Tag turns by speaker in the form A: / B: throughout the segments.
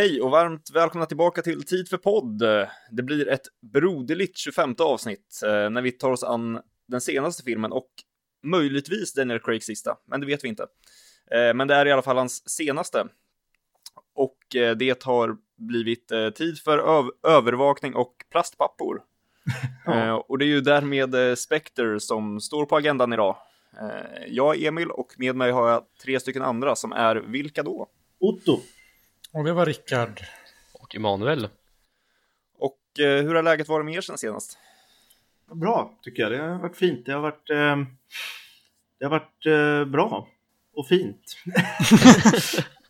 A: Hej och varmt välkomna tillbaka till Tid för podd. Det blir ett broderligt 25 avsnitt eh, när vi tar oss an den senaste filmen och möjligtvis Daniel Craigs sista, men det vet vi inte. Eh, men det är i alla fall hans senaste. Och eh, det har blivit tid för öv övervakning och plastpappor. ja. Och det är ju därmed Spectre som står på agendan idag. Jag är Emil och med mig har jag tre stycken andra som är vilka då?
B: Otto.
C: Och det var Rickard.
D: Och Emanuel.
A: Och eh, hur har läget varit med er sen senast?
B: Bra, tycker jag. Det har varit fint. Det har varit, eh, det har varit eh, bra och fint.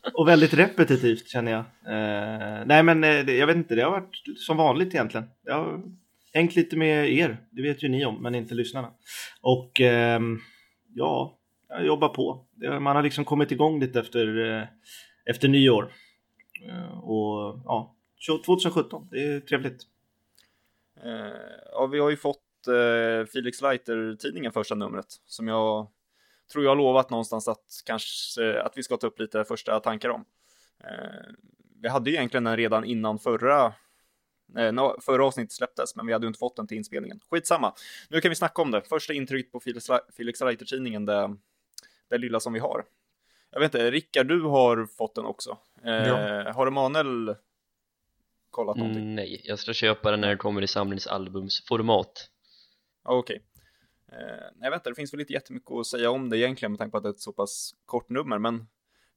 B: och väldigt repetitivt känner jag. Eh, nej, men eh, jag vet inte. Det har varit som vanligt egentligen. Jag har hängt lite med er. Det vet ju ni om, men inte lyssnarna. Och ehm, ja, jag jobbar på. Man har liksom kommit igång lite efter, eh, efter nyår. Eh, och ja, 2017, det är trevligt.
A: Eh, ja, vi har ju fått eh, Felix Leiter-tidningen första numret som jag tror jag har lovat någonstans att kanske att vi ska ta upp lite första tankar om. Vi hade ju egentligen den redan innan förra förra avsnittet släpptes, men vi hade ju inte fått den till inspelningen. Skitsamma. Nu kan vi snacka om det. Första intrycket på Felix Leiter-tidningen, det, det lilla som vi har. Jag vet inte, Rickard, du har fått den också. Eh, ja. Har Emanuel kollat någonting?
D: Mm, nej, jag ska köpa den när den kommer i samlingsalbumsformat.
A: Okej. Okay. Eh, jag vet inte, det finns väl inte jättemycket att säga om det egentligen med tanke på att det är ett så pass kort nummer, men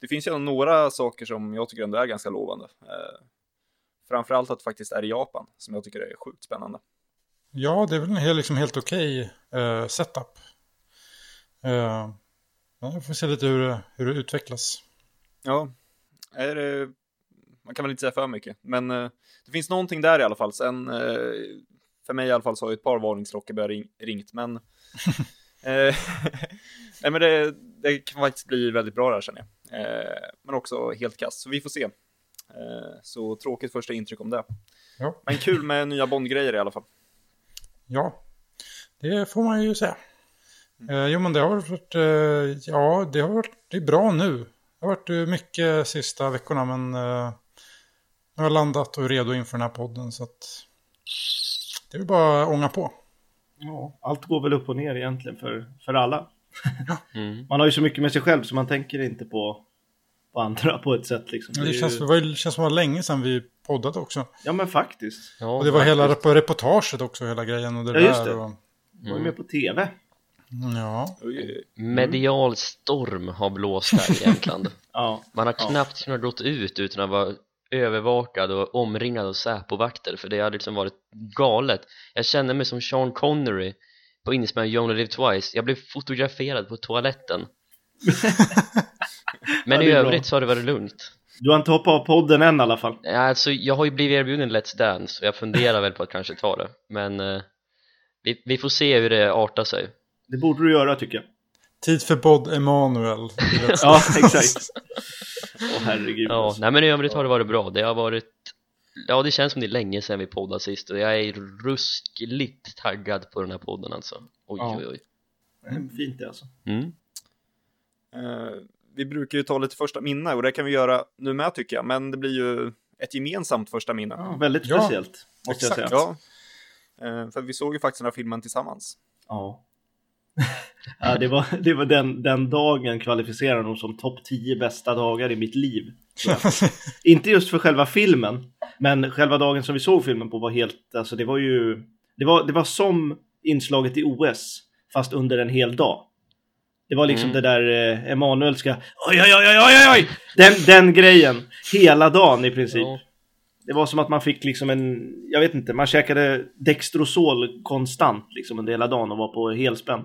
A: det finns ju några saker som jag tycker ändå är ganska lovande. Eh, framförallt att det faktiskt är i Japan, som jag tycker är sjukt spännande.
C: Ja, det är väl en helt, liksom helt okej okay, uh, setup. Uh, Ja, vi får se lite hur, det, hur det utvecklas.
A: Ja, är det, man kan väl inte säga för mycket, men eh, det finns någonting där i alla fall. Sen, eh, för mig i alla fall så har ju ett par varningsklockor börjat ring, ringt, men eh, Nej men det, det, kan faktiskt bli väldigt bra där känner jag. Eh, men också helt kast, så vi får se. Eh, så tråkigt första intryck om det. Ja. Men kul med nya Bond-grejer i alla fall.
C: Ja, det får man ju säga. Eh, jo men det har varit, eh, ja det har varit det är bra nu. Det har varit eh, mycket sista veckorna men eh, nu har jag landat och är redo inför den här podden så att det är bara att ånga på.
B: Ja, allt går väl upp och ner egentligen för, för alla. Mm. Man har ju så mycket med sig själv så man tänker inte på, på andra på ett sätt liksom.
C: Det, det känns, ju... det känns som att det var länge sedan vi poddade också.
B: Ja men faktiskt.
C: Ja, och det var faktiskt. hela på reportaget också hela grejen och det
B: ja, just det. Och... Det var ju med på tv.
C: Ja.
D: Mm. Medial storm har blåst här i Jämtland. ja. Man har knappt ja. kunnat gått ut utan att vara övervakad och omringad av Säpovakter för det har liksom varit galet. Jag känner mig som Sean Connery på inspelningen You Only Live Twice. Jag blev fotograferad på toaletten. Men ja, i övrigt bra. så har det varit lugnt.
B: Du har inte hoppat av podden än i alla fall?
D: Ja, alltså, jag har ju blivit erbjuden Let's Dance och jag funderar väl på att kanske ta det. Men eh, vi, vi får se hur det artar sig.
B: Det borde du göra tycker jag.
C: Tid för podd Emanuel.
B: ja, exakt. Åh oh, herregud.
D: Ja, alltså. nej men i övrigt har det varit bra. Det har varit Ja, det känns som det är länge sedan vi poddade sist och jag är ruskligt taggad på den här podden alltså. Oj, ja. oj, oj.
B: Mm. Fint det alltså. Mm.
A: Uh, vi brukar ju ta lite första minne och det kan vi göra nu med tycker jag, men det blir ju ett gemensamt första minne.
B: Ja, väldigt speciellt, ja, måste exakt. jag säga.
A: Ja. Uh, för vi såg ju faktiskt den här filmen tillsammans.
B: Ja ja, det var, det var den, den dagen kvalificerar nog som topp 10 bästa dagar i mitt liv. Inte just för själva filmen, men själva dagen som vi såg filmen på var helt, alltså det var ju, det var, det var som inslaget i OS, fast under en hel dag. Det var liksom mm. det där eh, Emanuel ska, oj oj oj oj oj oj, den, den grejen, hela dagen i princip. Ja. Det var som att man fick liksom en, jag vet inte, man käkade Dextrosol konstant liksom under hela dagen och var på helspänn.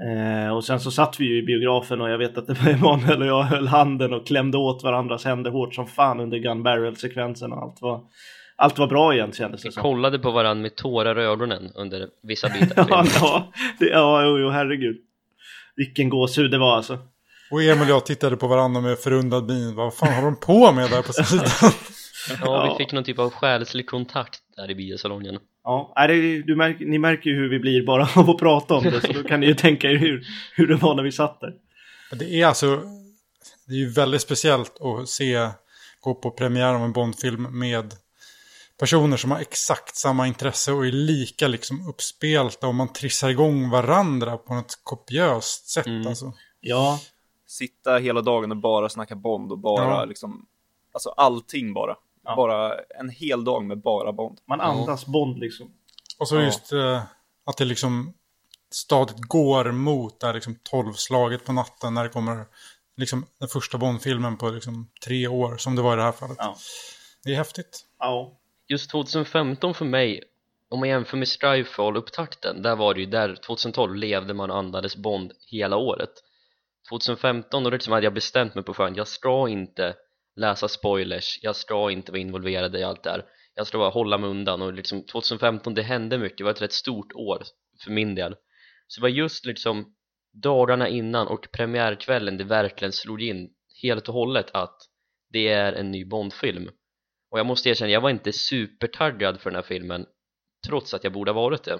B: Eh, och sen så satt vi ju i biografen och jag vet att det var Emanuel och jag höll handen och klämde åt varandras händer hårt som fan under Gun Barrel-sekvensen och allt var, allt var bra igen kändes det
D: som. Vi kollade på varandra med tårar i ögonen under vissa bitar.
B: ja, ja, det, ja, jo, jo, herregud. Vilken gåshud det var alltså.
C: Och Emil och jag tittade på varandra med förundrad min. Vad fan har de på med där på sidan?
D: ja, vi fick någon typ av själslig kontakt där i biosalongen.
B: Ja, det, du märker, ni märker ju hur vi blir bara av att prata om det, så då kan ni ju tänka er hur, hur det var när vi satt där.
C: Det är alltså, det är ju väldigt speciellt att se gå på premiär av en Bondfilm med personer som har exakt samma intresse och är lika liksom uppspelta och man trissar igång varandra på något kopiöst sätt. Mm. Alltså.
B: Ja.
A: Sitta hela dagen och bara snacka Bond och bara ja. liksom, alltså allting bara. Ja. Bara en hel dag med bara Bond.
B: Man andas ja. Bond liksom.
C: Och så just uh, att det liksom stadigt går mot där liksom tolvslaget på natten när det kommer liksom den första Bond-filmen på liksom tre år som det var i det här fallet. Ja. Det är häftigt.
B: Ja.
D: Just 2015 för mig, om man jämför med Strifefall-upptakten, där var det ju där 2012 levde man och andades Bond hela året. 2015 då det liksom hade jag bestämt mig på förhand, jag ska inte läsa spoilers, jag ska inte vara involverad i allt det här. Jag ska bara hålla mig undan och liksom 2015 det hände mycket, det var ett rätt stort år för min del. Så det var just liksom dagarna innan och premiärkvällen det verkligen slog in helt och hållet att det är en ny Bondfilm. Och jag måste erkänna, jag var inte supertaggad för den här filmen trots att jag borde ha varit det.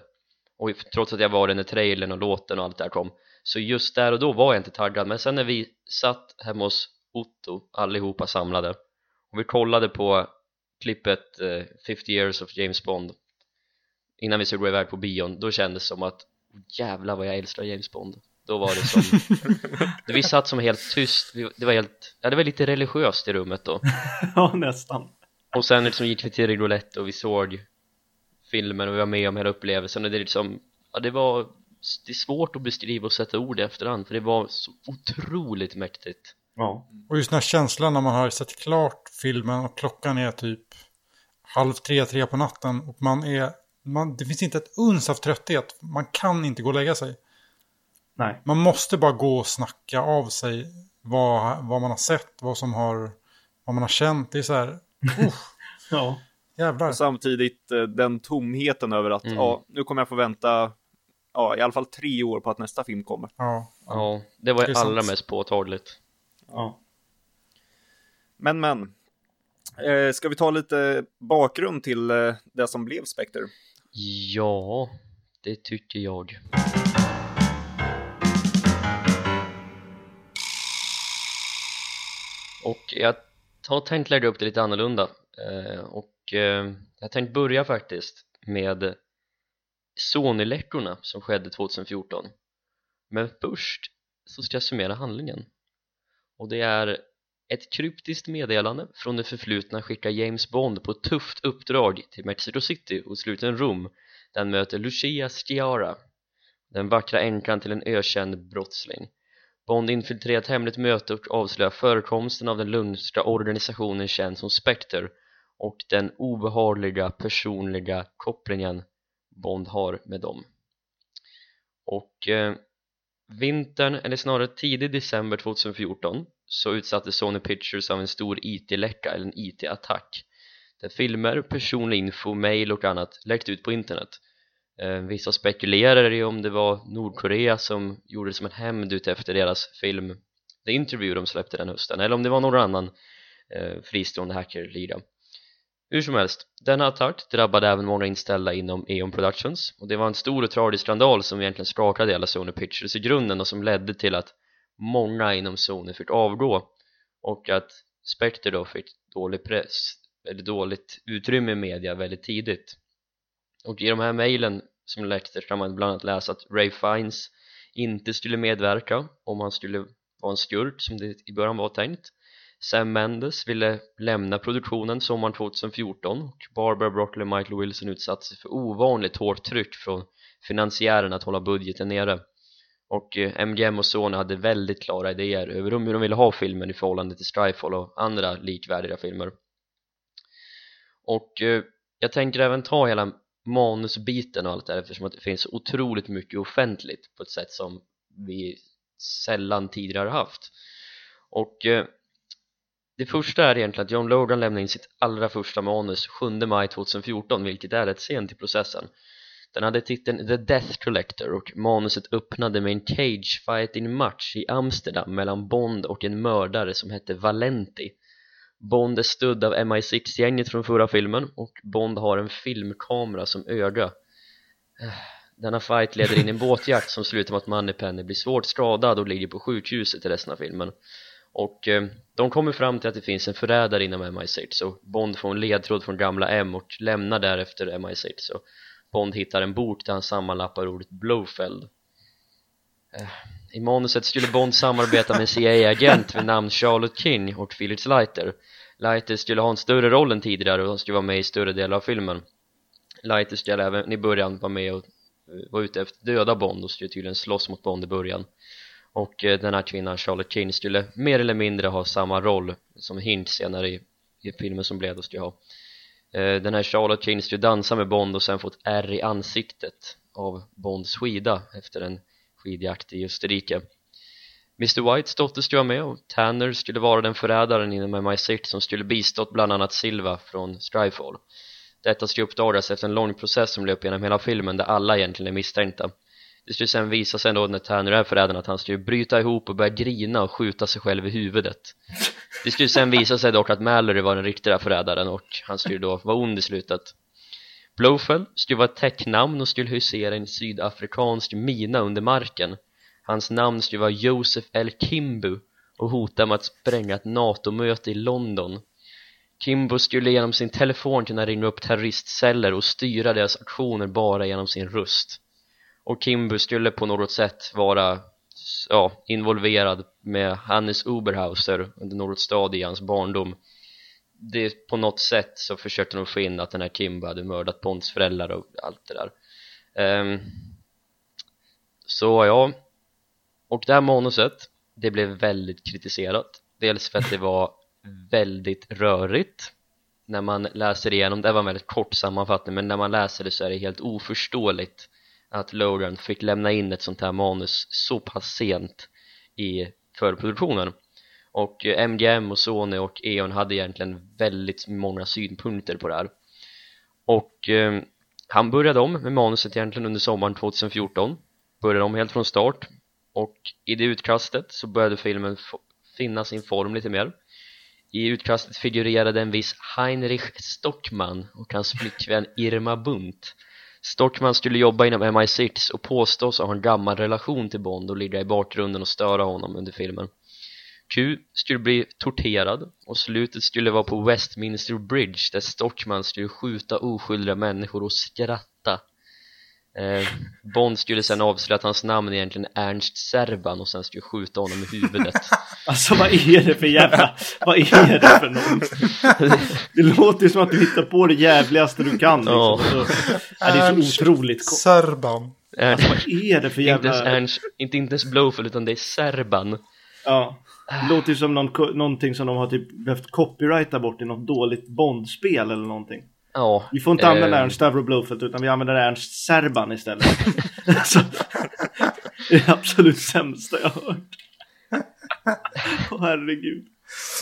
D: Och trots att jag var det när trailern och låten och allt det här kom. Så just där och då var jag inte taggad. Men sen när vi satt hemma hos Otto allihopa samlade. Och vi kollade på klippet eh, 50 years of James Bond. Innan vi skulle gå iväg på bion då kändes det som att jävlar vad jag älskar James Bond. Då var det som vi satt som helt tyst. Det var helt ja det var lite religiöst i rummet då.
B: Ja nästan.
D: Och sen liksom gick vi till Rigolette och vi såg filmen och vi var med om hela upplevelsen. Och det är liksom ja det var det är svårt att beskriva och sätta ord i efterhand för det var så otroligt mäktigt
C: Ja. Och just den här känslan när man har sett klart filmen och klockan är typ halv tre, tre på natten och man är, man, det finns inte ett uns av trötthet. Man kan inte gå och lägga sig.
B: Nej.
C: Man måste bara gå och snacka av sig vad, vad man har sett, vad som har, vad man har känt. Det är så här, uh,
B: ja.
C: jävlar.
A: Och samtidigt eh, den tomheten över att, mm. ja, nu kommer jag få vänta ja, i alla fall tre år på att nästa film kommer.
C: Ja,
D: ja det var det allra sant. mest påtagligt.
B: Ja.
A: Men men. Eh, ska vi ta lite bakgrund till eh, det som blev Spectre?
D: Ja, det tycker jag. Och jag har tänkt lägga upp det lite annorlunda eh, och eh, jag har tänkt börja faktiskt med Sony-läckorna som skedde 2014 men först så ska jag summera handlingen och det är ett kryptiskt meddelande från det förflutna skickar James Bond på ett tufft uppdrag till Mexico City och sluten Rom. Där han möter Lucia Sciara den vackra änkan till en ökänd brottsling. Bond infiltrerar ett hemligt möte och avslöjar förekomsten av den lundska organisationen känd som Spectre och den obehagliga personliga kopplingen Bond har med dem. Och eh, Vintern, eller snarare tidig december 2014 så utsattes Sony Pictures av en stor IT-läcka eller en IT-attack där filmer, personlig info, mail och annat läckte ut på internet. Eh, Vissa spekulerar i om det var Nordkorea som gjorde det som en hämnd efter deras film The Interview de släppte den hösten eller om det var någon annan eh, fristående hackerliga hur som helst, denna attack drabbade även många inställda inom Eon Productions och det var en stor och tragisk skandal som egentligen skakade hela Sony Pictures i grunden och som ledde till att många inom Sony fick avgå och att Spectre då fick dålig press eller dåligt utrymme i media väldigt tidigt. Och i de här mejlen som läckte kan man bland annat läsa att Ray Fiennes inte skulle medverka om han skulle vara en skurk som det i början var tänkt. Sam Mendes ville lämna produktionen sommaren 2014 och Barbara Broccoli och Michael Wilson utsatte sig för ovanligt hårt tryck från finansiären att hålla budgeten nere. Och eh, MGM och Sony hade väldigt klara idéer över hur de ville ha filmen i förhållande till Skyfall och andra likvärdiga filmer. Och eh, jag tänker även ta hela manusbiten och allt det där eftersom att det finns otroligt mycket offentligt på ett sätt som vi sällan tidigare haft. Och eh, det första är egentligen att John Logan lämnade in sitt allra första manus 7 maj 2014 vilket är rätt sent i processen. Den hade titeln The Death Collector och manuset öppnade med en cage fighting match i Amsterdam mellan Bond och en mördare som hette Valenti. Bond är stödd av MI6-gänget från förra filmen och Bond har en filmkamera som öga. Denna fight leder in i en båtjakt som slutar med att Moneypenny blir svårt skadad och ligger på sjukhuset i resten av filmen och eh, de kommer fram till att det finns en förrädare inom MI6 och Bond får en ledtråd från gamla M och lämnar därefter MI6 och Bond hittar en bok där han sammanlappar ordet Blowfeld eh, i manuset skulle Bond samarbeta med en CIA-agent vid namn Charlotte King och Felix Leiter. Leiter skulle ha en större roll än tidigare och han skulle vara med i större delar av filmen. Leiter skulle även i början vara med och eh, vara ute efter döda Bond och skulle tydligen slåss mot Bond i början och eh, den här kvinnan Charlotte King skulle mer eller mindre ha samma roll som Hint senare i, i filmen som Bledos skulle ha. Eh, den här Charlotte King skulle dansa med Bond och sen fått ärr i ansiktet av Bonds skida efter en skidjakt i Österrike. Mr Whites dotter skulle vara med och Tanner skulle vara den förrädaren inom MI6 som skulle bistått bland annat Silva från Skyfall. Detta skulle uppdagas efter en lång process som löper genom hela filmen där alla egentligen är misstänkta det skulle sen visa sig då när Tanner är förrädaren att han skulle bryta ihop och börja grina och skjuta sig själv i huvudet. Det skulle sen visa sig dock att Mallory var den riktiga förrädaren och han skulle då vara ond i slutet. Blowfell skulle vara ett täcknamn och skulle husera i en sydafrikansk mina under marken. Hans namn skulle vara Joseph L. Kimbu och hota med att spränga ett NATO-möte i London. Kimbo skulle genom sin telefon kunna ringa upp terroristceller och styra deras aktioner bara genom sin röst och Kimbu skulle på något sätt vara ja, involverad med Hannes Oberhauser under något stadie i hans barndom. Det, på något sätt så försökte de få in att den här Kimbu hade mördat Ponts föräldrar och allt det där. Um, så ja. Och det här manuset det blev väldigt kritiserat. Dels för att det var väldigt rörigt. När man läser igenom, det var en väldigt kort sammanfattning men när man läser det så är det helt oförståeligt att Logan fick lämna in ett sånt här manus så pass sent i förproduktionen. Och eh, MGM och Sony och E.ON hade egentligen väldigt många synpunkter på det här. Och eh, han började om med manuset egentligen under sommaren 2014 började om helt från start. Och i det utkastet så började filmen finna sin form lite mer. I utkastet figurerade en viss Heinrich Stockman och hans flickvän Irma Bunt Stockman skulle jobba inom MI6 och påstås ha en gammal relation till Bond och ligga i bakgrunden och störa honom under filmen. Q skulle bli torterad och slutet skulle vara på Westminster Bridge där Stockman skulle skjuta oskyldiga människor och skratta eh, Bond skulle sen avslöja att hans namn egentligen är Ernst Serban och sen skulle skjuta honom i huvudet
B: Alltså vad är det för jävla, vad är det för något? Det låter ju som att du hittar på det jävligaste du kan liksom. ja. så, ja, Det är så otroligt
C: Serban
B: alltså, Vad är det för jävla...
D: Inte ens, inte, inte ens Blowful utan det är Serban
B: Ja det låter ju som någon, någonting som de har typ behövt copyrighta bort i något dåligt Bondspel eller någonting
D: Ja,
B: vi får inte använda eh... Ernst Stavro Blowfelt utan vi använder Ernst Serban istället. alltså, det är det absolut sämsta jag har hört. Åh oh, herregud.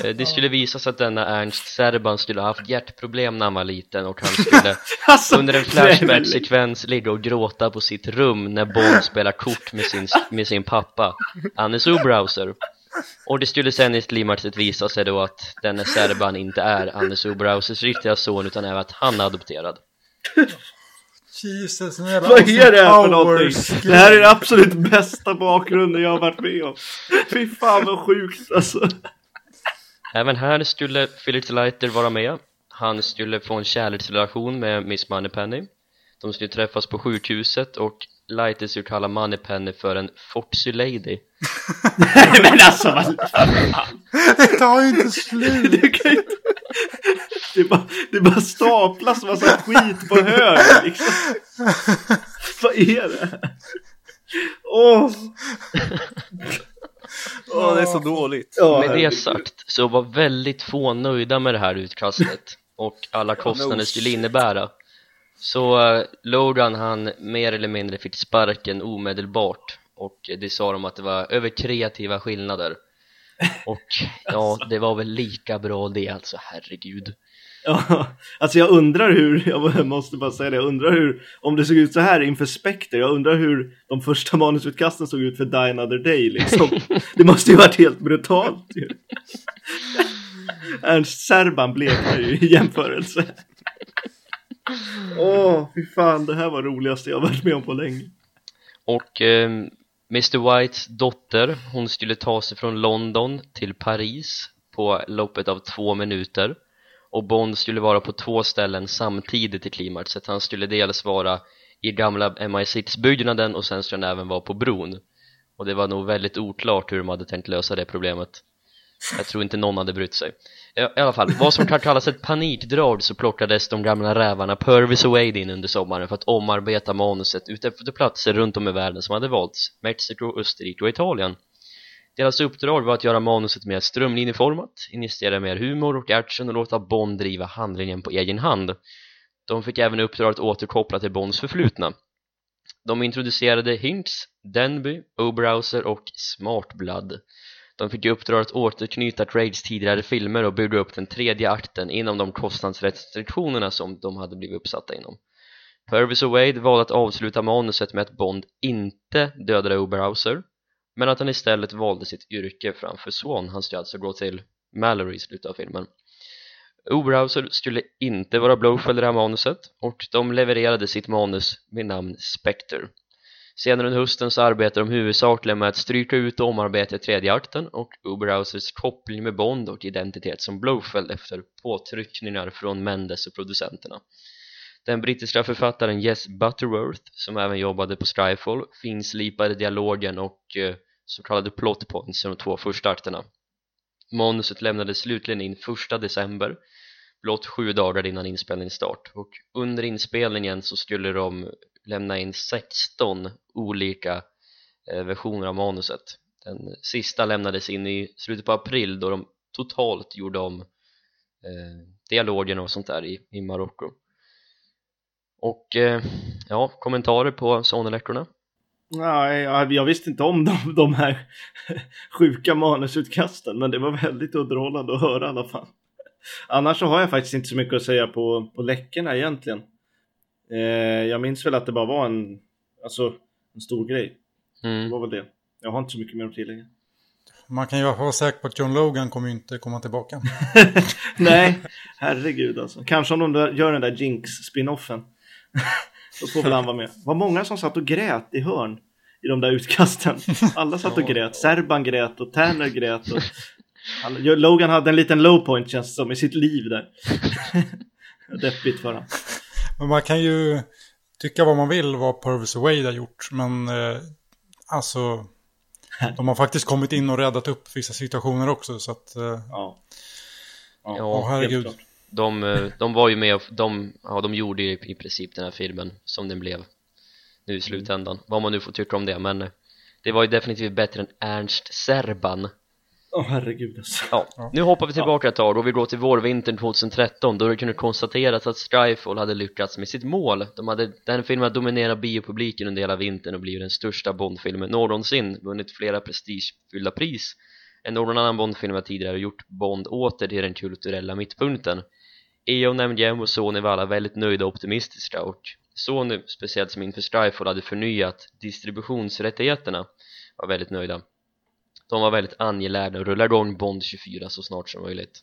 D: Eh, det skulle visa sig att denna Ernst Serban skulle ha haft hjärtproblem när han var liten och han skulle alltså, under en flashback-sekvens ligga och gråta på sitt rum när Bond spelar kort med sin, med sin pappa, Anne Obrauser. Och det skulle sen i klimaxet visa sig då att denne Serban inte är Anders Obrausers riktiga son utan är att han är adopterad.
C: Jesus,
B: Vad är det här för någonting? Det här är den absolut bästa bakgrunden jag har varit med om. Fy fan vad sjukt alltså.
D: Även här skulle Felix Leiter vara med. Han skulle få en kärleksrelation med Miss Moneypenny. De skulle träffas på sjukhuset och Leiter skulle kalla Moneypenny för en Foxy Lady.
B: men alltså vad
C: Det tar ju inte slut.
B: Det, kan inte... det, bara, det bara staplas massa skit på hög liksom. Vad är det? Åh! Oh.
A: oh, det är så dåligt.
D: Oh, med det sagt så var väldigt få nöjda med det här utkastet och alla kostnader skulle innebära. Så Logan han mer eller mindre fick sparken omedelbart och det sa de att det var över kreativa skillnader och ja, det var väl lika bra det alltså, herregud
B: Ja, alltså jag undrar hur, jag måste bara säga det, jag undrar hur, om det såg ut så här inför Spectre, jag undrar hur de första manusutkasten såg ut för Die Another Day liksom. Det måste ju varit helt brutalt ju. Ernst Serban bleknar ju i jämförelse. Åh, oh, fy fan, det här var det roligaste jag varit med om på länge.
D: Och eh, Mr Whites dotter, hon skulle ta sig från London till Paris på loppet av två minuter. Och Bond skulle vara på två ställen samtidigt i klimaxet han skulle dels vara i gamla MI6-byggnaden och sen skulle han även vara på bron. Och det var nog väldigt oklart hur de hade tänkt lösa det problemet jag tror inte någon hade brytt sig I alla fall, vad som kan kallas ett panikdrag så plockades de gamla rävarna Purvis och Wade in under sommaren för att omarbeta manuset utefter platser runt om i världen som hade valts Mexiko, Österrike och Italien deras uppdrag var att göra manuset mer strömlinjeformat, injicera mer humor och action och låta Bond driva handlingen på egen hand. De fick även uppdrag att återkoppla till Bonds förflutna. De introducerade Hints, Denby, Oberhauser och Smartblood. De fick i uppdrag att återknyta Trades tidigare filmer och bygga upp den tredje akten inom de kostnadsrestriktionerna som de hade blivit uppsatta inom. Purvis och Wade valde att avsluta manuset med att Bond inte dödade Oberhauser men att han istället valde sitt yrke framför Swan. Han skulle alltså gå till Mallory i slutet av filmen. Oberhauser skulle inte vara Blowfell i det här manuset och de levererade sitt manus med namn Spectre. Senare under hösten så arbetade de huvudsakligen med att stryka ut och omarbeta tredje akten och Oberhausers koppling med Bond och identitet som Blofeld efter påtryckningar från Mendes och producenterna. Den brittiska författaren Jess Butterworth som även jobbade på Skyfall finslipade dialogen och eh, så kallade plot points i de två första akterna. Manuset lämnades slutligen in 1 december blott sju dagar innan inspelningsstart och under inspelningen så skulle de lämna in 16 olika eh, versioner av manuset den sista lämnades in i slutet på april då de totalt gjorde om eh, dialogen och sånt där i, i Marocko och eh, ja, kommentarer på Sony-läckorna?
B: Nej, jag visste inte om de, de här sjuka manusutkasten men det var väldigt underhållande att höra i alla fall. Annars så har jag faktiskt inte så mycket att säga på, på läckorna egentligen. Eh, jag minns väl att det bara var en, alltså, en stor grej. Mm. Det var väl det. Jag har inte så mycket mer att tillägga.
C: Man kan ju vara säker på att John Logan kommer inte komma tillbaka.
B: Nej, herregud alltså. Kanske om de gör den där Jinx-spinoffen. Då får väl han vara med. Det var många som satt och grät i hörn i de där utkasten. Alla satt och grät. Serban grät och Tanner grät. Och... Logan hade en liten low point känns det som i sitt liv där. Deppigt för honom.
C: Men man kan ju tycka vad man vill vad Purvis Wade har gjort. Men eh, alltså de har faktiskt kommit in och räddat upp vissa situationer också. Så att, eh, ja.
D: Ja, oh, herregud de, eh, de var ju med och de, ja, de gjorde ju i princip den här filmen som den blev nu i slutändan, mm. vad man nu får tycka om det men eh, det var ju definitivt bättre än Ernst Serban
B: Åh oh, herregud alltså.
D: ja. Nu hoppar vi tillbaka ett tag och vi går till vårvintern 2013 då det kunde konstateras att Skyfall hade lyckats med sitt mål. De hade, den filmen hade dominerat biopubliken under hela vintern och blivit den största Bondfilmen någonsin. Vunnit flera prestigefyllda pris än någon annan Bondfilm har tidigare gjort. Bond åter till den kulturella mittpunkten. Eon, MGM och Sony var alla väldigt nöjda och optimistiska och Sony, speciellt som inför Skyfall hade förnyat distributionsrättigheterna var väldigt nöjda de var väldigt angelägna att rulla igång Bond 24 så snart som möjligt.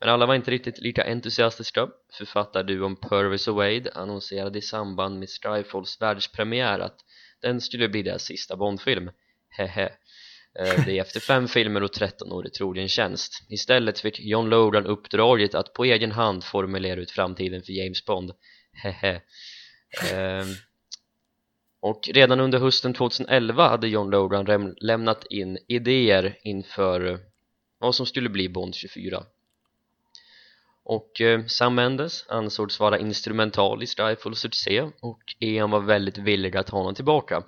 D: Men alla var inte riktigt lika entusiastiska. Författarduon Purvis och Wade annonserade i samband med Skyfalls världspremiär att den skulle bli deras sista Bondfilm. Hehe. Eh, det är efter fem filmer och 13 år i trogen tjänst. Istället fick John Logan uppdraget att på egen hand formulera ut framtiden för James Bond. Hehe. Ehm, och redan under hösten 2011 hade John Logan lämnat in idéer inför eh, vad som skulle bli Bond 24 och eh, Sam Mendes ansågs vara instrumental i Skyfalls succé och Ian var väldigt villig att ha honom tillbaka.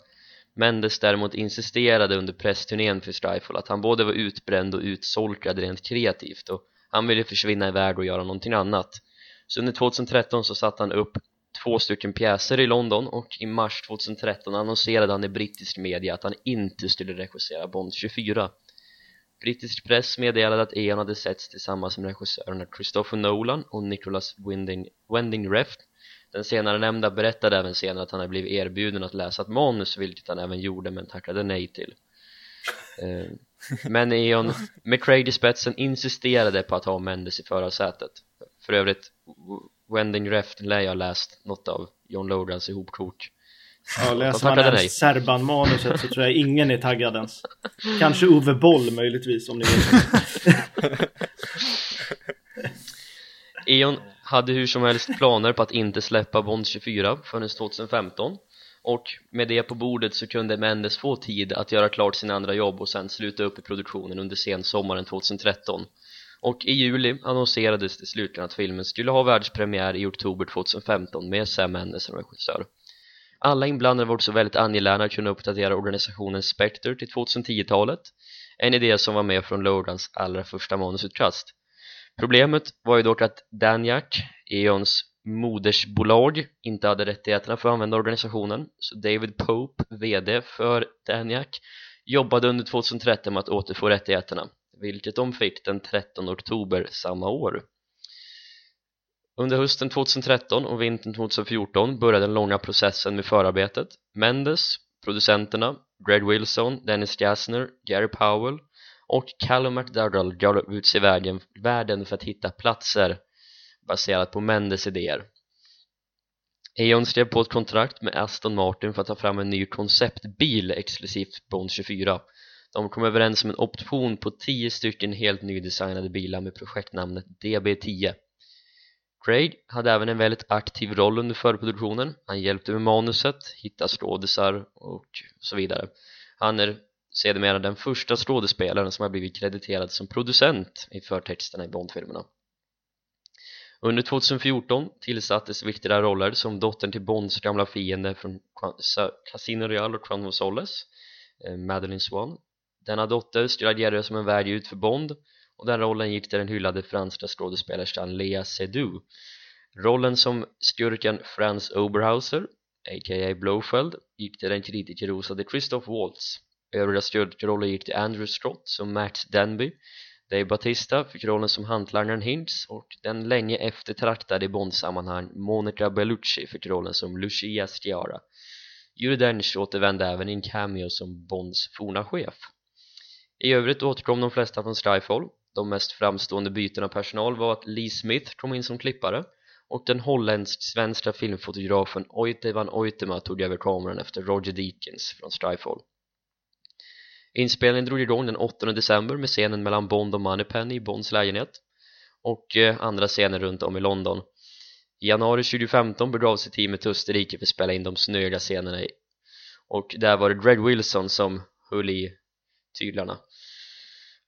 D: Mendes däremot insisterade under pressturnén för Skyfall att han både var utbränd och utsolkad rent kreativt och han ville försvinna iväg och göra någonting annat. Så under 2013 så satte han upp två stycken pjäser i London och i mars 2013 annonserade han i brittisk media att han inte skulle regissera Bond 24 Brittisk press meddelade att Ian hade setts tillsammans med regissörerna Christopher Nolan och Nicholas Winding, Wending Refn. Den senare nämnda berättade även senare att han hade blivit erbjuden att läsa ett manus vilket han även gjorde men tackade nej till. Eh, men Eon Craig i spetsen insisterade på att ha Mendes i förarsätet. För övrigt Wending Refn lär jag läst något av John Logans ihopkok
B: Ja, läser man ens Serban-manuset så tror jag ingen är taggad ens. Kanske Ove Boll möjligtvis om ni vet.
D: Eon hade hur som helst planer på att inte släppa Bond 24 förrän 2015 och med det på bordet så kunde Mendes få tid att göra klart sina andra jobb och sen sluta upp i produktionen under sensommaren 2013 och i juli annonserades det slutligen att filmen skulle ha världspremiär i oktober 2015 med Sam Mendes som regissör. Alla inblandade var också väldigt angelägna att kunna uppdatera organisationen Spectre till 2010-talet en idé som var med från Logans allra första manusutkast. Problemet var ju dock att Danjak, Eons modersbolag, inte hade rättigheterna för att använda organisationen så David Pope, VD för Danjak jobbade under 2013 med att återfå rättigheterna vilket de fick den 13 oktober samma år. Under hösten 2013 och vintern 2014 började den långa processen med förarbetet. Mendes, producenterna, Greg Wilson, Dennis Gassner, Gary Powell och Callum McDougall gav ut sig i världen för att hitta platser baserat på Mendes idéer. Eon skrev på ett kontrakt med Aston Martin för att ta fram en ny konceptbil exklusivt Bond 24 de kom överens om en option på 10 stycken helt nydesignade bilar med projektnamnet DB10 Craig hade även en väldigt aktiv roll under förproduktionen. Han hjälpte med manuset, hitta skådisar och så vidare. Han är sedermera den första skådespelaren som har blivit krediterad som producent i förtexterna i Bondfilmerna. Under 2014 tillsattes viktiga roller som dottern till Bonds gamla fiende från Casino Real och Crown of Solace eh, Madeline Swan denna dotter studerade som en värd ut för Bond och den rollen gick till den hyllade franska skådespelerskan Lea Seydoux. Rollen som skurken Franz Oberhauser a.k.a. Blofeld gick till den kritikerrosade Christoph Waltz. Övriga skurkroller gick till Andrew Scott som Max Denby Dave Batista fick rollen som hantlangaren Hintz och den länge eftertraktade i Bond-sammanhang Monica Bellucci fick rollen som Lucia Sciara. Judi Dench återvände även i en cameo som Bonds forna chef i övrigt återkom de flesta från Skyfall. De mest framstående bytena av personal var att Lee Smith kom in som klippare och den holländsk-svenska filmfotografen Oite van Oitema tog över kameran efter Roger Deakins från Skyfall. Inspelningen drog igång den 8 december med scenen mellan Bond och Moneypenny i Bonds lägenhet och eh, andra scener runt om i London. I januari 2015 begav sig teamet till Österrike för att spela in de snöiga scenerna i och där var det Greg Wilson som höll i tyglarna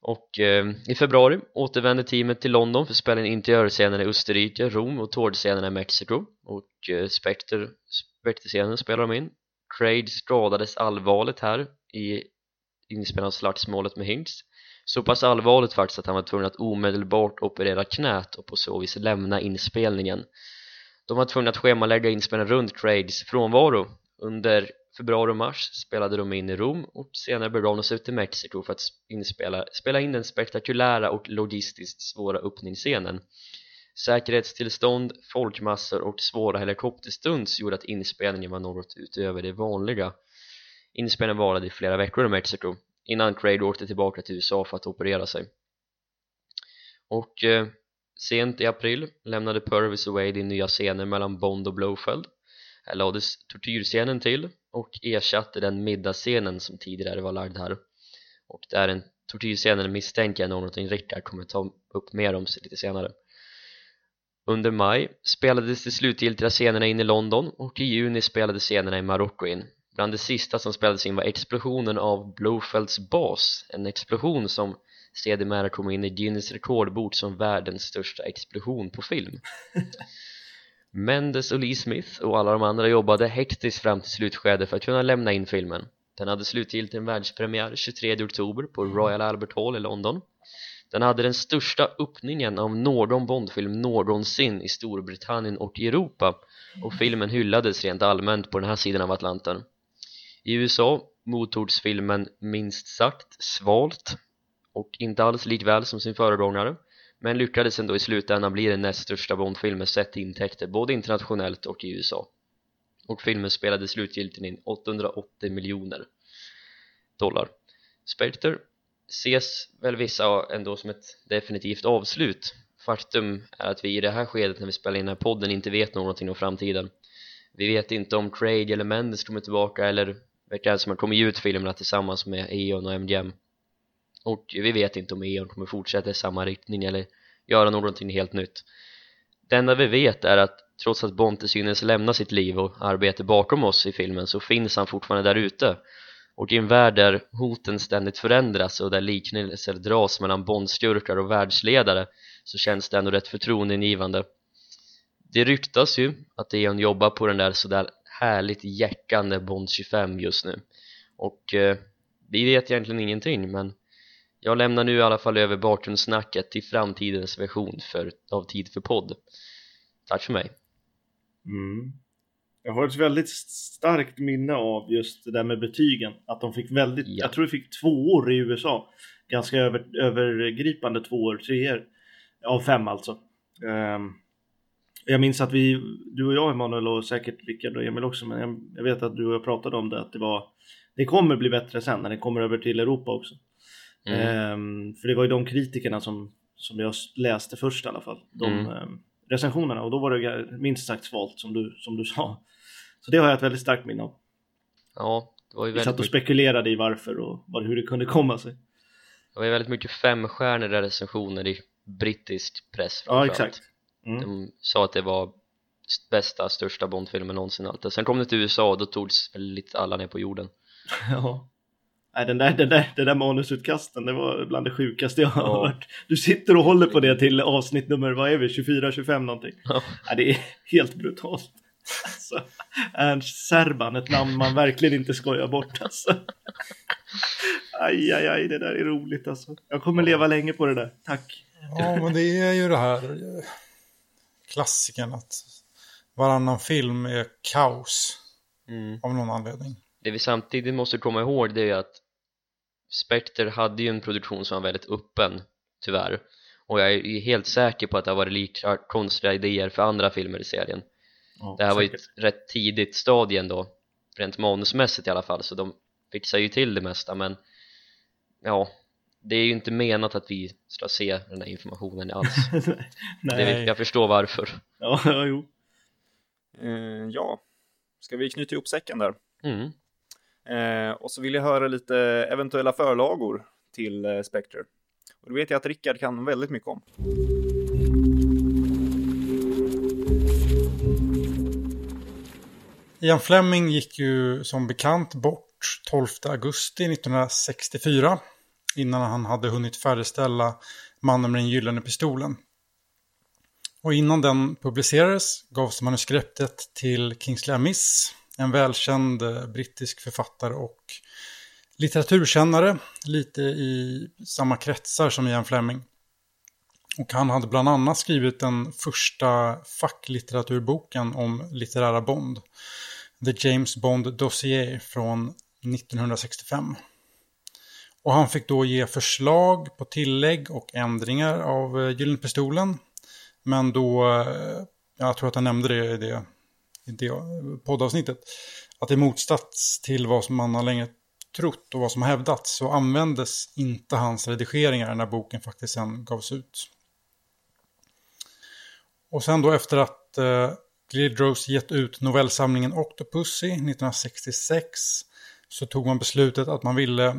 D: och eh, i februari återvände teamet till London för att spela in interiörscenerna i Österrike, Rom och tårtscenerna i Mexiko. Och eh, Spectre, Spectre-scenen spelar de in. Craig skadades allvarligt här i inspelningen av slagsmålet med Hinks. Så pass allvarligt faktiskt att han var tvungen att omedelbart operera knät och på så vis lämna inspelningen. De var tvungna att schemalägga inspelningen runt Craigs frånvaro under februari och mars spelade de in i Rom och senare begav de sig ut till Mexiko för att inspela, spela in den spektakulära och logistiskt svåra öppningsscenen. Säkerhetstillstånd, folkmassor och svåra helikopterstunds gjorde att inspelningen var något utöver det vanliga. Inspelningen varade i flera veckor i Mexiko innan Craig åkte tillbaka till USA för att operera sig. Och eh, sent i april lämnade Purvis och Wade in nya scener mellan Bond och Blofeld. Här lades tortyrscenen till och ersatte den middagsscenen som tidigare var lagd här. Och det är en tortyrscenen misstänker jag någonting Rickard kommer ta upp mer om sig lite senare. Under maj spelades de slutgiltiga scenerna in i London och i juni spelades scenerna i Marocko in. Bland det sista som spelades in var explosionen av Blofelds bas. En explosion som sedermera kom in i Guinness rekordbok som världens största explosion på film. Mendes och Lee Smith och alla de andra jobbade hektiskt fram till slutskedet för att kunna lämna in filmen. Den hade slutgiltigt en världspremiär 23 oktober på Royal Albert Hall i London. Den hade den största öppningen av någon Bondfilm någonsin i Storbritannien och Europa. Och filmen hyllades rent allmänt på den här sidan av Atlanten. I USA mottogs filmen minst sagt svalt och inte alls likväl som sin föregångare men lyckades ändå i slutändan bli den näst största Bondfilmen sett till intäkter både internationellt och i USA och filmen spelade slutgiltigt in 880 miljoner dollar. Spectre ses väl vissa ändå som ett definitivt avslut. Faktum är att vi i det här skedet när vi spelar in den här podden inte vet någonting om framtiden. Vi vet inte om Craig eller Mendes kommer tillbaka eller vilka som har kommit ut filmerna tillsammans med Eon och MGM och vi vet inte om Eon kommer fortsätta i samma riktning eller göra någonting helt nytt. Det enda vi vet är att trots att Bond till synes lämnar sitt liv och arbete bakom oss i filmen så finns han fortfarande där ute. Och i en värld där hoten ständigt förändras och där liknelser dras mellan Bondskurkar och världsledare så känns det ändå rätt förtroendeingivande. Det ryktas ju att Eon jobbar på den där sådär härligt jäckande Bond 25 just nu. Och eh, vi vet egentligen ingenting men jag lämnar nu i alla fall över bakgrundssnacket till framtidens version för, av Tid för podd Tack för mig
B: mm. Jag har ett väldigt starkt minne av just det där med betygen att de fick väldigt, ja. jag tror de fick två år i USA ganska över, övergripande två år, tre år av fem alltså um, jag minns att vi, du och jag Emanuel och säkert Rickard och Emil också, men jag, jag, vet att du och jag pratade om det, att det var det kommer bli bättre sen när det kommer över till Europa också. Mm. Ehm, för det var ju de kritikerna som, som jag läste först i alla fall, de mm. um, recensionerna och då var det minst sagt svalt som du, som du sa. Så det har jag ett väldigt starkt minne av.
D: Ja, det var ju väldigt
B: Vi satt och spekulerade i varför och var, hur det kunde komma sig.
D: Det var ju väldigt mycket femstjärniga recensioner i brittisk press
B: Ja, exakt.
D: Mm. De sa att det var bästa, största Bondfilmen någonsin allt. Sen kom det till USA och då togs lite alla ner på jorden.
B: Ja. Nej, den där, den där, den där manusutkasten, det var bland det sjukaste jag har ja. hört. Du sitter och håller på det till avsnitt nummer, vad är vi, 24, 25 någonting. Ja. Nej, det är helt brutalt. Alltså, Ernst Serban, ett namn man verkligen inte skojar bort alltså. Aj, aj, aj, det där är roligt alltså. Jag kommer leva länge på det där, tack.
C: Ja, men det är ju det här klassikern att varannan film är kaos mm. av någon anledning.
D: Det vi samtidigt måste komma ihåg det är att Spectre hade ju en produktion som var väldigt öppen, tyvärr. Och jag är helt säker på att det har varit lika konstiga idéer för andra filmer i serien. Ja, det här säkert. var ju ett rätt tidigt stadie ändå, rent manusmässigt i alla fall, så de fixar ju till det mesta men ja, det är ju inte menat att vi ska se den här informationen alls Nej. Det, jag förstår varför
B: Ja, ja jo
A: eh, Ja, ska vi knyta ihop säcken där?
D: Mm.
A: Eh, och så vill jag höra lite eventuella förlagor till eh, Spectre. Och det vet jag att Rickard kan väldigt mycket om.
C: Ian Fleming gick ju som bekant bort 12 augusti 1964 innan han hade hunnit färdigställa Mannen med den gyllene pistolen. Och innan den publicerades gavs manuskriptet till Kingsley Amiss en välkänd eh, brittisk författare och litteraturkännare, lite i samma kretsar som Ian Fleming. Och han hade bland annat skrivit den första facklitteraturboken om litterära Bond, The James Bond Dossier från 1965. Och han fick då ge förslag på tillägg och ändringar av eh, Gyllene Pistolen. Men då, eh, jag tror att jag nämnde det i det, i det poddavsnittet, att i motsats till vad som man har länge trott och vad som har hävdats så användes inte hans redigeringar när boken faktiskt sen gavs ut. Och sen då efter att eh, Glidrose gett ut novellsamlingen Octopussy 1966 så tog man beslutet att man ville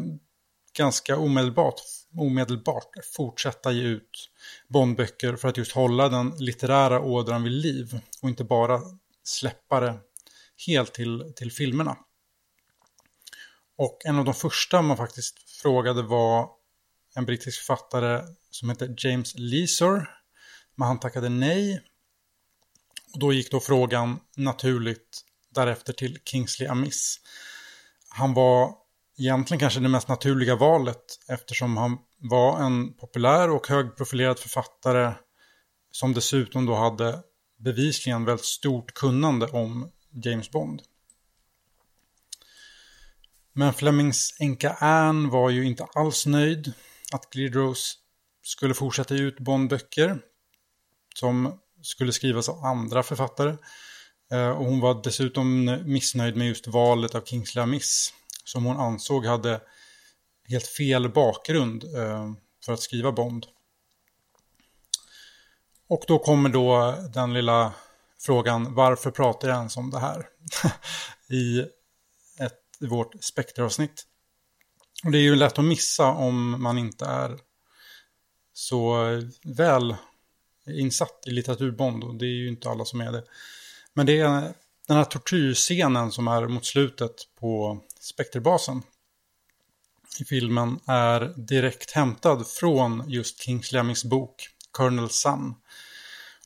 C: ganska omedelbart, omedelbart fortsätta ge ut Bondböcker för att just hålla den litterära ådran vid liv och inte bara släppa det helt till, till filmerna. Och en av de första man faktiskt frågade var en brittisk författare som hette James Leesor. Men han tackade nej. Och då gick då frågan naturligt därefter till Kingsley Amis. Han var egentligen kanske det mest naturliga valet eftersom han var en populär och högprofilerad författare som dessutom då hade bevisligen väldigt stort kunnande om James Bond. Men Flemings änka Anne var ju inte alls nöjd att Glidrose skulle fortsätta ge ut Bondböcker som skulle skrivas av andra författare. Eh, och hon var dessutom missnöjd med just valet av Kingsley Miss som hon ansåg hade helt fel bakgrund eh, för att skriva Bond. Och då kommer då den lilla frågan varför pratar jag ens om det här i, ett, i vårt spektravsnitt. Och det är ju lätt att missa om man inte är så väl insatt i litteraturbond och det är ju inte alla som är det. Men det är den här tortyrscenen som är mot slutet på spekterbasen i filmen är direkt hämtad från just Kingsley Amings bok Colonel Sun.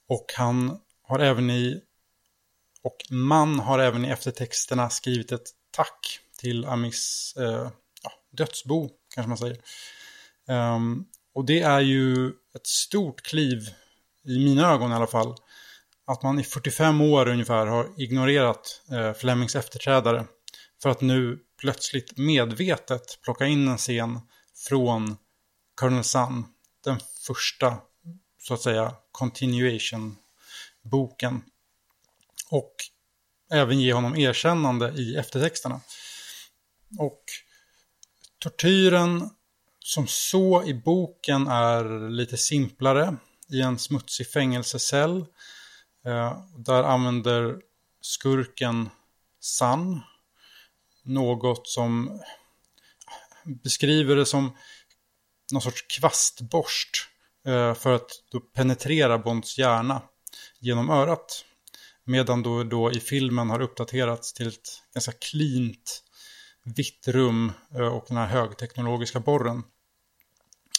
C: Och han har även i och man har även i eftertexterna skrivit ett tack till Amis eh, ja, dödsbo, kanske man säger. Um, och det är ju ett stort kliv, i mina ögon i alla fall, att man i 45 år ungefär har ignorerat eh, Flemings efterträdare för att nu plötsligt medvetet plocka in en scen från Colonel Sun, den första, så att säga, continuation-boken. Och även ge honom erkännande i eftertexterna. Och tortyren som så i boken är lite simplare i en smutsig fängelsecell. Eh, där använder skurken Sun något som beskriver det som någon sorts kvastborst eh, Eh, för att då penetrera Bonds hjärna genom örat. Medan då, då i filmen har uppdaterats till ett ganska cleant vitt rum eh, och den här högteknologiska borren.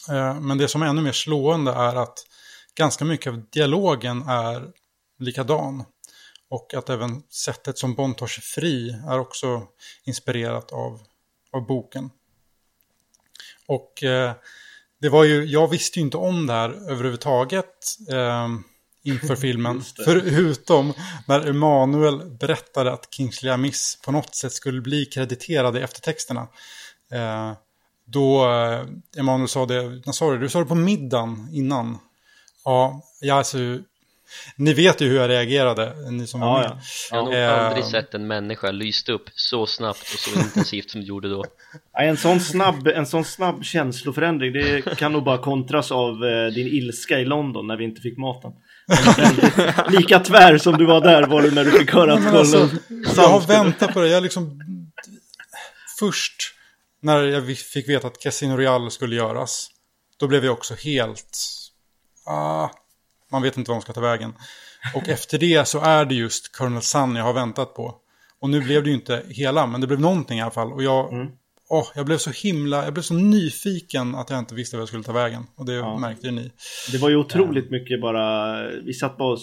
C: Eh, men det som är ännu mer slående är att ganska mycket av dialogen är likadan. Och att även sättet som Bond tar sig fri är också inspirerat av, av boken. Och eh, det var ju, jag visste ju inte om det här överhuvudtaget eh, inför filmen. Förutom när Emanuel berättade att Kingsley Amis på något sätt skulle bli krediterade i eftertexterna. Eh, då eh, Emanuel sa det, när sa du? Du sa det på middagen innan. Ja, jag alltså ni vet ju hur jag reagerade, ni som var med.
D: Jag har nog eh, aldrig sett en människa lyst upp så snabbt och så intensivt som du gjorde då.
B: En sån snabb, en sån snabb känsloförändring, det kan nog bara kontras av eh, din ilska i London när vi inte fick maten. Lika tvär som du var där var du när du fick höra att
C: alltså, Jag har väntat på det, jag liksom... Först när jag fick veta att Casino Real skulle göras, då blev jag också helt... Ah, man vet inte var de ska ta vägen. Och efter det så är det just Colonel Sun jag har väntat på. Och nu blev det ju inte hela, men det blev någonting i alla fall. Och jag, mm. åh, jag blev så himla, jag blev så nyfiken att jag inte visste vad jag skulle ta vägen. Och det ja. märkte ju ni.
B: Det var ju otroligt ja. mycket bara, vi satt bara och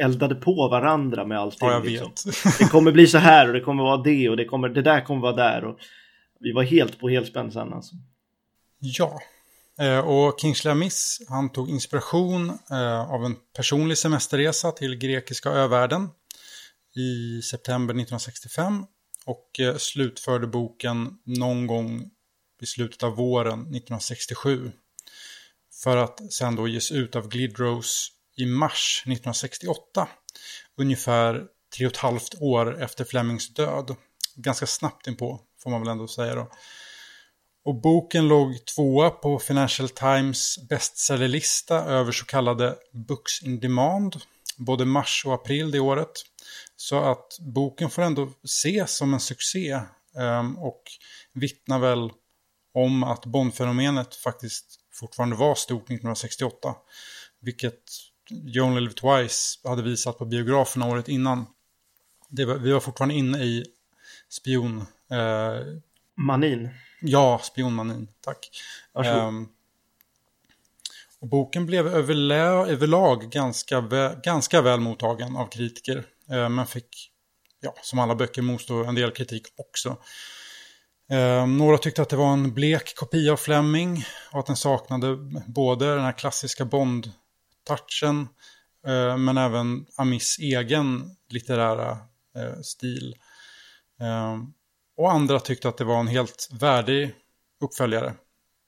B: eldade på varandra med allting.
C: Ja, jag liksom.
B: vet. Det kommer bli så här och det kommer vara det och det, kommer, det där kommer vara där. Och vi var helt på helspänn sen alltså.
C: Ja, Eh, och Kingsley Amis, han tog inspiration eh, av en personlig semesterresa till grekiska övärlden i september 1965 och eh, slutförde boken någon gång i slutet av våren 1967. För att sen då ges ut av Glidrose i mars 1968. Ungefär tre och ett halvt år efter Flemings död. Ganska snabbt inpå, får man väl ändå säga då. Och boken låg tvåa på Financial Times bestsellerlista över så kallade Books in Demand. Både mars och april det året. Så att boken får ändå ses som en succé. Ehm, och vittnar väl om att Bondfenomenet faktiskt fortfarande var stort 1968. Vilket Joan Live Twice hade visat på biograferna året innan. Var, vi var fortfarande inne i spion... Eh,
B: Manin.
C: Ja, Spionmanin, tack. Um, och boken blev överlag ganska, väl, ganska väl mottagen av kritiker. Uh, men fick, ja, som alla böcker, motstå en del kritik också. Uh, några tyckte att det var en blek kopia av Fleming och att den saknade både den här klassiska Bond-touchen uh, men även Amis egen litterära uh, stil. Och andra tyckte att det var en helt värdig uppföljare.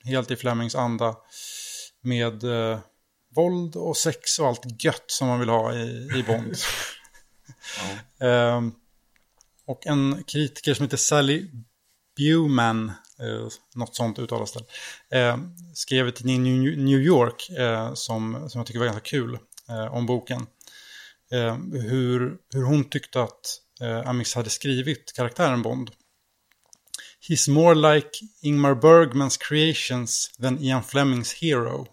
C: Helt i Flemings anda. Med eh, våld och sex och allt gött som man vill ha i, i Bond. ja. eh, och en kritiker som heter Sally Bewman, eh, något sånt uttalas det, eh, skrev i tidningen New York eh, som, som jag tycker var ganska kul eh, om boken. eh, hur, hur hon tyckte att eh, Amis hade skrivit karaktären Bond. He's more like Ingmar Bergmans creations than Ian Flemings hero.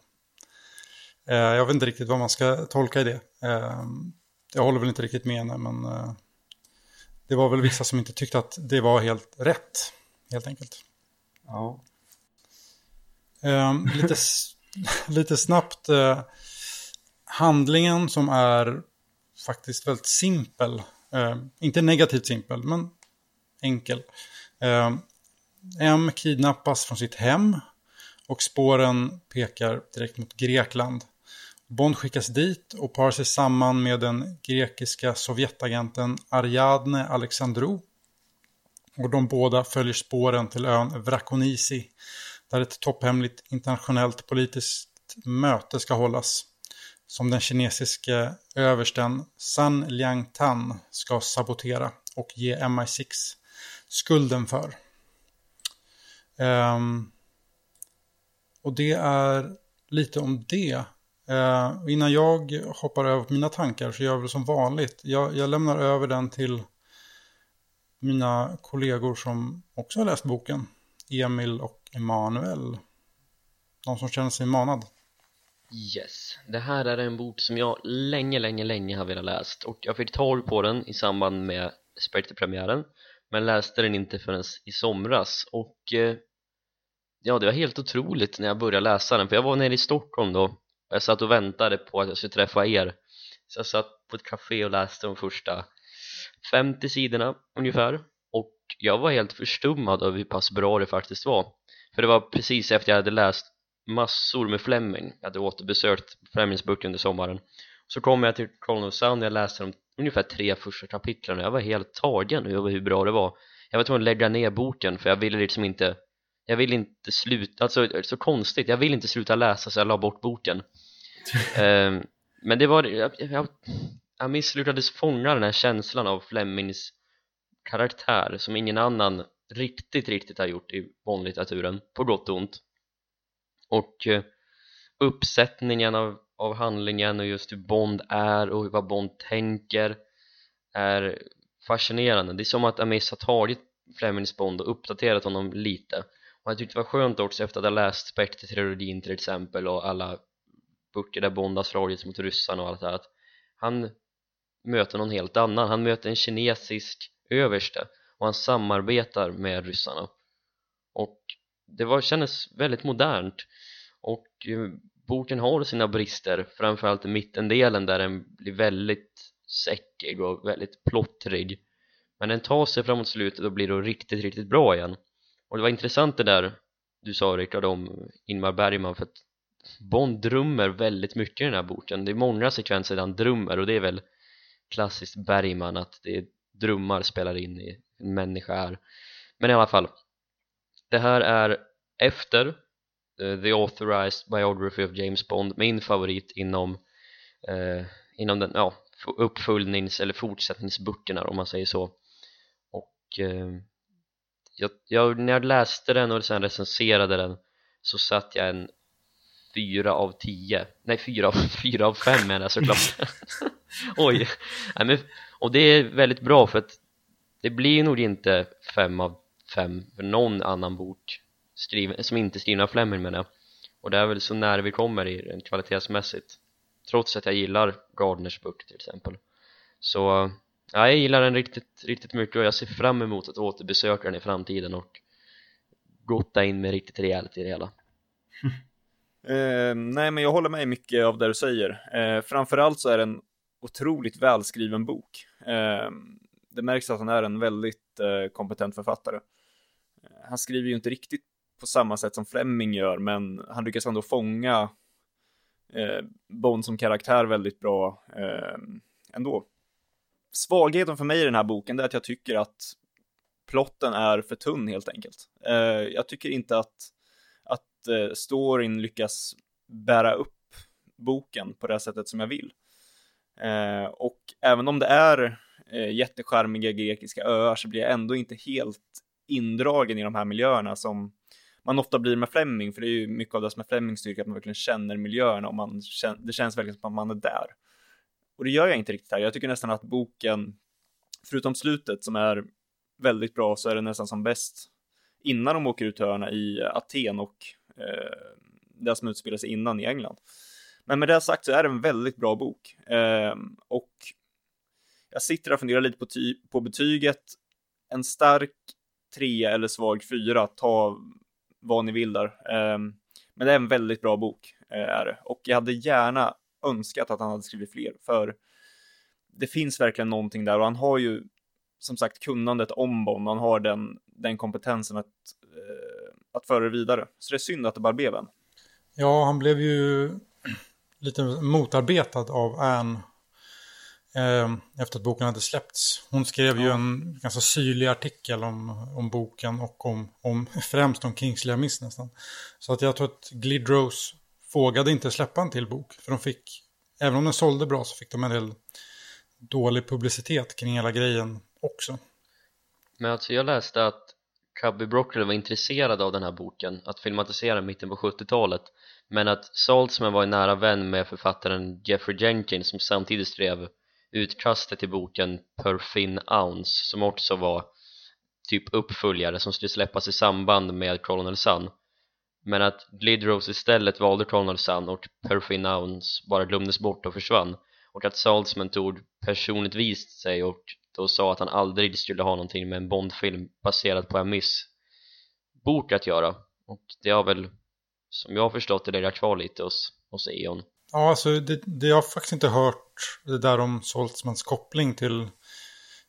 C: Eh, jag vet inte riktigt vad man ska tolka i det. Eh, jag håller väl inte riktigt med henne, men eh, det var väl vissa som inte tyckte att det var helt rätt, helt enkelt.
B: Ja.
C: Ehm, lite, lite snabbt. Eh, handlingen som är faktiskt väldigt simpel. Eh, inte negativt simpel, men enkel. Eh, M kidnappas från sitt hem och spåren pekar direkt mot Grekland. Bond skickas dit och parar sig samman med den grekiska sovjetagenten Ariadne Alexandrou. Och de båda följer spåren till ön Vrakonisi där ett topphemligt internationellt politiskt möte ska hållas som den kinesiske översten San Liang-Tan ska sabotera och ge MI6 skulden för. Um, och det är lite om det. Uh, innan jag hoppar över på mina tankar så gör jag väl som vanligt. Jag, jag lämnar över den till mina kollegor som också har läst boken. Emil och Emanuel. De som känner sig manad.
D: Yes, det här är en bok som jag länge, länge, länge har velat läst och jag fick tag på den i samband med Spectre-premiären men läste den inte förrän i somras och eh, ja, det var helt otroligt när jag började läsa den för jag var nere i Stockholm då. Och jag satt och väntade på att jag skulle träffa er. Så jag satt på ett café och läste de första 50 sidorna ungefär. Och jag var helt förstummad över hur pass bra det faktiskt var. För det var precis efter jag hade läst massor med Fleming. Jag hade återbesökt Flemings böcker under sommaren. Så kom jag till Colin of Sound och jag läste de ungefär tre första kapitlen. Och jag var helt tagen över hur bra det var. Jag var tvungen att lägga ner boken för jag ville liksom inte jag ville inte sluta, alltså så konstigt, jag ville inte sluta läsa så jag la bort boken. Um, men det var, jag, jag, jag misslyckades fånga den här känslan av Flemings karaktär som ingen annan riktigt, riktigt har gjort i Bondlitteraturen, på gott och ont. Och eh, uppsättningen av, av handlingen och just hur Bond är och vad Bond tänker är fascinerande. Det är som att Amis har tagit Flemings Bond och uppdaterat honom lite och jag tyckte det var skönt också efter att ha läst Spectre-trilogin till exempel och alla böcker där Bond har slagits mot ryssarna och allt det här att han möter någon helt annan, han möter en kinesisk överste och han samarbetar med ryssarna. Och det var, kändes väldigt modernt. Och eh, boken har sina brister framförallt i mittendelen där den blir väldigt säckig och väldigt plottrig. Men den tar sig framåt slutet och blir då riktigt, riktigt bra igen och det var intressant det där du sa Rickard om Ingmar Bergman för att Bond drömmer väldigt mycket i den här boken. Det är många sekvenser där han drömmer och det är väl klassiskt Bergman att det är drömmar spelar in i en människa här. Men i alla fall det här är efter uh, The Authorized Biography of James Bond min favorit inom uh, inom den, ja, uppföljnings eller fortsättningsböckerna om man säger så. Och uh, jag, jag, när jag läste den och sen recenserade den så satt jag en fyra av tio. Nej fyra av, fyra av fem menar jag såklart. Oj. Nej, men, och det är väldigt bra för att det blir nog inte fem av fem för någon annan bok skriven, som inte är skriven av Fleming menar jag. Och det är väl så nära vi kommer i rent kvalitetsmässigt trots att jag gillar Gardners bok till exempel. Så ja, jag gillar den riktigt, riktigt mycket och jag ser fram emot att återbesöka den i framtiden och gotta in mig riktigt rejält i det hela
A: eh, Nej, men jag håller med mycket av det du säger. Eh, framförallt så är det en otroligt välskriven bok. Eh, det märks att han är en väldigt eh, kompetent författare. Eh, han skriver ju inte riktigt på samma sätt som Fleming gör, men han lyckas ändå fånga eh, Bond som karaktär väldigt bra eh, ändå. Svagheten för mig i den här boken är att jag tycker att plotten är för tunn helt enkelt. Eh, jag tycker inte att, att eh, storyn lyckas bära upp boken på det sättet som jag vill. Eh, och även om det är eh, jättecharmiga grekiska öar så blir jag ändå inte helt indragen i de här miljöerna som man ofta blir med Fleming, för det är ju mycket av det som är Flemings styrka, att man verkligen känner miljöerna och man det känns verkligen som att man är där. Och det gör jag inte riktigt här. Jag tycker nästan att boken, förutom slutet som är väldigt bra, så är det nästan som bäst innan de åker ut till öarna i eh, Aten och eh, det som utspelar sig innan i England. Men med det sagt så är det en väldigt bra bok. Eh, och jag sitter och funderar lite på, på betyget. En stark trea eller svag fyra, ta vad ni vill där. Eh, men det är en väldigt bra bok, eh, är det. Och jag hade gärna önskat att han hade skrivit fler, för det finns verkligen någonting där och han har ju som sagt kunnandet om Bond, han har den, den kompetensen att, eh, att föra det vidare. Så det är synd att det bara blev en.
C: Ja, han blev ju lite motarbetad av Anne eh, efter att boken hade släppts. Hon skrev ja. ju en ganska syrlig artikel om, om boken och om, om främst om Kingsley Miss nästan. Så att jag tror att Glidrose vågade inte släppa en till bok. För de fick, även om den sålde bra så fick de en del dålig publicitet kring hela grejen också.
D: Men alltså jag läste att Cubby Broccoli var intresserad av den här boken, att filmatisera mitten på 70-talet men att Saltzman var en nära vän med författaren Jeffrey Jenkins som samtidigt skrev utkastet till boken Per Fin Ounce som också var typ uppföljare som skulle släppas i samband med Colonel Sun men att Glidrose istället valde Colonel Sun och Per bara glömdes bort och försvann. Och att Saltzman tog personligt vist sig och då sa att han aldrig skulle ha någonting med en Bondfilm baserad på en miss bok att göra. Och det har väl som jag har förstått det legat kvar lite hos, hos E.ON.
C: Ja, alltså det, det jag har faktiskt inte hört det där om Saltzmans koppling till,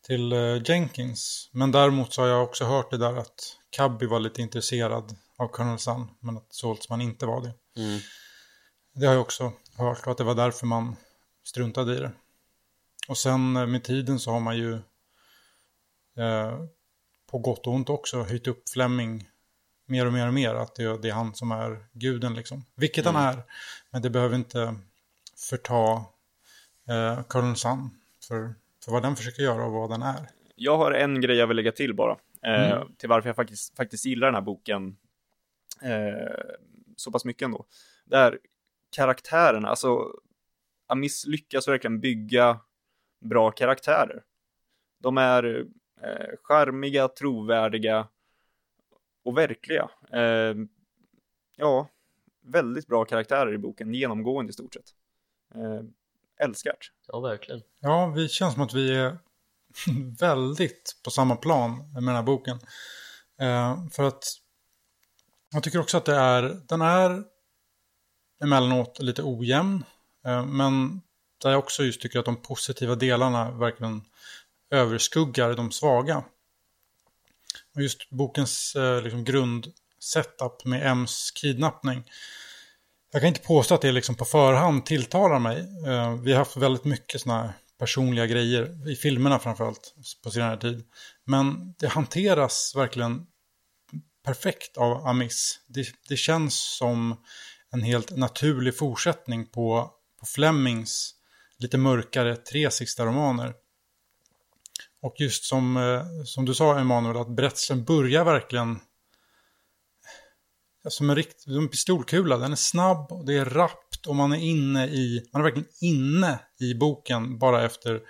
C: till uh, Jenkins. Men däremot så har jag också hört det där att Cabby var lite intresserad av Colonel Sun, men att Saltzman inte var det. Mm. Det har jag också hört och att det var därför man struntade i det. Och sen eh, med tiden så har man ju eh, på gott och ont också höjt upp Fleming mer och mer och mer. Att det, det är han som är guden liksom. Vilket mm. han är. Men det behöver inte förta eh, Colonel Sun för, för vad den försöker göra och vad den är.
A: Jag har en grej jag vill lägga till bara. Eh, mm. Till varför jag faktiskt, faktiskt gillar den här boken eh, så pass mycket ändå. Det är karaktärerna, alltså Amis lyckas verkligen bygga bra karaktärer. De är eh, charmiga, trovärdiga och verkliga. Eh, ja, väldigt bra karaktärer i boken, genomgående i stort sett. Eh, älskar't.
D: Ja, verkligen.
C: Ja, vi känns som att vi är väldigt på samma plan med den här boken. Eh, för att jag tycker också att det är, den är emellanåt lite ojämn. Eh, men där jag också just tycker att de positiva delarna verkligen överskuggar de svaga. Och just bokens eh, liksom, grundsetup med M's kidnappning. Jag kan inte påstå att det liksom på förhand tilltalar mig. Eh, vi har haft väldigt mycket sådana här personliga grejer, i filmerna framförallt, på senare tid. Men det hanteras verkligen perfekt av Amis. Det, det känns som en helt naturlig fortsättning på, på Flemings lite mörkare tre sista romaner. Och just som, eh, som du sa Emanuel, att berättelsen börjar verkligen som en riktig en pistolkula. Den är snabb och det är rappt och man är inne i, man är verkligen inne i boken bara efter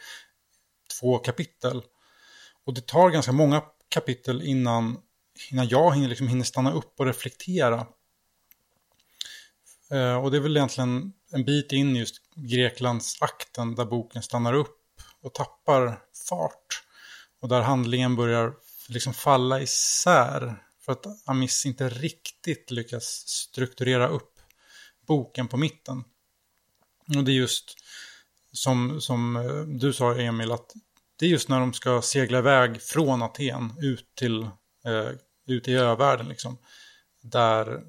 C: två kapitel. Och det tar ganska många kapitel innan, innan jag hinner, liksom, hinner stanna upp och reflektera. Eh, och det är väl egentligen en bit in just Greklands akten där boken stannar upp och tappar fart. Och där handlingen börjar liksom falla isär. För att Amis inte riktigt lyckas strukturera upp boken på mitten. Och det är just som, som eh, du sa Emil, att det är just när de ska segla iväg från Aten ut till eh, ute i övärlden liksom. Där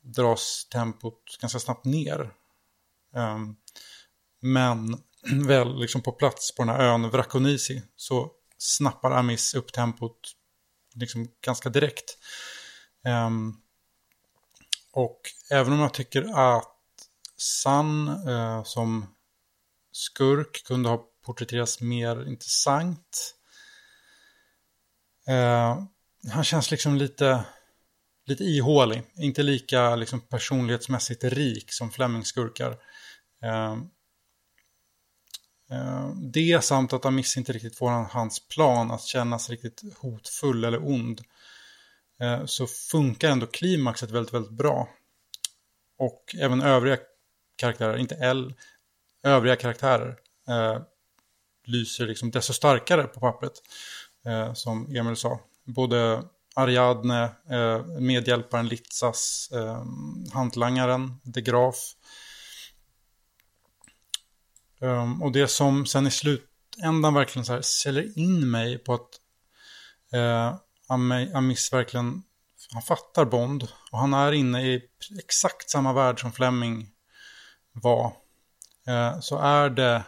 C: dras tempot ganska snabbt ner. Um, men väl liksom på plats på den här ön Vrakonisi så snappar Amis upp tempot liksom ganska direkt. Um, och även om jag tycker att Sun uh, eh, som skurk kunde ha porträtterats mer intressant. Uh, han känns liksom lite, lite ihålig, inte lika liksom, personlighetsmässigt rik som Flemings skurkar. Eh, Eh, det samt att Amis inte riktigt får hans plan att kännas riktigt hotfull eller ond. Eh, så funkar ändå klimaxet väldigt, väldigt bra. Och även övriga karaktärer, inte L, övriga karaktärer eh, lyser liksom desto starkare på pappret. Eh, som Emil sa. Både Ariadne, eh, medhjälparen Litsas, eh, hantlangaren De Graf. Um, ehm, och det som sen i slutändan verkligen så här säljer in mig på att eh, Amis verkligen, han fattar Bond. Och han är inne i exakt samma värld som Fleming var. Eh, så är det,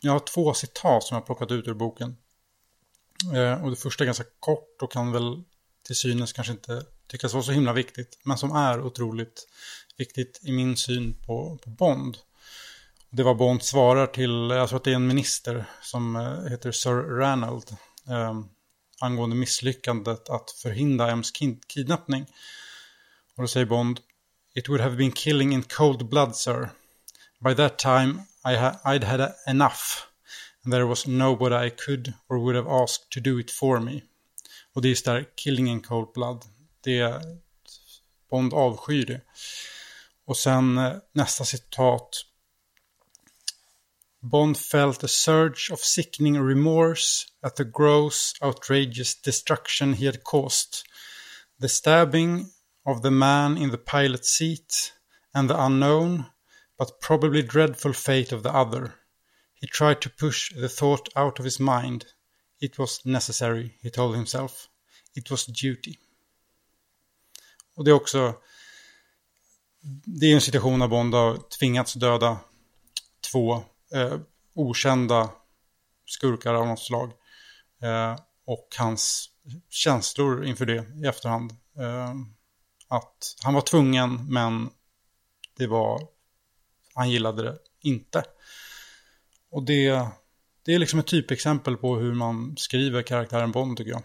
C: jag har två citat som jag plockat ut ur boken. Eh, och det första är ganska kort och kan väl till synes kanske inte tyckas vara så himla viktigt. Men som är otroligt viktigt i min syn på, på Bond. Det var Bond svarar till, jag tror att det är en minister som eh, heter Sir Ranald. Eh, angående misslyckandet att förhindra M's kidnappning. Och då säger Bond It would have been killing in cold blood, sir. By that time I ha I'd had enough. There was nobody I could or would have asked to do it for me. Och det är just där, killing in cold blood. Det Bond avskyr det. Och sen eh, nästa citat Bond felt a surge of sickening remorse at the gross, outrageous destruction he had caused. The stabbing of the man in the pilot seat and the unknown, but probably dreadful fate of the other. He tried to push the thought out of his mind. It was necessary, he told himself. It was duty. Och det är också... Det är en situation där Bond har tvingats döda två eh, okända skurkar av något slag. Eh, och hans känslor inför det i efterhand. Eh, att han var tvungen men det var, han gillade det inte. Och det, det är liksom ett typexempel på hur man skriver karaktären Bond tycker jag.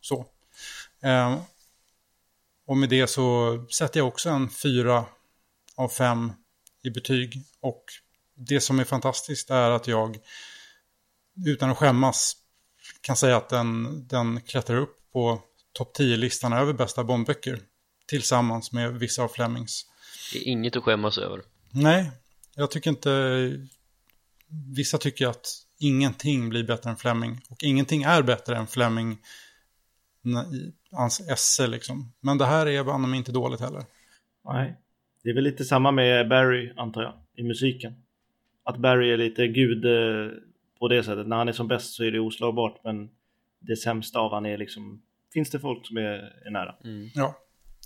C: Så. Eh, och med det så sätter jag också en fyra av fem i betyg. Och det som är fantastiskt är att jag utan att skämmas kan säga att den, den klättrar upp på topp 10-listan över bästa Bondböcker tillsammans med vissa av Flemings.
D: Det är inget att skämmas över.
C: Nej, jag tycker inte... Vissa tycker att ingenting blir bättre än Fleming och ingenting är bättre än Fleming i hans esse liksom. Men det här är banne inte dåligt heller.
B: Nej. Det är väl lite samma med Barry, antar jag, i musiken. Att Barry är lite gud eh, på det sättet. När han är som bäst så är det oslagbart, men det sämsta av han är liksom... Finns det folk som är, är nära?
C: Mm. Ja,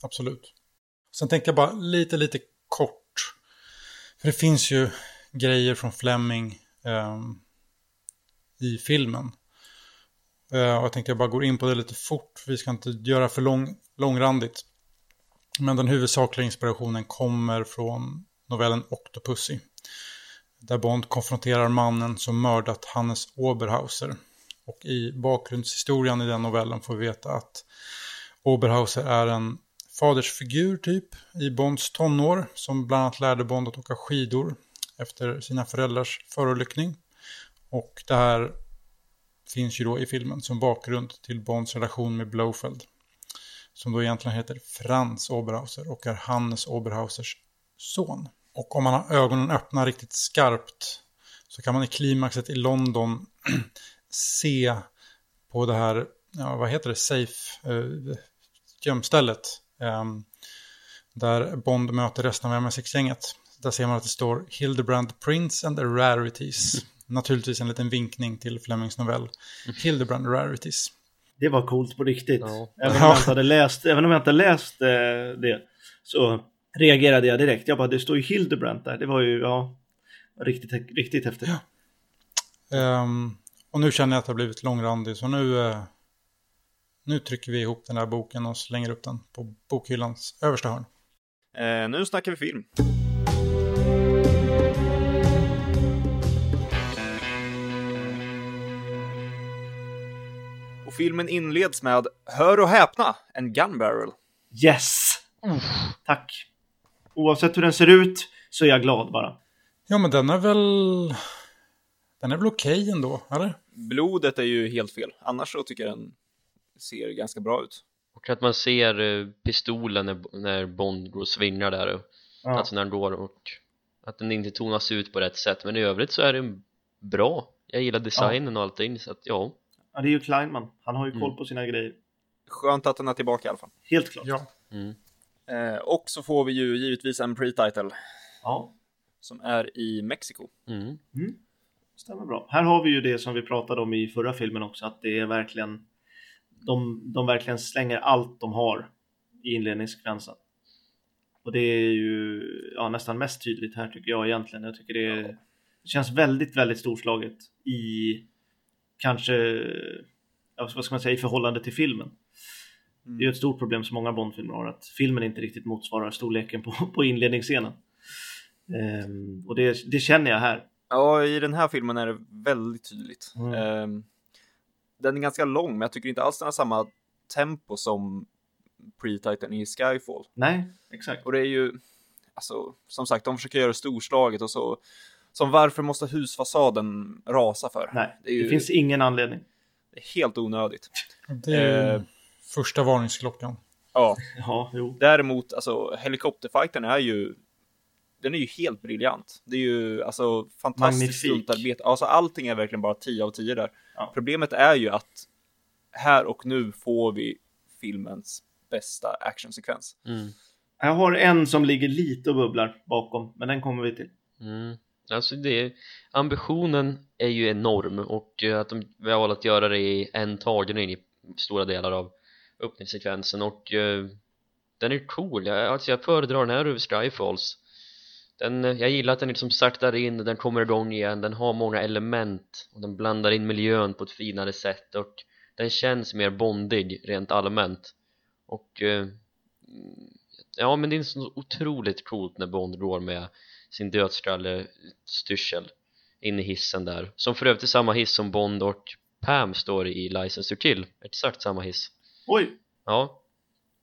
C: absolut. Sen tänker jag bara lite, lite kort. För det finns ju grejer från Fleming eh, i filmen. Eh, och jag tänkte jag bara går in på det lite fort. För vi ska inte göra för lång, långrandigt. Men den huvudsakliga inspirationen kommer från novellen Octopussy. Där Bond konfronterar mannen som mördat Hannes Oberhauser. Och i bakgrundshistorien i den novellen får vi veta att Oberhauser är en fadersfigur typ i Bonds tonår som bland annat lärde Bond att åka skidor efter sina föräldrars förolyckning. Och det här finns ju då i filmen som bakgrund till Bonds relation med Blowfeld som då egentligen heter Frans Oberhauser och är Hannes Oberhausers son. Och om man har ögonen öppna riktigt skarpt så kan man i klimaxet i London se på det här, ja, vad heter det, safe, eh, gömstället. Eh, där Bond möter resten av MSX-gänget. Där ser man att det står Hildebrand Prince and the Rarities. Naturligtvis en liten vinkning till Flemings novell Hildebrand Rarities.
B: Det var coolt på riktigt. Ja. Även, om jag inte hade läst, även om jag inte läst eh, det så reagerade jag direkt. Jag bara, det står ju Hildebrandt där. Det var ju, ja, riktigt, riktigt häftigt.
C: Ja. Um, och nu känner jag att det har blivit långrandig, så nu, uh, nu trycker vi ihop den här boken och slänger upp den på bokhyllans översta hörn.
A: Uh, nu snackar vi film. filmen inleds med, hör och häpna, en gun barrel.
B: Yes! Mm. Tack. Oavsett hur den ser ut så är jag glad bara.
C: Ja, men den är väl... Den är väl okej okay ändå, eller?
A: Blodet är ju helt fel. Annars så tycker jag den ser ganska bra ut.
D: Och att man ser eh, pistolen när, när Bond går och svingar där och, ja. Alltså när han går och att den inte tonas ut på rätt sätt men i övrigt så är den bra jag gillar designen ja. och allting så att ja
B: Ja det är ju Kleinman, han har ju koll mm. på sina grejer
A: Skönt att den är tillbaka i alla fall
B: Helt klart
C: Ja
A: mm. eh, Och så får vi ju givetvis en pre-title
B: Ja
A: Som är i Mexiko
D: mm.
B: Mm. Stämmer bra Här har vi ju det som vi pratade om i förra filmen också att det är verkligen de, de verkligen slänger allt de har i inledningssekvensen. Och det är ju ja, nästan mest tydligt här tycker jag egentligen. Jag tycker det, är, det känns väldigt, väldigt storslaget i kanske, vad ska man säga, i förhållande till filmen. Mm. Det är ju ett stort problem som många Bondfilmer har, att filmen inte riktigt motsvarar storleken på, på inledningsscenen. Um, och det, det känner jag här.
A: Ja, i den här filmen är det väldigt tydligt. Mm. Um, den är ganska lång, men jag tycker inte alls den har samma tempo som pre-titan i Skyfall.
B: Nej, exakt.
A: Och det är ju, alltså, som sagt, de försöker göra storslaget och så, som varför måste husfasaden rasa för?
B: Nej, det, ju, det finns ingen anledning.
A: Det är helt onödigt.
C: Det är eh, första varningsklockan.
A: Ja.
B: ja jo.
A: Däremot, alltså, helikopterfighten är ju den är ju helt briljant. Det är ju alltså fantastiskt struntarbete. Alltså allting är verkligen bara 10 av 10 där. Ja. Problemet är ju att här och nu får vi filmens bästa actionsekvens.
D: Mm.
B: Jag har en som ligger lite och bubblar bakom, men den kommer vi till.
D: Mm. Alltså det, ambitionen är ju enorm och att de har valt att göra det i en tagning i stora delar av öppningssekvensen och uh, den är cool, jag, alltså jag föredrar den här över Skyfalls den, jag gillar att den liksom saktar in, den kommer igång igen, den har många element och den blandar in miljön på ett finare sätt och den känns mer bondig rent allmänt och eh, ja men det är så otroligt coolt när Bond går med sin dödsskalle-styrsel in i hissen där som för övrigt är samma hiss som Bond och Pam står i License to Kill exakt samma hiss
B: Oj!
D: Ja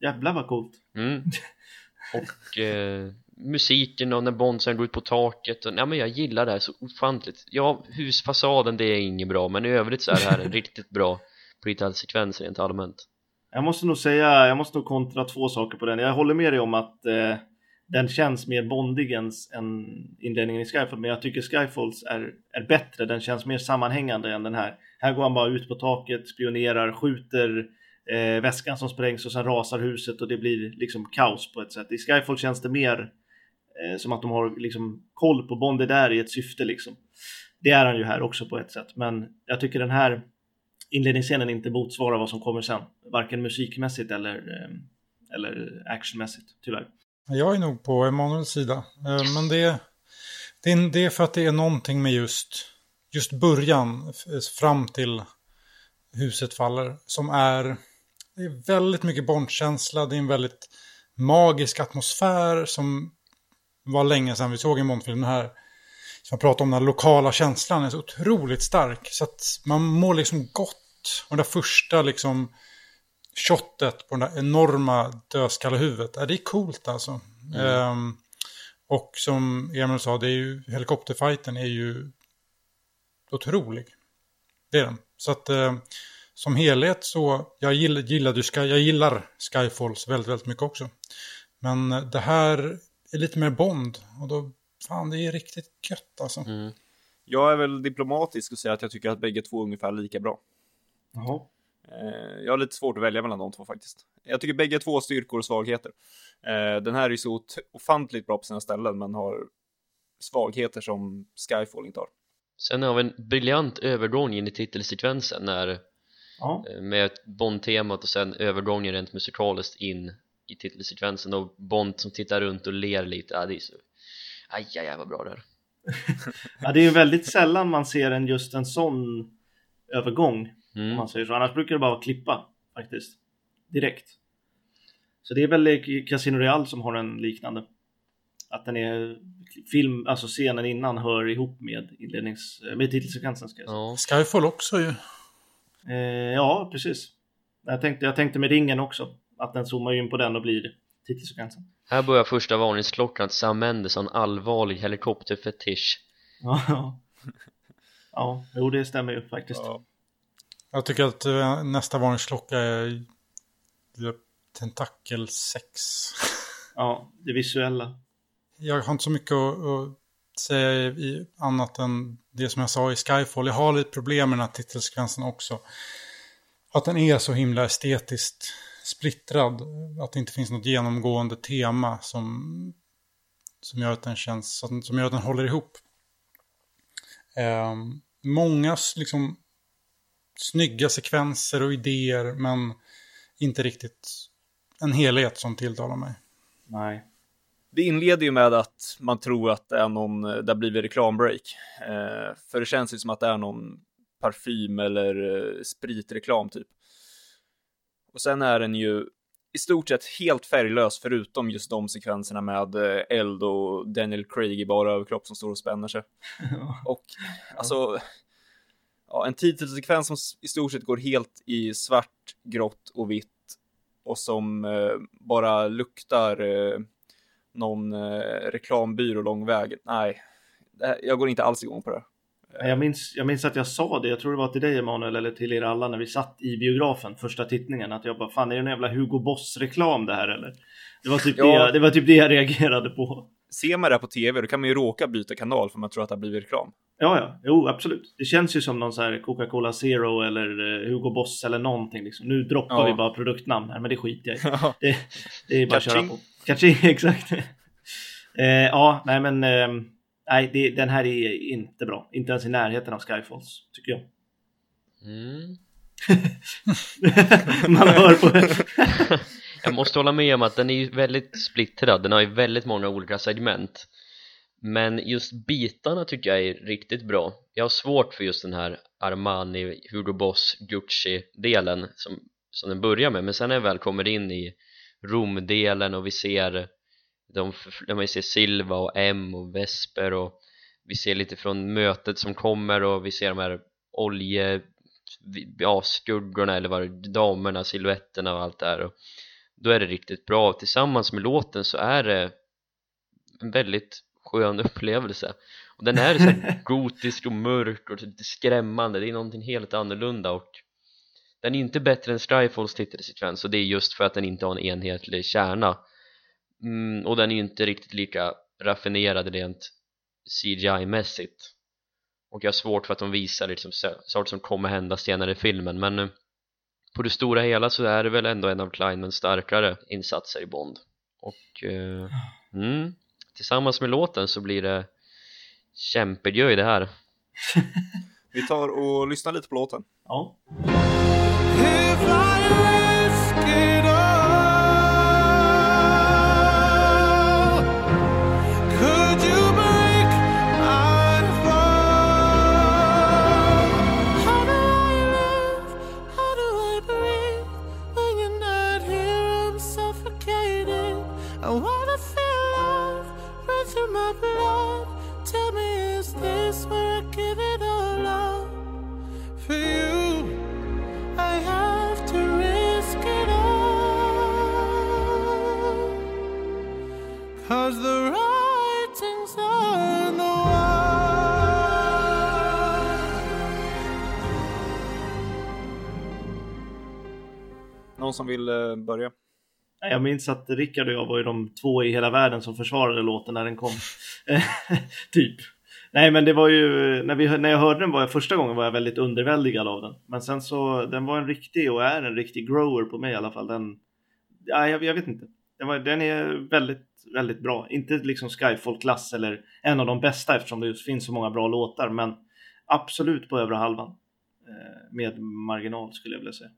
B: Jävlar vad coolt
D: mm. och eh, musiken och när Bond sen går ut på taket och, ja men jag gillar det här så ofantligt. Ja husfasaden det är inget bra men i övrigt så är det här en riktigt bra pre-sekvens rent allmänt.
B: Jag måste nog säga, jag måste nog kontra två saker på den. Jag håller med dig om att eh, den känns mer bondig än inledningen i Skyfall men jag tycker Skyfalls är, är bättre. Den känns mer sammanhängande än den här. Här går han bara ut på taket, spionerar, skjuter eh, väskan som sprängs och sen rasar huset och det blir liksom kaos på ett sätt. I Skyfall känns det mer Eh, som att de har liksom koll på Bond är där i ett syfte liksom. Det är han ju här också på ett sätt, men jag tycker den här inledningsscenen inte motsvarar vad som kommer sen, varken musikmässigt eller, eh, eller actionmässigt, tyvärr.
C: Jag är nog på Emanuels sida, eh, men det, det, är, det är för att det är någonting med just, just början eh, fram till huset faller som är, det är väldigt mycket Bondkänsla, det är en väldigt magisk atmosfär som var länge sedan vi såg en Bondfilm. Den här, som jag pratade om, den lokala känslan är så otroligt stark. Så att man mår liksom gott. Och det första liksom shotet på det där enorma dödskallehuvudet, ja, det är coolt alltså. Mm. Um, och som Emil sa, det är ju, helikopterfighten är ju otrolig. Det är den. Så att uh, som helhet så, jag gillar, gillade Sky, jag gillar Skyfalls väldigt, väldigt mycket också. Men det här är lite mer Bond. Och då, fan det är riktigt gött alltså.
D: Mm.
A: Jag är väl diplomatisk och säger att jag tycker att bägge två är ungefär lika bra.
B: Jaha.
A: Eh, jag har lite svårt att välja mellan de två faktiskt. Jag tycker bägge två har styrkor och svagheter. Eh, den här är ju så ofantligt bra på sina ställen, men har svagheter som Skyfall inte har.
D: Sen har vi en briljant övergång in i titelsekvensen när
B: ja.
D: Eh, med Bond-temat och sen övergången rent musikaliskt in i titelsekvensen och Bond som tittar runt och ler lite, ja det är så aj, aj, aj vad bra det är
B: ja, det är ju väldigt sällan man ser en just en sån övergång mm. om man säger så, annars brukar det bara vara klippa faktiskt direkt så det är väl Casino Real som har en liknande att den är film, alltså scenen innan hör ihop med inlednings, med titelsekvensen ska jag säga.
C: Ja. Skyfall också ju.
B: Eh, ja, precis. Jag tänkte, jag tänkte med ringen också att den zoomar in på den och blir titelsekvensen.
D: Här börjar första varningsklockan till Sam Mendes en allvarlig helikopterfetisch.
B: Ja, ja. Ja, jo det stämmer ju faktiskt. Ja.
C: Jag tycker att eh, nästa varningsklocka är tentakelsex.
B: Ja, det visuella.
C: Jag har inte så mycket att, att säga i annat än det som jag sa i Skyfall. Jag har lite problem med den här titelsekvensen också. Att den är så himla estetiskt splittrad. Att det inte finns något genomgående tema som, som gör att den känns, som gör att den håller ihop. Eh, många liksom snygga sekvenser och idéer men inte riktigt en helhet som tilltalar mig.
B: Nej.
A: Det inleder ju med att man tror att det är någon, det har blivit reklambreak. Eh, för det känns ju som att det är någon parfym eller eh, spritreklam typ. Och sen är den ju i stort sett helt färglös förutom just de sekvenserna med eh, eld och Daniel Craig i bara överkropp som står och spänner sig. och alltså, ja, en titelsekvens som i stort sett går helt i svart, grått och vitt och som eh, bara luktar eh, någon eh, reklambyrå lång väg. Nej, här, jag går inte alls igång på det.
B: Jag minns, jag minns att jag sa det, jag tror det var till dig Emanuel eller till er alla när vi satt i biografen första tittningen att jag bara fan är det en jävla Hugo Boss reklam det här eller? Det var typ, ja. det, det var typ det jag reagerade på.
A: Ser man det på tv då kan man ju råka byta kanal för man tror att det har blivit reklam.
B: Ja, ja, jo absolut. Det känns ju som någon så här Coca-Cola Zero eller eh, Hugo Boss eller någonting liksom. Nu droppar ja. vi bara produktnamn här men det skiter jag i. Ja. Det, det, är bara att köra på. Kaching, exakt. eh, ja, nej men eh, nej, det, den här är inte bra. Inte ens i närheten av Skyfalls, tycker jag.
D: Mm.
B: Man hör på
D: Jag måste hålla med om att den är ju väldigt splittrad, den har ju väldigt många olika segment Men just bitarna tycker jag är riktigt bra Jag har svårt för just den här Armani, Hugo Boss, Gucci-delen som, som den börjar med Men sen när jag väl kommer in i Rom-delen och vi ser de, de vi ser Silva och M och Vesper och vi ser lite från mötet som kommer och vi ser de här olje ja, skuggorna eller vad det damerna, siluetterna och allt det här och då är det riktigt bra. Tillsammans med låten så är det en väldigt skön upplevelse. Och den är så gotisk och mörk och lite skrämmande. Det är någonting helt annorlunda och den är inte bättre än Skyfalls titelsekvens och det är just för att den inte har en enhetlig kärna mm, och den är ju inte riktigt lika raffinerad rent CGI-mässigt och jag har svårt för att de visar liksom saker som kommer hända senare i filmen men eh, på det stora hela så är det väl ändå en av Kleinmans starkare insatser i Bond. Och eh, mm, tillsammans med låten så blir det kämpegöj det här.
A: Vi tar och lyssnar lite på låten.
B: Ja
A: som vill eh, börja?
B: Jag minns att Rickard och jag var ju de två i hela världen som försvarade låten när den kom. typ. Nej men det var ju, när, vi, när jag hörde den var jag första gången var jag väldigt underväldigad av den. Men sen så, den var en riktig och är en riktig grower på mig i alla fall. Den, ja, jag, jag vet inte. Den, var, den är väldigt, väldigt bra. Inte liksom Skyfall-klass eller en av de bästa eftersom det just finns så många bra låtar. Men absolut på övre halvan. Eh, med marginal skulle jag vilja säga.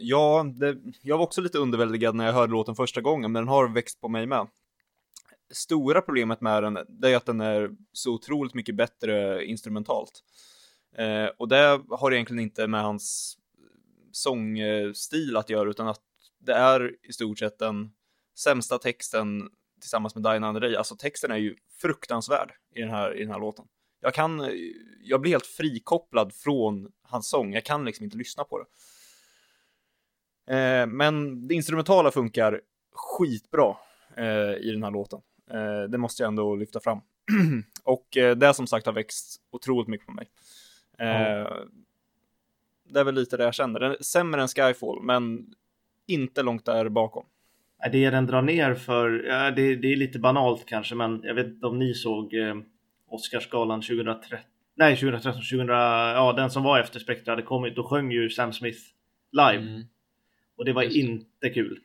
A: Ja, det, jag var också lite underväldigad när jag hörde låten första gången, men den har växt på mig med. Stora problemet med den, det är att den är så otroligt mycket bättre instrumentalt. Eh, och det har egentligen inte med hans sångstil att göra, utan att det är i stort sett den sämsta texten tillsammans med Dine Andrei. Alltså texten är ju fruktansvärd i den här, i den här låten. Jag kan, jag blir helt frikopplad från hans sång. Jag kan liksom inte lyssna på det. Eh, men det instrumentala funkar skitbra eh, i den här låten. Eh, det måste jag ändå lyfta fram. och eh, det som sagt har växt otroligt mycket på mig. Mm. Det är väl lite det jag känner. Den är sämre än Skyfall, men inte långt där bakom.
B: Det den drar ner för, ja, det, det är lite banalt kanske, men jag vet inte om ni såg eh, Oscarsgalan 2013 Nej, 2013, 2000, ja den som var efter Spectre hade kommit, då sjöng ju Sam Smith live. Mm. Och det var Just. inte kul.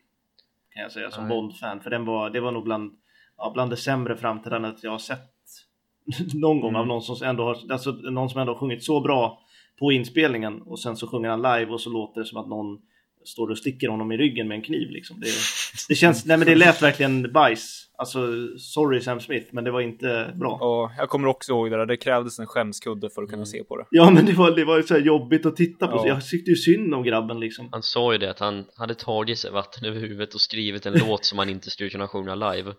B: Kan jag säga som Bond-fan, för den var, det var nog bland, ja, bland det sämre framträdandet jag har sett någon gång mm. av någon som ändå har, alltså någon som ändå har sjungit så bra på inspelningen och sen så sjunger han live och så låter det som att någon står och sticker honom i ryggen med en kniv liksom. Det, det känns, nej men det lät verkligen bajs. Alltså, sorry Sam Smith, men det var inte bra.
A: Ja, jag kommer också ihåg det där. Det krävdes en skämskudde för att kunna mm. se på det.
B: Ja, men det var, det var så här jobbigt att titta på. Ja. Jag tyckte ju synd om grabben liksom.
D: Han sa ju det, att han hade tagit sig vatten över huvudet och skrivit en låt som han inte skulle kunna sjunga live.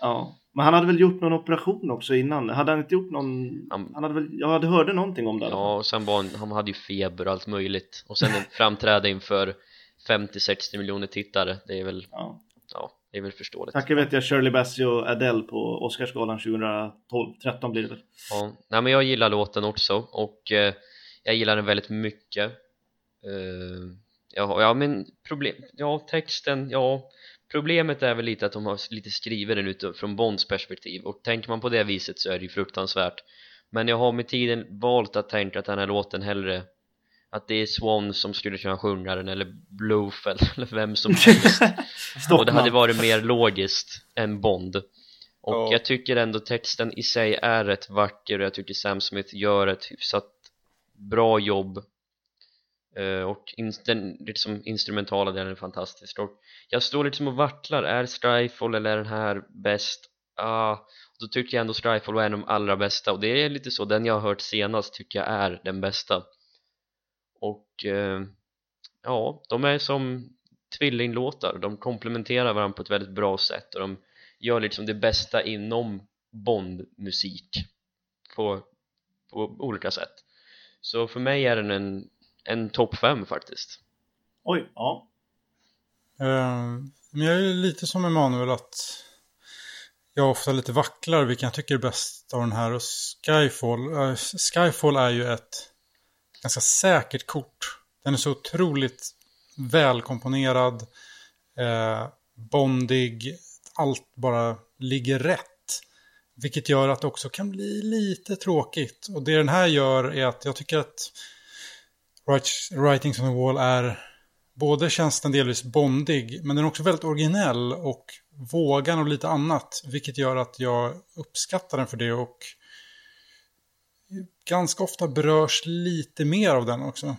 B: Ja, men han hade väl gjort någon operation också innan? Hade han inte gjort någon? Han, han hade väl, jag hade hörde någonting om det.
D: Ja, och sen var han, han hade ju feber och allt möjligt. Och sen framträda inför 50-60 miljoner tittare, det är väl, ja. Det är väl förståeligt.
B: Tack vet jag Shirley Bassey och Adele på Oscarsgalan 2012, 13 blir det väl?
D: Ja, nej men jag gillar låten också och eh, jag gillar den väldigt mycket. Uh, ja, ja, men problem, ja texten, ja Problemet är väl lite att de har lite skrivit den utifrån Bonds perspektiv och tänker man på det viset så är det ju fruktansvärt men jag har med tiden valt att tänka att den här låten hellre att det är Swan som skulle kunna sjunga den eller Blowfell eller vem som helst. Och det hade varit mer logiskt än Bond. Och oh. jag tycker ändå texten i sig är rätt vacker och jag tycker Sam Smith gör ett hyfsat bra jobb. Uh, och in, den liksom, instrumentala delen är fantastisk. Och jag står liksom och vacklar, är Strifle eller är den här bäst? Ah, då tycker jag ändå Strifle var en av de allra bästa. Och det är lite så, den jag har hört senast tycker jag är den bästa och eh, ja, de är som tvillinglåtar, de komplementerar varandra på ett väldigt bra sätt och de gör liksom det bästa inom Bondmusik på, på olika sätt. Så för mig är den en, en topp 5 faktiskt.
B: Oj, ja.
C: Uh, Men jag är lite som Emanuel att jag ofta lite vacklar vilken jag tycker är bäst av den här. Och Skyfall, uh, Skyfall är ju ett ganska säkert kort. Den är så otroligt välkomponerad, eh, bondig, allt bara ligger rätt. Vilket gör att det också kan bli lite tråkigt. Och det den här gör är att jag tycker att Writings on the Wall är både känns den delvis bondig men den är också väldigt originell och vågan och lite annat. Vilket gör att jag uppskattar den för det och ganska ofta berörs lite mer av den också.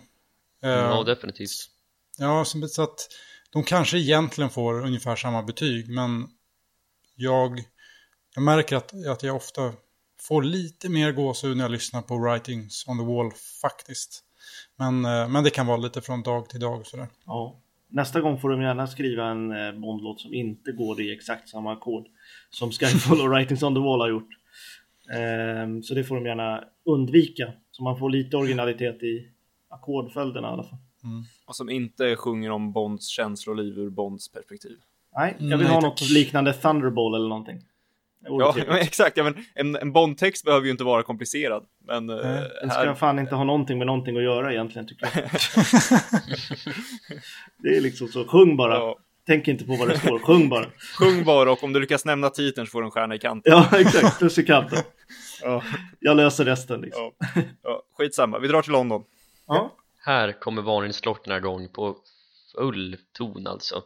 D: Ja, uh, definitivt.
C: Ja, så att de kanske egentligen får ungefär samma betyg, men jag, jag märker att, att jag ofta får lite mer gåshud när jag lyssnar på Writings on the Wall faktiskt. Men, uh, men det kan vara lite från dag till dag sådär.
B: Ja. Nästa gång får de gärna skriva en eh, Bondlåt som inte går i exakt samma ackord som Skyfall och Writings on the Wall har gjort. Ehm, så det får de gärna undvika. Så man får lite originalitet i ackordföljderna i alla fall.
A: Mm. Och som inte sjunger om Bonds känsloliv ur Bonds perspektiv.
B: Nej, jag vill Nej, ha tack. något liknande Thunderball eller någonting.
A: Ja, men exakt. Ja, men en, en Bond-text behöver ju inte vara komplicerad. Men,
B: Nej, äh, den ska här... fan inte ha någonting med någonting att göra egentligen, tycker jag. det är liksom så, sjung bara. Ja. Tänk inte på vad det står, sjung bara.
A: sjung bara och om du lyckas nämna titeln så får du en stjärna i kanten.
B: Ja, exakt, plus i kanten. ja. Jag löser resten liksom.
A: Ja. Ja, skitsamma, vi drar till London.
D: Ja. Här kommer varningsklockorna igång på full ton alltså.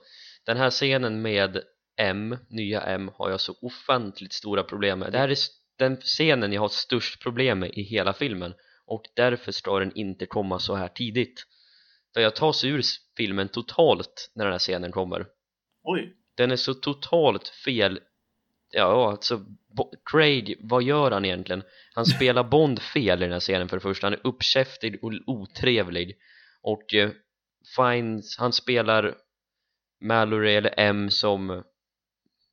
D: Den här scenen med M, nya M, har jag så ofantligt stora problem med. Det här är den scenen jag har störst problem med i hela filmen och därför ska den inte komma så här tidigt. Jag tas ur filmen totalt när den här scenen kommer.
B: Oj.
D: Den är så totalt fel Ja, alltså Craig, vad gör han egentligen? Han spelar Bond fel i den här scenen för det första. Han är uppkäftig och otrevlig. Och eh, finds, han spelar Mallory eller M som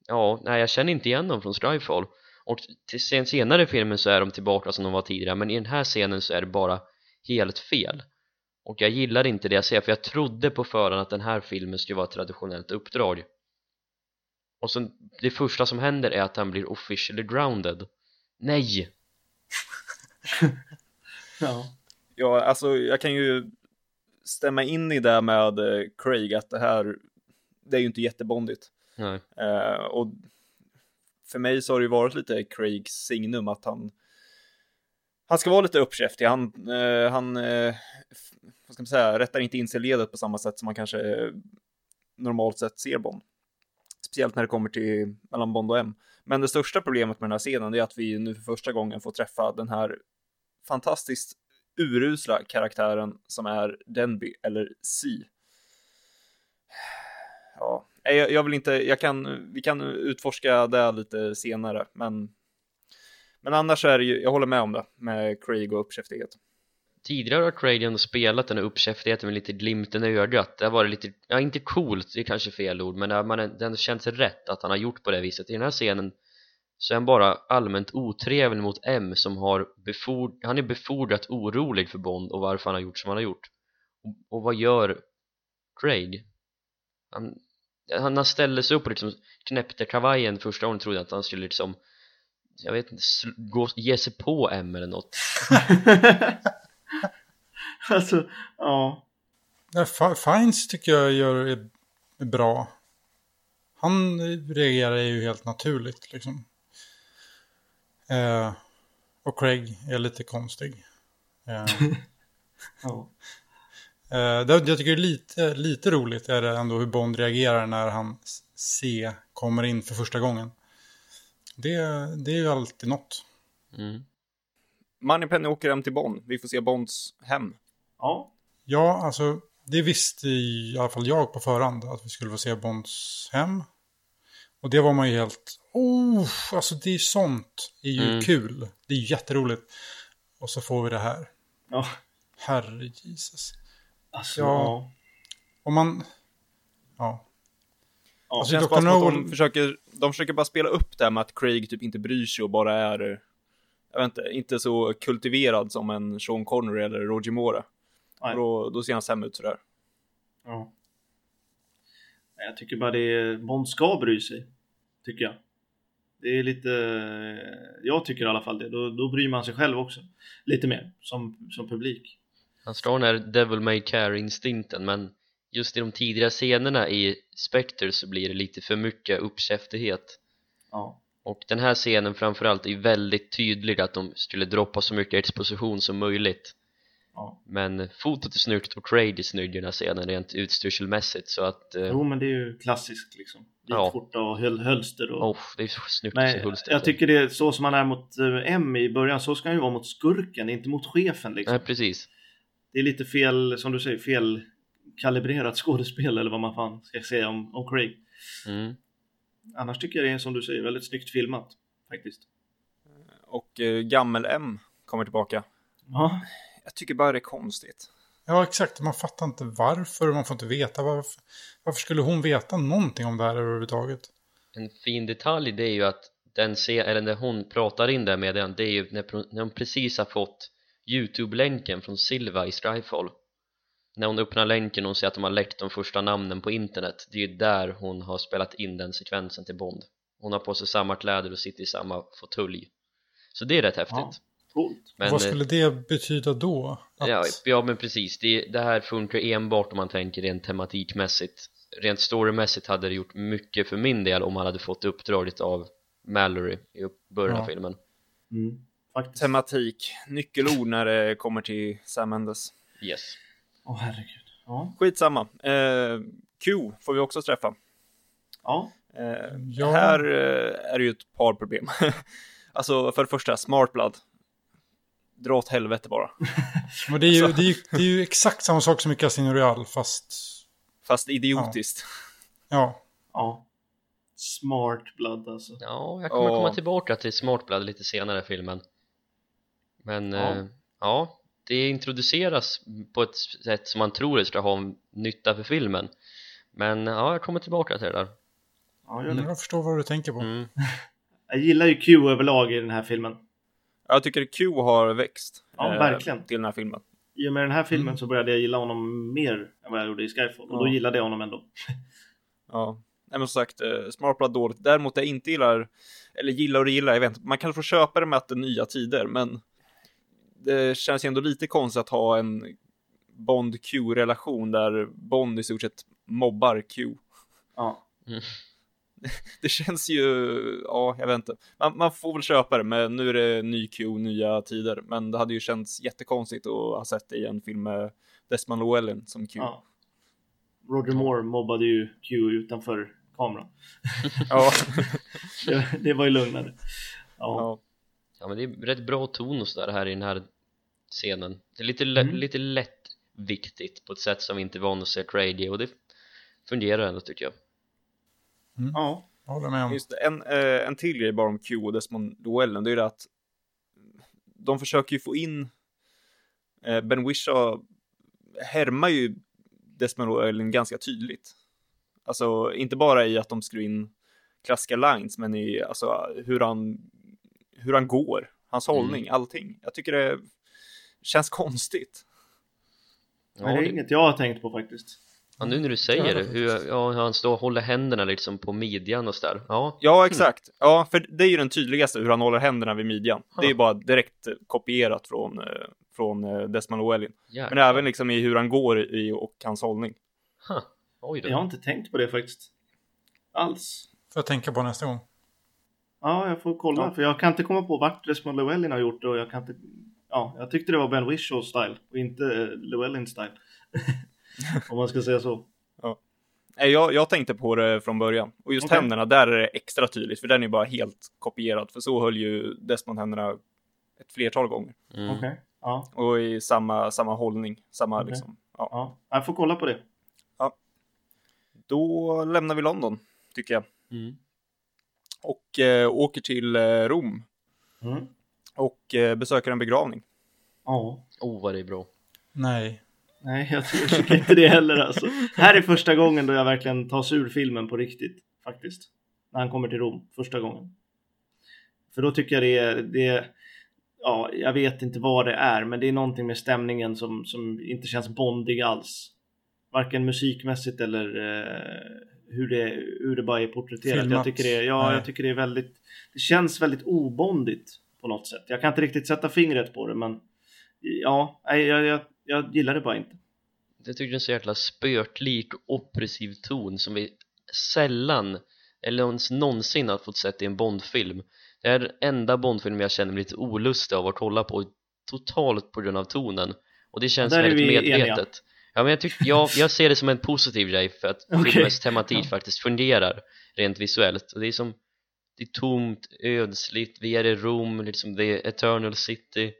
D: Ja, nej jag känner inte igen dem från Skyfall. Och till sen senare i filmen så är de tillbaka som de var tidigare Men i den här scenen så är det bara helt fel och jag gillade inte det jag ser för jag trodde på förhand att den här filmen skulle vara ett traditionellt uppdrag. Och sen det första som händer är att han blir officially grounded. Nej!
A: Ja. ja alltså jag kan ju stämma in i det med eh, Craig att det här det är ju inte jättebondigt.
D: Nej.
A: Uh, och för mig så har det ju varit lite Craigs signum att han han ska vara lite uppkäftig, han, uh, han uh, vad ska man säga, rättar inte in sig i ledet på samma sätt som man kanske eh, normalt sett ser Bond. Speciellt när det kommer till mellan Bond och M. Men det största problemet med den här scenen är att vi nu för första gången får träffa den här fantastiskt urusla karaktären som är Denby eller C. Ja, jag, jag vill inte, jag kan, vi kan utforska det lite senare, men men annars är det ju, jag håller med om det med Craig och uppkäftighet
D: tidigare har Cradian spelat den här uppkäftigheten med lite glimten i ögat det har varit lite, ja inte coolt, det är kanske fel ord men det har ändå känts rätt att han har gjort på det viset. I den här scenen så är han bara allmänt otrevlig mot M som har beford han är befordrat orolig för Bond och varför han har gjort som han har gjort. Och, och vad gör Craig? Han, han ställde sig upp och liksom knäppte kavajen första gången trodde att han skulle liksom jag vet inte, gå, ge sig på M eller något.
B: alltså, ja.
C: ja Fines tycker jag gör är, är bra. Han reagerar ju helt naturligt liksom. Eh, och Craig är lite konstig. Eh, ja. eh, det, jag tycker det är lite, lite roligt är det ändå hur Bond reagerar när han C kommer in för första gången. Det, det är ju alltid något.
D: Mm.
A: Moneypenny åker hem till Bond. Vi får se Bonds hem.
B: Ja.
C: Ja, alltså det visste i alla fall jag på förhand att vi skulle få se Bonds hem. Och det var man ju helt... Oh, alltså det är sånt. Det är ju mm. kul. Det är ju jätteroligt. Och så får vi det här.
B: Ja.
C: Herre Jesus.
B: Alltså, ja.
C: Om man... Ja.
A: ja alltså, det känns bara som att de försöker, de försöker bara spela upp det här med att Craig typ inte bryr sig och bara är... Jag vet inte, inte så kultiverad som en Sean Connery eller Roger Moore. Och då, då ser han sämre ut sådär.
B: Ja. Jag tycker bara det är, Bond ska bry sig. Tycker jag. Det är lite, jag tycker i alla fall det. Då, då bryr man sig själv också. Lite mer, som, som publik.
D: Han står den här Devil May Care-instinkten men just i de tidiga scenerna i Spectre så blir det lite för mycket uppkäftighet.
B: Ja.
D: Och den här scenen framförallt är väldigt tydlig att de skulle droppa så mycket exposition som möjligt.
B: Ja.
D: Men fotot är snyggt och Craig är snygg i den här scenen rent utstyrselmässigt så att eh...
B: Jo men det är ju klassiskt liksom Vitskjorta ja. och höl hölster och...
D: Oh, det är snyggt
B: Nej, hölster, jag tycker det är så som han är mot eh, M i början så ska han ju vara mot skurken, inte mot chefen liksom
D: Nej precis
B: Det är lite fel, som du säger, fel kalibrerat skådespel eller vad man fan ska säga om, om Craig
D: mm.
B: Annars tycker jag det är som du säger, väldigt snyggt filmat faktiskt
A: Och eh, Gammel-M kommer tillbaka
B: Ja
A: jag tycker bara det är konstigt.
C: Ja, exakt. Man fattar inte varför. Man får inte veta varför. Varför skulle hon veta någonting om det här överhuvudtaget?
D: En fin detalj det är ju att den ser, eller när hon pratar in där med den, det är ju när, när hon precis har fått Youtube-länken från Silva i Strifefall. När hon öppnar länken och ser att de har läckt de första namnen på internet, det är ju där hon har spelat in den sekvensen till Bond. Hon har på sig samma kläder och sitter i samma fåtölj. Så det är rätt häftigt. Ja.
C: Men, Vad skulle det betyda då?
D: Att... Ja, ja, men precis. Det, det här funkar enbart om man tänker rent tematikmässigt. Rent storymässigt hade det gjort mycket för min del om man hade fått uppdraget av Mallory i början ja. av filmen.
B: Mm,
A: Tematik, nyckelord när det kommer till Sam Mendes.
D: Yes.
B: Åh oh, herregud. Ja.
A: Skitsamma. Eh, Q får vi också träffa.
B: Ja.
A: Eh, ja. Här eh, är det ju ett par problem. alltså för det första, Smartblood dra åt helvete bara.
C: Men det, är ju, det, är ju, det är ju exakt samma sak som i Casino Royale, fast...
A: Fast idiotiskt.
C: Ja.
B: Ja. Smart blood alltså.
D: Ja, jag kommer oh. komma tillbaka till Smart blood lite senare i filmen. Men ja. Eh, ja, det introduceras på ett sätt som man tror det ska ha nytta för filmen. Men ja, jag kommer tillbaka till det där.
C: Ja, jag, jag förstår vad du tänker på.
D: Mm.
B: jag gillar ju Q överlag i den här filmen.
A: Jag tycker Q har växt.
B: Ja, eh, verkligen.
A: Till den här filmen.
B: I och med den här filmen mm. så började jag gilla honom mer än vad jag gjorde i Skyfall. Och ja. då gillade jag honom ändå.
A: ja. nej men som sagt, eh, Smart Blood dåligt. Däremot jag inte gillar, eller gillar och gillar, jag vet inte, man kan få köpa det med att det är nya tider, men det känns ju ändå lite konstigt att ha en Bond-Q-relation där Bond i stort sett mobbar Q.
B: Ja. Mm.
A: Det känns ju, ja, jag vet inte. Man, man, får väl köpa det, men nu är det ny Q, nya tider. Men det hade ju känts jättekonstigt att ha sett det i en film med Desmond Llewellyn som Q. Ja.
B: Roger Moore mobbade ju Q utanför kameran. ja. det, det, var ju lugnare.
D: Ja. ja. men det är rätt bra ton och sådär här i den här scenen. Det är lite, mm. lite lätt viktigt på ett sätt som vi inte är vana att se radio och det fungerar ändå tycker jag.
C: Mm. Ja, håller med om.
A: Just en, eh, en till grej bara om Q och Desmond Llewellyn, det är det att de försöker ju få in eh, Ben Wishaw härmar ju Desmond Llewellyn ganska tydligt. Alltså inte bara i att de skrev in klassiska lines, men i alltså hur han, hur han går, hans mm. hållning, allting. Jag tycker det känns konstigt.
B: Ja, det är inget jag har tänkt på faktiskt.
D: Ja, nu när du säger det, hur, ja, hur han står och håller händerna liksom på midjan och sådär. Ja.
A: ja, exakt. Ja, för det är ju den tydligaste, hur han håller händerna vid midjan. Ha. Det är ju bara direkt kopierat från, eh, från eh, Desmond Llewellyn. Men även liksom i hur han går i och hans hållning.
B: Huh. Oj då. Jag har inte tänkt på det faktiskt. Alls.
C: Får jag tänka på nästa gång.
B: Ja, jag får kolla. Ja. För jag kan inte komma på vart Desmond Llewellyn har gjort det och jag kan inte... Ja, jag tyckte det var Ben Whishaw style och inte eh, Llewellyn style. Om man ska säga så.
A: Ja. Jag, jag tänkte på det från början. Och just okay. händerna, där är det extra tydligt. För den är bara helt kopierad. För så höll ju Desmond händerna ett flertal gånger.
B: Mm. Okay. Ja.
A: Och i samma, samma hållning. Samma okay. liksom.
B: Ja. ja. Jag får kolla på det.
A: Ja. Då lämnar vi London, tycker jag.
D: Mm.
A: Och eh, åker till eh, Rom.
B: Mm.
A: Och eh, besöker en begravning.
B: Ja.
D: Oh, vad det är bra.
C: Nej.
B: Nej, jag tycker inte det heller alltså. Här är första gången då jag verkligen tar sig ur filmen på riktigt, faktiskt. När han kommer till Rom, första gången. För då tycker jag det är, det är ja, jag vet inte vad det är, men det är någonting med stämningen som, som inte känns bondig alls. Varken musikmässigt eller eh, hur, det, hur det bara är porträtterat. Filmat. Jag tycker, det, ja, jag tycker det är väldigt, det känns väldigt obondigt på något sätt. Jag kan inte riktigt sätta fingret på det, men ja, jag, jag, jag gillar det bara inte.
D: Jag tycker det är en så jäkla spöklik oppressiv ton som vi sällan eller ens någonsin har fått sett i en Bondfilm. Det är den enda Bondfilm jag känner mig lite olustig av att kolla på totalt på grund av tonen och det känns väldigt medvetet. Eniga. Ja, men jag, tycker, jag, jag ser det som en positiv grej för att okay. filmens tematik ja. faktiskt fungerar rent visuellt och det är som det är tomt, ödsligt, vi är i Rom, liksom the eternal city.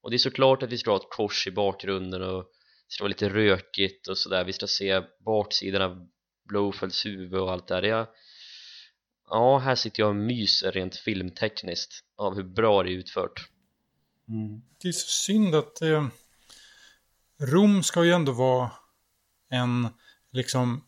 D: Och det är såklart att vi ska ha ett kors i bakgrunden och det ska vara lite rökigt och sådär. Vi ska se baksidan av Blofelds huvud och allt det där ja, här sitter jag och myser rent filmtekniskt av hur bra det är utfört.
C: Mm. det är så synd att eh, Rom ska ju ändå vara en liksom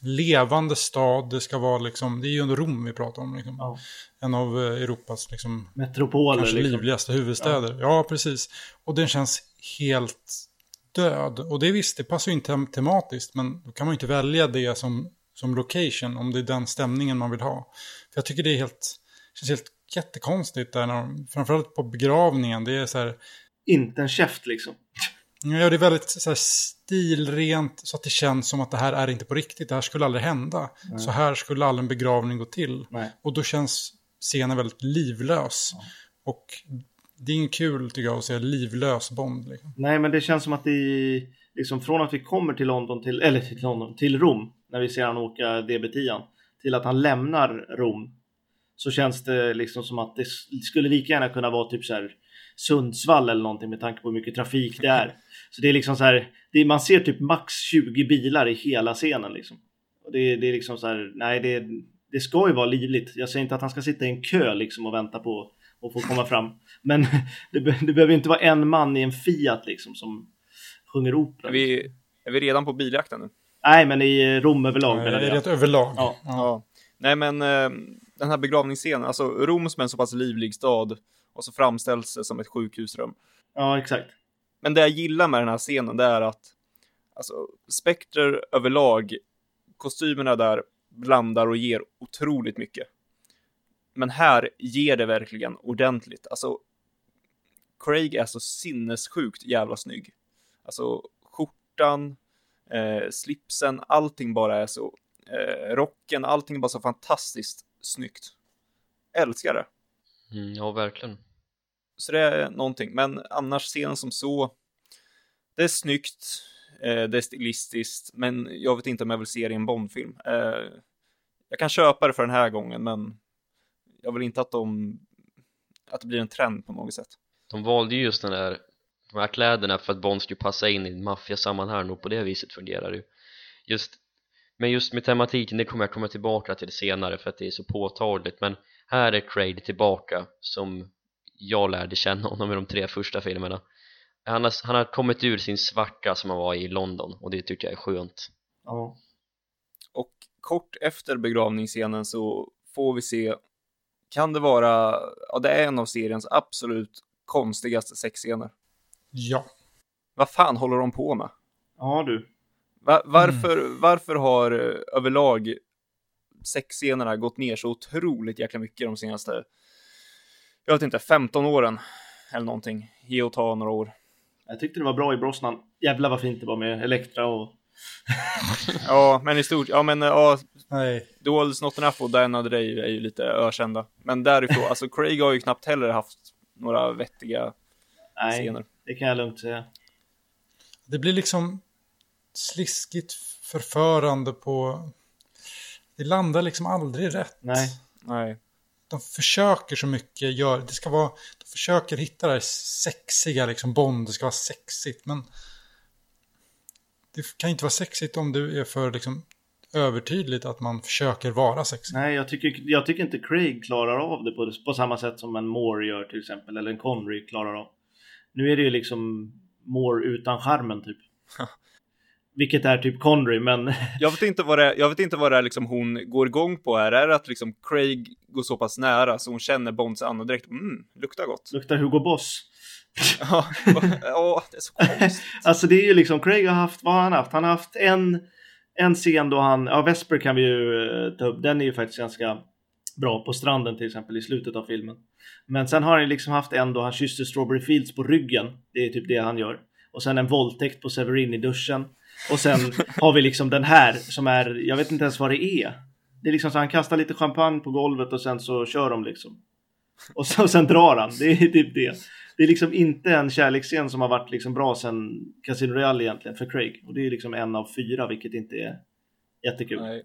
C: levande stad. Det ska vara liksom, det är ju ändå Rom vi pratar om. Liksom. Ja. En av eh, Europas liksom,
B: metropoler.
C: Kanske liksom. livligaste huvudstäder. Ja. ja. precis. Och den känns helt död. Och det visst, det passar ju inte tematiskt. Men då kan man ju inte välja det som, som location om det är den stämningen man vill ha. För jag tycker det är helt, känns helt jättekonstigt där. När, framförallt på begravningen. Det är så här.
B: Inte en käft liksom.
C: Ja, det är väldigt så här, stilrent så att det känns som att det här är inte på riktigt. Det här skulle aldrig hända. Nej. Så här skulle aldrig en begravning gå till.
B: Nej.
C: Och då känns scenen väldigt livlös. Ja. Och det är inget kul tycker jag att se livlös Bond. Liksom.
B: Nej, men det känns som att det liksom från att vi kommer till London till, eller till London, till Rom, när vi ser han åka DB10, till att han lämnar Rom, så känns det liksom som att det skulle lika gärna kunna vara typ så här Sundsvall eller någonting med tanke på hur mycket trafik det är. Så det är liksom så här, det är, man ser typ max 20 bilar i hela scenen liksom. Och det, det är liksom så här, nej det, det ska ju vara livligt. Jag säger inte att han ska sitta i en kö liksom och vänta på att få komma fram. Men det, det behöver inte vara en man i en Fiat liksom som sjunger opera.
A: Är vi, är vi redan på biljakten nu?
B: Nej, men i Rom överlag.
C: Nej, det är rätt överlag.
B: Ja.
A: ja. ja. Nej, men eh, den här begravningsscenen, alltså Rom som är en så pass livlig stad och så framställs det som ett sjukhusrum.
B: Ja, exakt.
A: Men det jag gillar med den här scenen, det är att alltså, Spectre överlag, kostymerna där, blandar och ger otroligt mycket. Men här ger det verkligen ordentligt. Alltså, Craig är så sinnessjukt jävla snygg. Alltså, skjortan, eh, slipsen, allting bara är så, eh, rocken, allting är bara så fantastiskt snyggt. Älskar det.
D: Mm, ja, verkligen.
A: Så det är någonting, men annars scenen som så, det är snyggt, eh, det är stilistiskt, men jag vet inte om jag vill se det i en Bondfilm. Eh, jag kan köpa det för den här gången, men jag vill inte att de, att det blir en trend på något sätt.
D: De valde ju just den där, de här kläderna för att Bond skulle passa in i maffiasammanhang och på det viset fungerar det ju. Just, men just med tematiken, det kommer jag komma tillbaka till senare för att det är så påtagligt, men här är Craig tillbaka som jag lärde känna honom i de tre första filmerna. Han har, han har kommit ur sin svacka som han var i London och det tycker jag är skönt.
A: Ja. Och kort efter begravningsscenen så får vi se kan det vara, ja det är en av seriens absolut konstigaste sexscener.
C: Ja.
A: Vad fan håller de på med?
B: Ja du.
A: Va varför, mm. varför har eh, överlag sexscenerna gått ner så otroligt jäkla mycket de senaste, jag vet inte, 15 åren eller någonting. Ge och ta några år.
B: Jag tyckte det var bra i Brosnan. Jävlar vad fint det var med Elektra och...
A: ja, men i stort, ja men ja, Nej. Duels Not Enough och Diana Drej är ju lite ökända. Men därifrån, alltså Craig har ju knappt heller haft några vettiga
B: Nej,
A: scener.
B: det kan jag lugnt säga.
C: Det blir liksom sliskigt förförande på det landar liksom aldrig rätt.
B: Nej.
A: Nej.
C: De försöker så mycket, gör, det ska vara, de försöker hitta det här sexiga, liksom Bond, det ska vara sexigt, men det kan inte vara sexigt om du är för liksom övertydligt att man försöker vara sexig.
B: Nej, jag tycker, jag tycker inte Craig klarar av det på, på samma sätt som en Moore gör till exempel, eller en Connery klarar av. Nu är det ju liksom Moore utan charmen typ. Vilket är typ Connery, men...
A: jag vet inte vad det är, jag vet inte vad det är liksom hon går igång på här. Är det att liksom Craig går så pass nära så hon känner Bonds andedräkt? Mm, luktar gott.
B: Luktar Hugo Boss.
A: ja, ja, det är så konstigt.
B: alltså det är ju liksom, Craig har haft, vad har han haft? Han har haft en, en scen då han, ja Vesper kan vi ju eh, ta upp, den är ju faktiskt ganska bra på stranden till exempel i slutet av filmen. Men sen har han liksom haft en då han kysste Strawberry Fields på ryggen. Det är typ det han gör. Och sen en våldtäkt på Severin i duschen. Och sen har vi liksom den här som är, jag vet inte ens vad det är. Det är liksom så han kastar lite champagne på golvet och sen så kör de liksom. Och, så, och sen drar han, det är typ det. Det är liksom inte en kärleksscen som har varit liksom bra sen Casino Royale egentligen för Craig. Och det är liksom en av fyra, vilket inte är jättekul. Nej.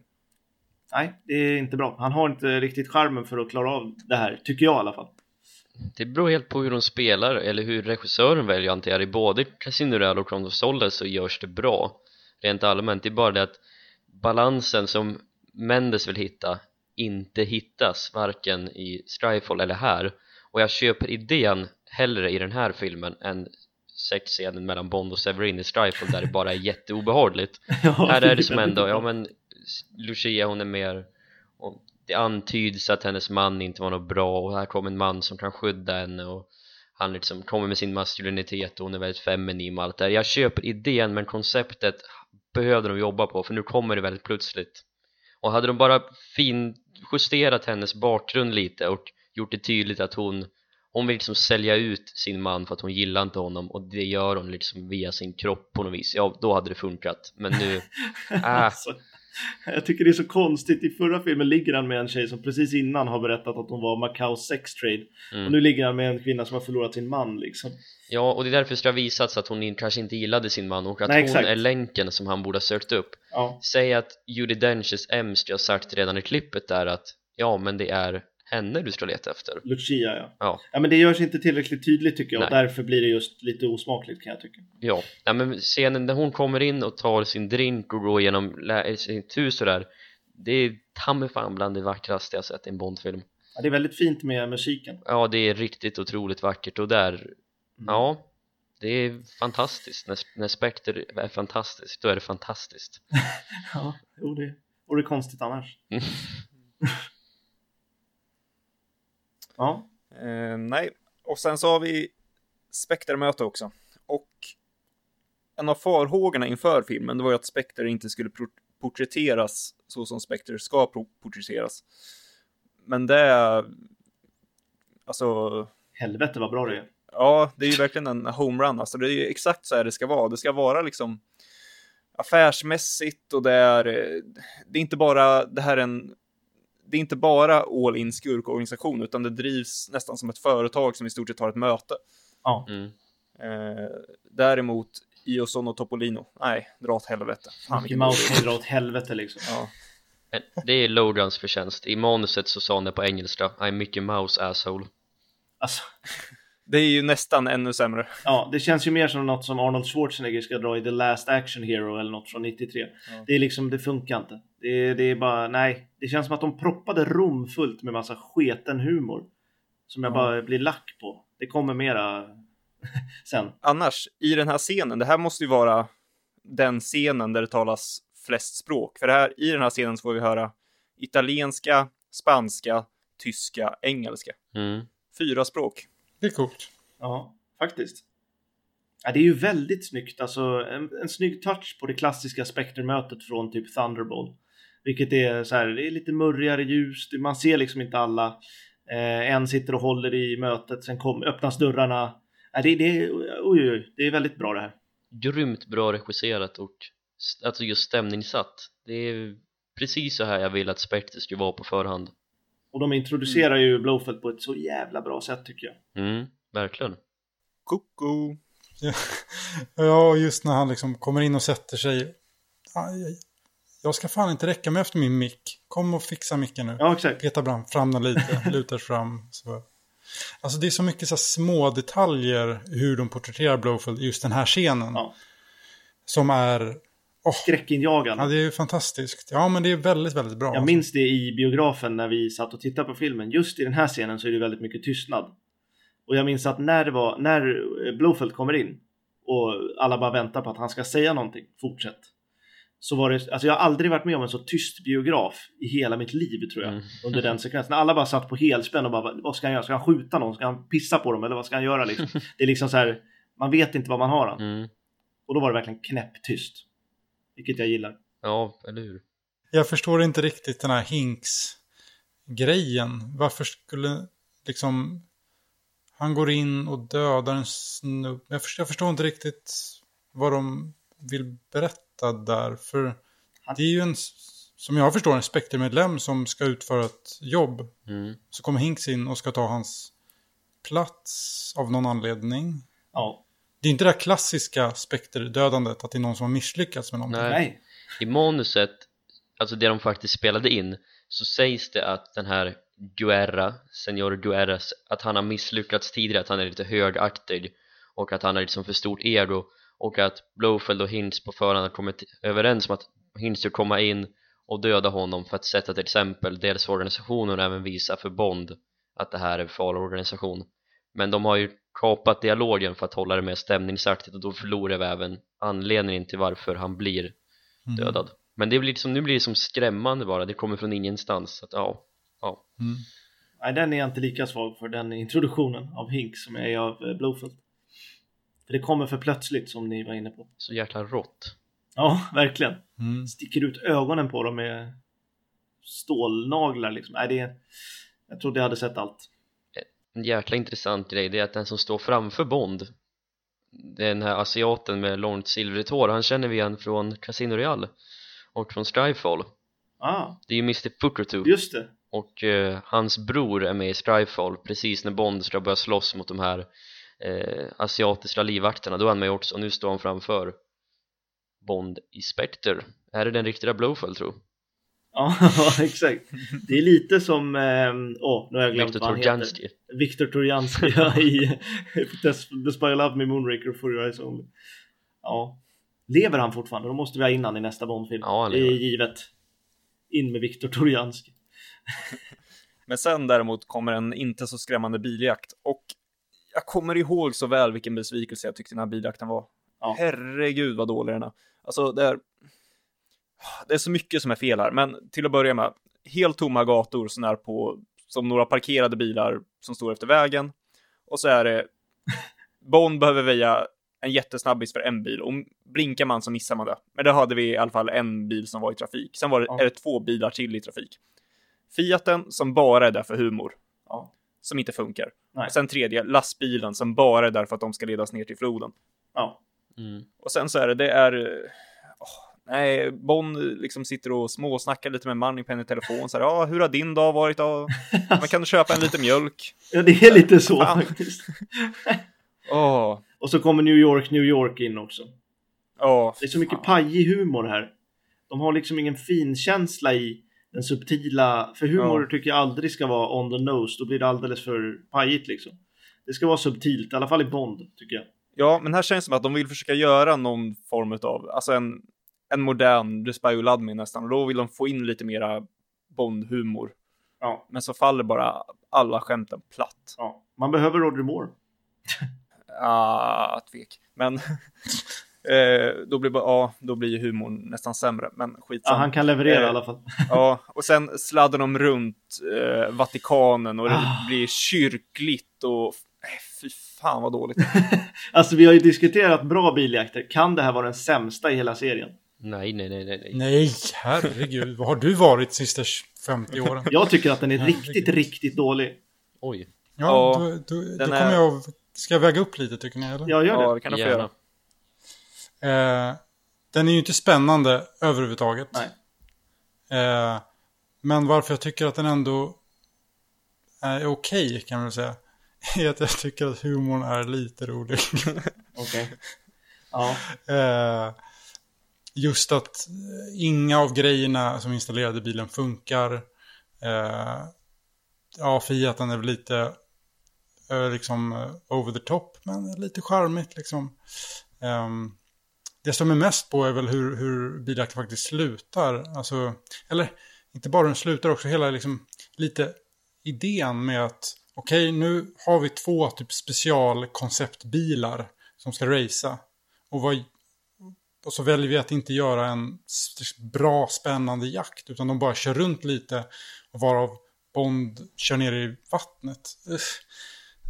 B: Nej, det är inte bra. Han har inte riktigt charmen för att klara av det här, tycker jag i alla fall.
D: Det beror helt på hur de spelar eller hur regissören väljer att hantera I både Casino Royale och Crown of Solace så görs det bra rent allmänt, det är bara det att balansen som Mendes vill hitta inte hittas varken i Strifefall eller här. Och jag köper idén hellre i den här filmen än sexscenen mellan Bond och Severin i Strifefall där det bara är jätteobehagligt. Ja, här är det som ändå, ja men Lucia hon är mer och det antyds att hennes man inte var något bra och här kommer en man som kan skydda henne och han liksom kommer med sin maskulinitet och hon är väldigt feminin och allt det där jag köper idén men konceptet behövde de jobba på för nu kommer det väldigt plötsligt och hade de bara fin justerat hennes bakgrund lite och gjort det tydligt att hon hon vill liksom sälja ut sin man för att hon gillar inte honom och det gör hon liksom via sin kropp på något vis ja då hade det funkat men nu äh.
B: alltså, jag tycker det är så konstigt. I förra filmen ligger han med en tjej som precis innan har berättat att hon var Macaus sex trade. Mm. Och nu ligger han med en kvinna som har förlorat sin man liksom.
D: Ja, och det är därför det har visats att hon kanske inte gillade sin man och att Nej, hon exakt. är länken som han borde ha sökt upp.
B: Ja.
D: Säg att Judi Denches Emst har sagt redan i klippet där att ja, men det är henne du ska leta efter.
B: Lucia ja.
D: Ja,
B: ja men det görs inte tillräckligt tydligt tycker jag Nej. och därför blir det just lite osmakligt kan jag tycka.
D: Ja, ja men scenen när hon kommer in och tar sin drink och går igenom sitt hus och där det är ta mig fan bland det vackraste jag sett i en Bondfilm.
B: Ja, det är väldigt fint med musiken.
D: Ja, det är riktigt otroligt vackert och där, mm. ja, det är fantastiskt. När, när Spectre är fantastiskt, då är det fantastiskt.
B: ja, jo det vore konstigt annars.
A: Ja. Eh, nej, och sen så har vi Spectre-möte också. Och en av farhågorna inför filmen det var ju att Spectre inte skulle porträtteras så som Spectre ska porträtteras. Men det är, alltså...
B: Helvete vad bra det är.
A: Ja, det är ju verkligen en homerun. Alltså det är ju exakt så här det ska vara. Det ska vara liksom affärsmässigt och det är, det är inte bara, det här är en, det är inte bara all in skurkorganisation utan det drivs nästan som ett företag som i stort sett har ett möte.
B: Ja.
A: Mm. Eh, däremot Ioson och Topolino, nej, dra åt helvete.
B: Fan, Mickey Mouse kan dra åt helvete liksom.
A: Ja.
D: Det är Logans förtjänst. I manuset så sa han det på engelska. I'm Mickey Mouse asshole.
B: Alltså.
A: Det är ju nästan ännu sämre.
B: Ja, det känns ju mer som något som Arnold Schwarzenegger ska dra i The Last Action Hero eller något från 93. Ja. Det är liksom, det funkar inte. Det är, det är bara, nej. Det känns som att de proppade rum fullt med massa sketen humor. Som jag ja. bara blir lack på. Det kommer mera sen.
A: Annars, i den här scenen, det här måste ju vara den scenen där det talas flest språk. För det här, i den här scenen så får vi höra italienska, spanska, tyska, engelska.
D: Mm.
A: Fyra språk.
C: Det är coolt.
B: Ja, faktiskt. Ja, det är ju väldigt snyggt, alltså en, en snygg touch på det klassiska spektermötet från typ Thunderbolt. Vilket är så här, det är lite murrigare ljus, man ser liksom inte alla. Eh, en sitter och håller i mötet, sen kom, öppnas dörrarna. Ja, det, det, oj, oj, det är väldigt bra det här.
D: Grymt bra regisserat och alltså just stämningssatt. Det är precis så här jag vill att Spectre ska vara på förhand.
B: Och de introducerar mm. ju Blowfelt på ett så jävla bra sätt tycker jag.
D: Mm, verkligen.
A: Koko.
C: Ja, just när han liksom kommer in och sätter sig. Jag ska fan inte räcka mig efter min mick. Kom och fixa micken nu.
B: Ja, exakt.
C: Peta fram den lite, lutar fram. Så. Alltså det är så mycket så små detaljer hur de porträtterar Blowfield i just den här scenen.
B: Ja.
C: Som är
B: Oh. Skräckinjagande.
C: Ja, det är fantastiskt. Ja, men det är väldigt, väldigt bra.
B: Jag minns det i biografen när vi satt och tittade på filmen. Just i den här scenen så är det väldigt mycket tystnad. Och jag minns att när det var, när Blofeld kommer in och alla bara väntar på att han ska säga någonting, fortsätt. Så var det, alltså jag har aldrig varit med om en så tyst biograf i hela mitt liv tror jag. Mm. Under den sekvensen. Alla bara satt på helspänn och bara, vad ska han göra? Ska han skjuta någon? Ska han pissa på dem? Eller vad ska han göra liksom? Det är liksom så här, man vet inte vad man har han.
D: Mm.
B: Och då var det verkligen knäpptyst. Vilket jag gillar.
D: Ja, eller hur?
C: Jag förstår inte riktigt den här Hinks-grejen. Varför skulle liksom... Han går in och dödar en snubbe. Jag förstår, jag förstår inte riktigt vad de vill berätta där. För det är ju en, som jag förstår, en spektermedlem som ska utföra ett jobb.
D: Mm.
C: Så kommer Hinks in och ska ta hans plats av någon anledning.
B: Ja.
C: Det är inte det här klassiska spekterdödandet, att det är någon som har misslyckats med någonting.
D: Nej. I manuset, alltså det de faktiskt spelade in, så sägs det att den här Guerra, Senior Guerra, att han har misslyckats tidigare, att han är lite högaktig och att han har liksom för stort ego och att Blowfeld och Hintz på förhand har kommit överens om att Hintz ska komma in och döda honom för att sätta till exempel dels organisationen och även visa för Bond att det här är en farlig organisation men de har ju kapat dialogen för att hålla det mer stämningsaktigt och då förlorar vi även anledningen till varför han blir mm. dödad men det blir liksom, nu blir det som skrämmande bara, det kommer från ingenstans så att, ja, ja.
C: Mm.
B: Nej, den är jag inte lika svag för, den introduktionen av Hink som jag är av eh, Blowfield för det kommer för plötsligt som ni var inne på
D: så jäkla rått
B: ja, verkligen
C: mm.
B: sticker ut ögonen på dem med stålnaglar liksom, nej det är jag trodde jag hade sett allt
D: en jäkla intressant grej det är att den som står framför Bond den här asiaten med långt silvrigt hår han känner vi igen från Casino Royale och från Skyfall.
B: Ah.
D: det är ju Mr. Puckertoo
B: just det.
D: Och eh, hans bror är med i Skyfall precis när Bond ska börja slåss mot de här eh, asiatiska livvakterna. Då är han med också och nu står han framför Bond i Spectre. Är det den riktiga Blowfell tror
B: Ja, exakt. Det är lite som, ehm, åh, oh, nu har jag glömt
D: Viktor vad han heter.
B: Viktor Torjanski ja, i The Spy Love Me Moonraker For Your Eyes Only. Ja. Lever han fortfarande? Då måste vi ha in han i nästa Bondfilm.
D: Ja,
B: det är givet. In med Viktor Torjanski.
A: Men sen däremot kommer en inte så skrämmande biljakt och jag kommer ihåg så väl vilken besvikelse jag tyckte den här biljakten var. Ja. Herregud vad dålig den är. Alltså det är det är så mycket som är fel här, men till att börja med, helt tomma gator som är på, som några parkerade bilar som står efter vägen. Och så är det, Bond behöver väja en jättesnabbis för en bil och blinkar man så missar man det. Men då hade vi i alla fall en bil som var i trafik. Sen var det, ja. är det två bilar till i trafik. Fiaten som bara är där för humor. Ja. Som inte funkar. Nej. Och sen tredje, lastbilen som bara är där för att de ska ledas ner till floden. Ja. Mm. Och sen så är det, det är... Oh, nej, Bonn liksom sitter och småsnackar lite med Moneypenny i telefon. Så här, ja, hur har din dag varit då? Man kan köpa en liten mjölk.
B: Ja, det är lite så faktiskt. oh. Och så kommer New York, New York in också. Oh, det är så mycket fan. pajig humor här. De har liksom ingen finkänsla i den subtila, för humor ja. tycker jag aldrig ska vara on the nose, då blir det alldeles för pajigt liksom. Det ska vara subtilt, i alla fall i Bond, tycker jag.
A: Ja, men här känns det som att de vill försöka göra någon form av, alltså en, en modern Spy Who nästan, och då vill de få in lite mera Bond-humor. Ja. Men så faller bara alla skämten platt.
B: Ja, man behöver Roger Moore.
A: ah, tvek. Men Eh, då, blir, ja, då blir humorn nästan sämre, men skitsamma.
B: Ja, han kan leverera eh, i alla fall.
A: ja, och sen sladdar de runt eh, Vatikanen och det ah. blir kyrkligt och eh, fy fan vad dåligt.
B: alltså vi har ju diskuterat bra biljakter. Kan det här vara den sämsta i hela serien?
D: Nej, nej, nej, nej.
C: Nej, herregud. vad har du varit de sista 50 åren?
B: jag tycker att den är herregud. riktigt, riktigt dålig.
D: Oj.
C: Ja, ja då, då, då kommer är... jag... Ska jag väga upp lite tycker ni? Eller?
B: Ja, gör det.
A: Ja, det kan du få göra.
C: Eh, den är ju inte spännande överhuvudtaget.
B: Nej.
C: Eh, men varför jag tycker att den ändå är okej okay, kan man säga. Är att jag tycker att humorn är lite rolig.
B: Okej. Okay. Ja.
C: Eh, just att eh, inga av grejerna som installerade bilen funkar. Eh, ja, Fiaten är väl lite eh, liksom eh, over the top, men lite charmigt liksom. Ehm, det som är mest på är väl hur, hur biljakten faktiskt slutar. Alltså, eller inte bara hur den slutar, också hela liksom, lite idén med att okej, okay, nu har vi två typ specialkonceptbilar som ska racea. Och, vad, och så väljer vi att inte göra en bra spännande jakt, utan de bara kör runt lite och varav Bond kör ner i vattnet.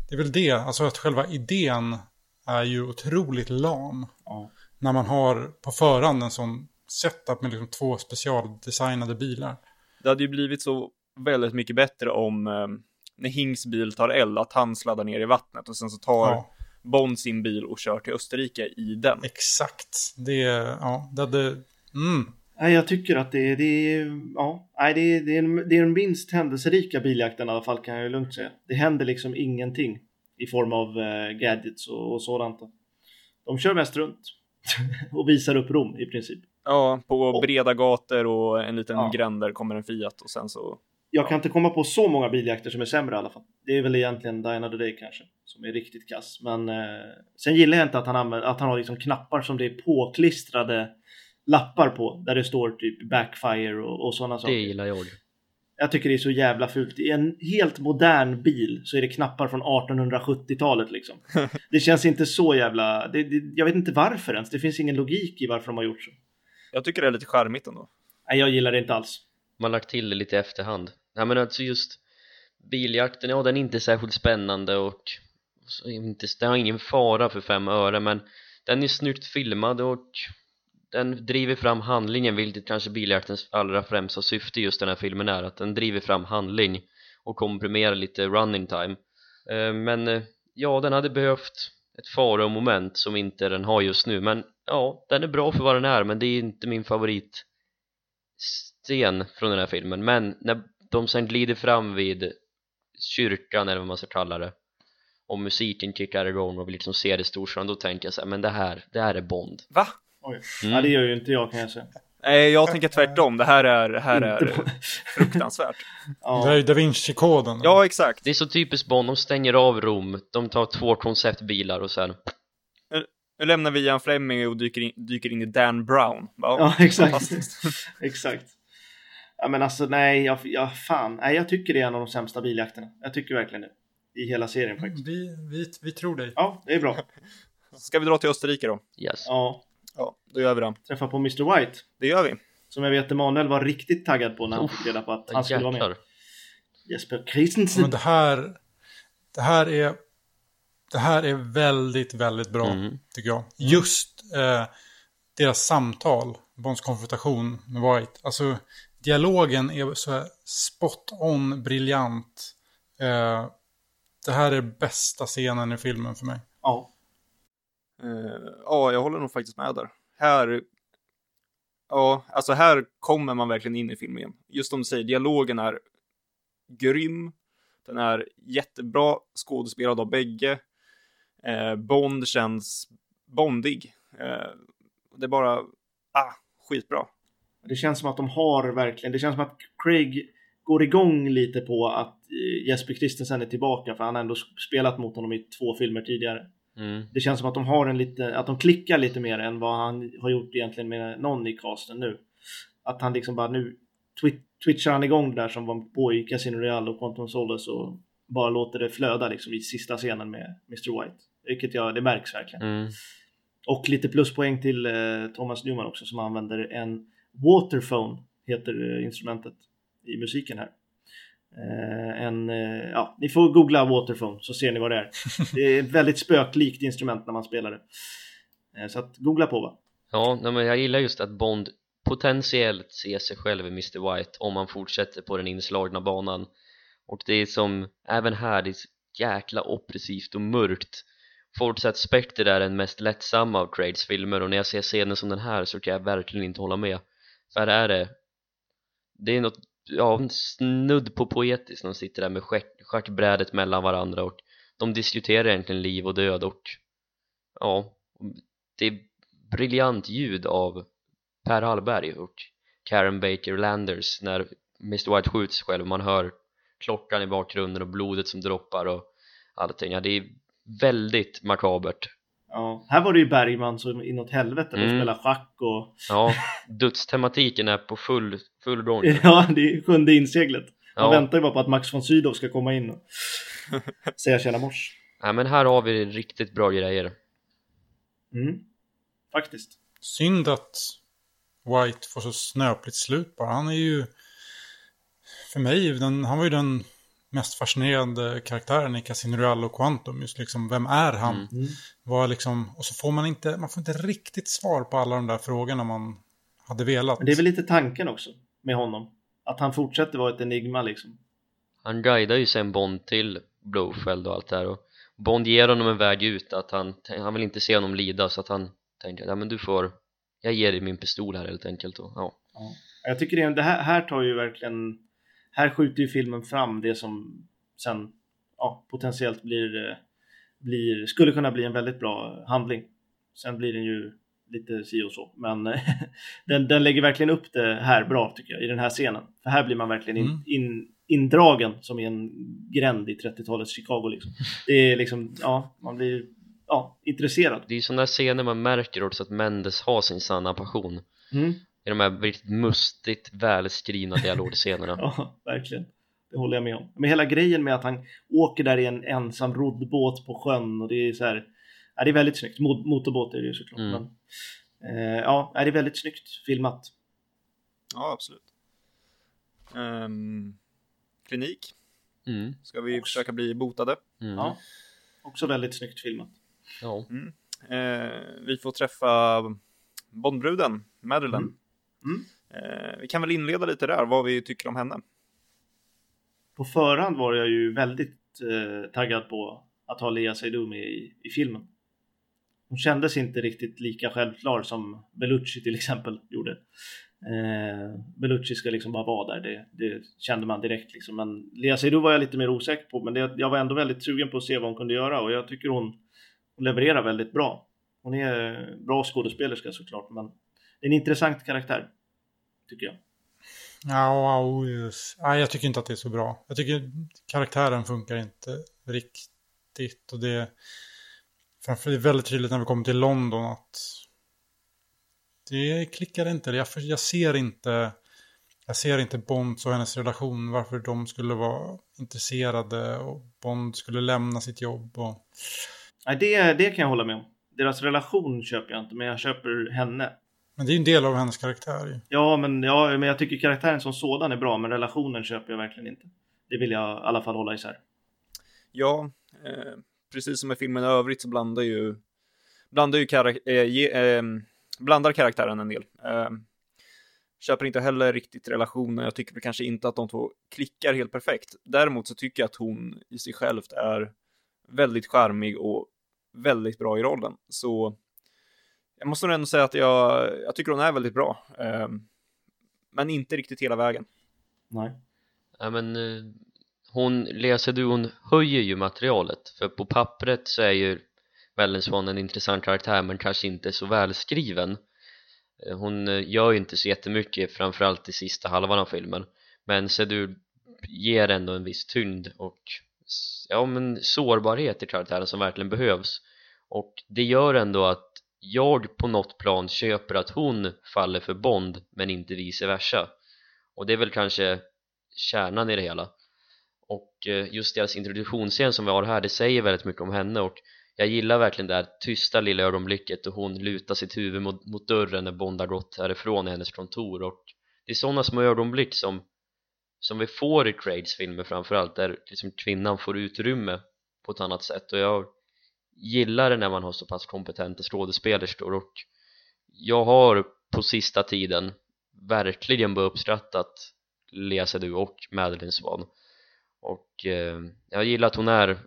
C: Det är väl det, alltså att själva idén är ju otroligt lam. Ja när man har på förhand en sån setup med liksom två specialdesignade bilar.
A: Det hade ju blivit så väldigt mycket bättre om eh, när Hings bil tar eld, att han sladdar ner i vattnet och sen så tar ja. Bond sin bil och kör till Österrike i den.
C: Exakt, det, ja, det hade, mm.
B: Jag tycker att det, det är, ja, nej, det, det, är, det är den minst händelserika biljakten i alla fall kan jag lugnt säga. Det händer liksom ingenting i form av eh, gadgets och, och sådant. De kör mest runt. och visar upp Rom i princip.
A: Ja, på och, breda gator och en liten ja. gränd där kommer en Fiat och sen så...
B: Jag kan inte komma på så många biljakter som är sämre i alla fall. Det är väl egentligen Diana the Day kanske, som är riktigt kass. Men eh, sen gillar jag inte att han, använder, att han har liksom knappar som det är påklistrade lappar på, där det står typ backfire och, och sådana saker.
D: Det gillar jag.
B: Jag tycker det är så jävla fult. I en helt modern bil så är det knappar från 1870-talet liksom. Det känns inte så jävla... Det, det, jag vet inte varför ens. Det finns ingen logik i varför de har gjort så.
A: Jag tycker det är lite charmigt ändå.
B: Nej, jag gillar det inte alls.
D: Man har lagt till det lite i efterhand. Nej men alltså just biljakten, ja den är inte särskilt spännande och inte, den har ingen fara för fem öre men den är snyggt filmad och den driver fram handlingen vilket kanske biljaktens allra främsta syfte just den här filmen är att den driver fram handling och komprimerar lite running time. Eh, men eh, ja, den hade behövt ett faromoment som inte den har just nu men ja, den är bra för vad den är men det är inte min favorit scen från den här filmen. Men när de sen glider fram vid kyrkan eller vad man ska kalla det och musiken kickar igång och vi liksom ser det storstan då tänker jag så här, men det här, det här är Bond
A: Va?
B: Oj. Mm. Ja, det gör ju inte jag kan jag säga.
A: Nej, jag tänker tvärtom. Det här är, det här är fruktansvärt.
C: ja. Det är Da Vinci-koden.
A: Ja, exakt.
D: Det är så typiskt Bond. De stänger av Rom. De tar två konceptbilar och sen...
A: Nu lämnar vi Ian Fleming och dyker in, dyker in i Dan Brown.
B: Ja, ja exakt. exakt. Ja, men alltså nej, jag, ja, fan. Nej, jag tycker det är en av de sämsta biljakterna. Jag tycker verkligen det. I hela serien faktiskt.
C: Vi, vi, vi tror dig.
B: Ja, det är bra.
A: Ska vi dra till Österrike då?
D: Yes.
B: Ja.
A: Ja, då gör vi det.
B: Träffa på Mr White.
A: Det gör vi.
B: Som jag vet Emanuel var riktigt taggad på när han fick reda på att han skulle vara med. Jesper Christensen.
C: Men det här, det här är det här är väldigt, väldigt bra, mm. tycker jag. Just eh, deras samtal, Bonds konfrontation med White. Alltså, dialogen är så här spot on, briljant. Eh, det här är bästa scenen i filmen för mig.
A: Ja. Eh, ja, jag håller nog faktiskt med där. Här, ja, alltså här kommer man verkligen in i filmen igen. Just som du säger, dialogen är grym. Den är jättebra skådespelad av bägge. Eh, Bond känns bondig. Eh, det är bara, ah, skitbra.
B: Det känns som att de har verkligen, det känns som att Craig går igång lite på att Jesper Christensen är tillbaka för han har ändå spelat mot honom i två filmer tidigare. Mm. Det känns som att de har en lite, att de klickar lite mer än vad han har gjort egentligen med någon i casten nu. Att han liksom bara nu twitchar han igång det där som var på i Casino Real och Quantum Solace och bara låter det flöda liksom i sista scenen med Mr White. Vilket jag, det märks verkligen. Mm. Och lite pluspoäng till eh, Thomas Newman också som använder en Waterphone, heter eh, instrumentet i musiken här. Eh, en, eh, ja, ni får googla Waterphone så ser ni vad det är. Det är ett väldigt spöklikt instrument när man spelar det. Så att googla på va.
D: Ja, men jag gillar just att Bond potentiellt ser sig själv i Mr White om man fortsätter på den inslagna banan. Och det är som, även här, det är så jäkla oppressivt och mörkt. Fortsatt Spectre är den mest lättsamma av Craigs filmer och när jag ser scener som den här så kan jag verkligen inte hålla med. Här är det, det är något ja, snudd på poetiskt de sitter där med stjärtbrädet mellan varandra och de diskuterar egentligen liv och död och ja, det är briljant ljud av Per Hallberg och Karen Baker Landers när Mr White skjuts själv och man hör klockan i bakgrunden och blodet som droppar och allting, ja det är väldigt makabert
B: Ja, här var det ju Bergman som inåt helvete mm. spela schack och...
D: Ja, dödstematiken är på full, full gång.
B: ja, det är sjunde inseglet. Man ja. väntar ju bara på att Max von Sydow ska komma in och säga tjena mors.
D: Ja, men här har vi riktigt bra grejer.
B: Mm, faktiskt.
C: Synd att White får så snöpligt slut bara. Han är ju... För mig, den, han var ju den mest fascinerande karaktären i Casino Royale och Quantum. Just liksom, vem är han? Mm. mm. Var liksom, och så får man inte, man får inte riktigt svar på alla de där frågorna man hade velat.
B: Men det är väl lite tanken också med honom. Att han fortsätter vara ett enigma liksom.
D: Han guidar ju sen Bond till Blowfeld och allt det här och Bond ger honom en väg ut att han, han vill inte se honom lida så att han tänker ja men du får jag ger dig min pistol här helt enkelt och, ja.
B: ja. Jag tycker det, det här, här tar ju verkligen här skjuter ju filmen fram det som sen ja, potentiellt blir, eh, blir, skulle kunna bli en väldigt bra handling. Sen blir den ju lite si och så, men den, den lägger verkligen upp det här bra tycker jag i den här scenen. För här blir man verkligen in, mm. in, indragen som i en gränd i 30-talets Chicago. Liksom. Det är liksom, ja, man blir ja, intresserad.
D: Det är ju sådana scener man märker också att Mendes har sin sanna passion. Mm i de här riktigt mustigt välskrivna dialogscenerna
B: ja, verkligen det håller jag med om. Men hela grejen med att han åker där i en ensam roddbåt på sjön och det är så här, ja, det är väldigt snyggt. Mot motorbåt är det ju såklart. Mm. Men, eh, ja, det är väldigt snyggt filmat.
A: Ja, absolut. Um, klinik. Mm. Ska vi också. försöka bli botade?
B: Mm. Ja, också väldigt snyggt filmat.
A: Ja. Mm. Eh, vi får träffa Bondbruden, Madeleine. Mm. Mm. Eh, vi kan väl inleda lite där, vad vi tycker om henne.
B: På förhand var jag ju väldigt eh, taggad på att ha Lea Seydoux med i, i filmen. Hon kändes inte riktigt lika självklar som Bellucci till exempel gjorde. Eh, Bellucci ska liksom bara vara där, det, det kände man direkt liksom. Men Lea Seydoux var jag lite mer osäker på, men det, jag var ändå väldigt sugen på att se vad hon kunde göra och jag tycker hon, hon levererar väldigt bra. Hon är bra skådespelerska såklart, men en intressant karaktär tycker jag.
C: Ja, wow, just. Nej, jag tycker inte att det är så bra. Jag tycker karaktären funkar inte riktigt. Och det, framför det är väldigt tydligt när vi kommer till London att det klickar inte. Jag, jag ser inte jag ser inte Bonds och hennes relation, varför de skulle vara intresserade och Bond skulle lämna sitt jobb. Och...
B: Nej, det, det kan jag hålla med om. Deras relation köper jag inte, men jag köper henne.
C: Men det är ju en del av hennes karaktär.
B: Ja men, ja, men jag tycker karaktären som sådan är bra, men relationen köper jag verkligen inte. Det vill jag i alla fall hålla isär.
A: Ja, eh, precis som med filmen i övrigt så blandar ju, blandar ju karak äh, ge, äh, blandar karaktären en del. Äh, köper inte heller riktigt relationen, jag tycker väl kanske inte att de två klickar helt perfekt. Däremot så tycker jag att hon i sig självt är väldigt charmig och väldigt bra i rollen. Så jag måste nog ändå säga att jag, jag tycker hon är väldigt bra. Eh, men inte riktigt hela vägen.
B: Nej.
D: Ja men eh, hon, Lea hon höjer ju materialet för på pappret så är ju Mellon Swan en intressant karaktär men kanske inte så välskriven eh, hon eh, gör ju inte så jättemycket framförallt i sista halvan av filmen men Seydoux ger ändå en viss tyngd och ja men sårbarhet i karaktären som verkligen behövs och det gör ändå att jag på något plan köper att hon faller för Bond men inte vice versa. Och det är väl kanske kärnan i det hela. Och eh, just deras introduktionsscen som vi har här det säger väldigt mycket om henne. Och jag gillar verkligen det här tysta lilla ögonblicket och hon lutar sitt huvud mot, mot dörren när Bond har gått härifrån i hennes kontor. Och det är sådana små ögonblick som som vi får i Craigs filmer framförallt där liksom kvinnan får utrymme på ett annat sätt. Och jag gillar det när man har så pass kompetenta skådespelerskor och jag har på sista tiden verkligen bara uppskattat Lea Seydoux och Madeleine Swan och eh, jag gillar att hon är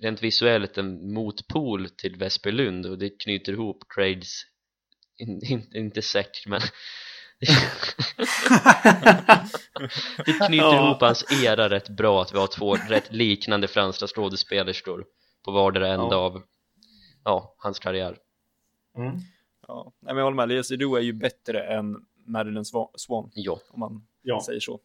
D: rent visuellt en motpol till Vesper Lund och det knyter ihop Craigs in, in, inte sekt men det knyter ja. ihop hans era rätt bra att vi har två rätt liknande franska skådespelerskor på vardera ända ja. av ja, hans karriär
A: mm. Ja, men jag håller med, Lea Seydoux är ju bättre än Madeleine Swan
D: ja.
A: om man ja. säger så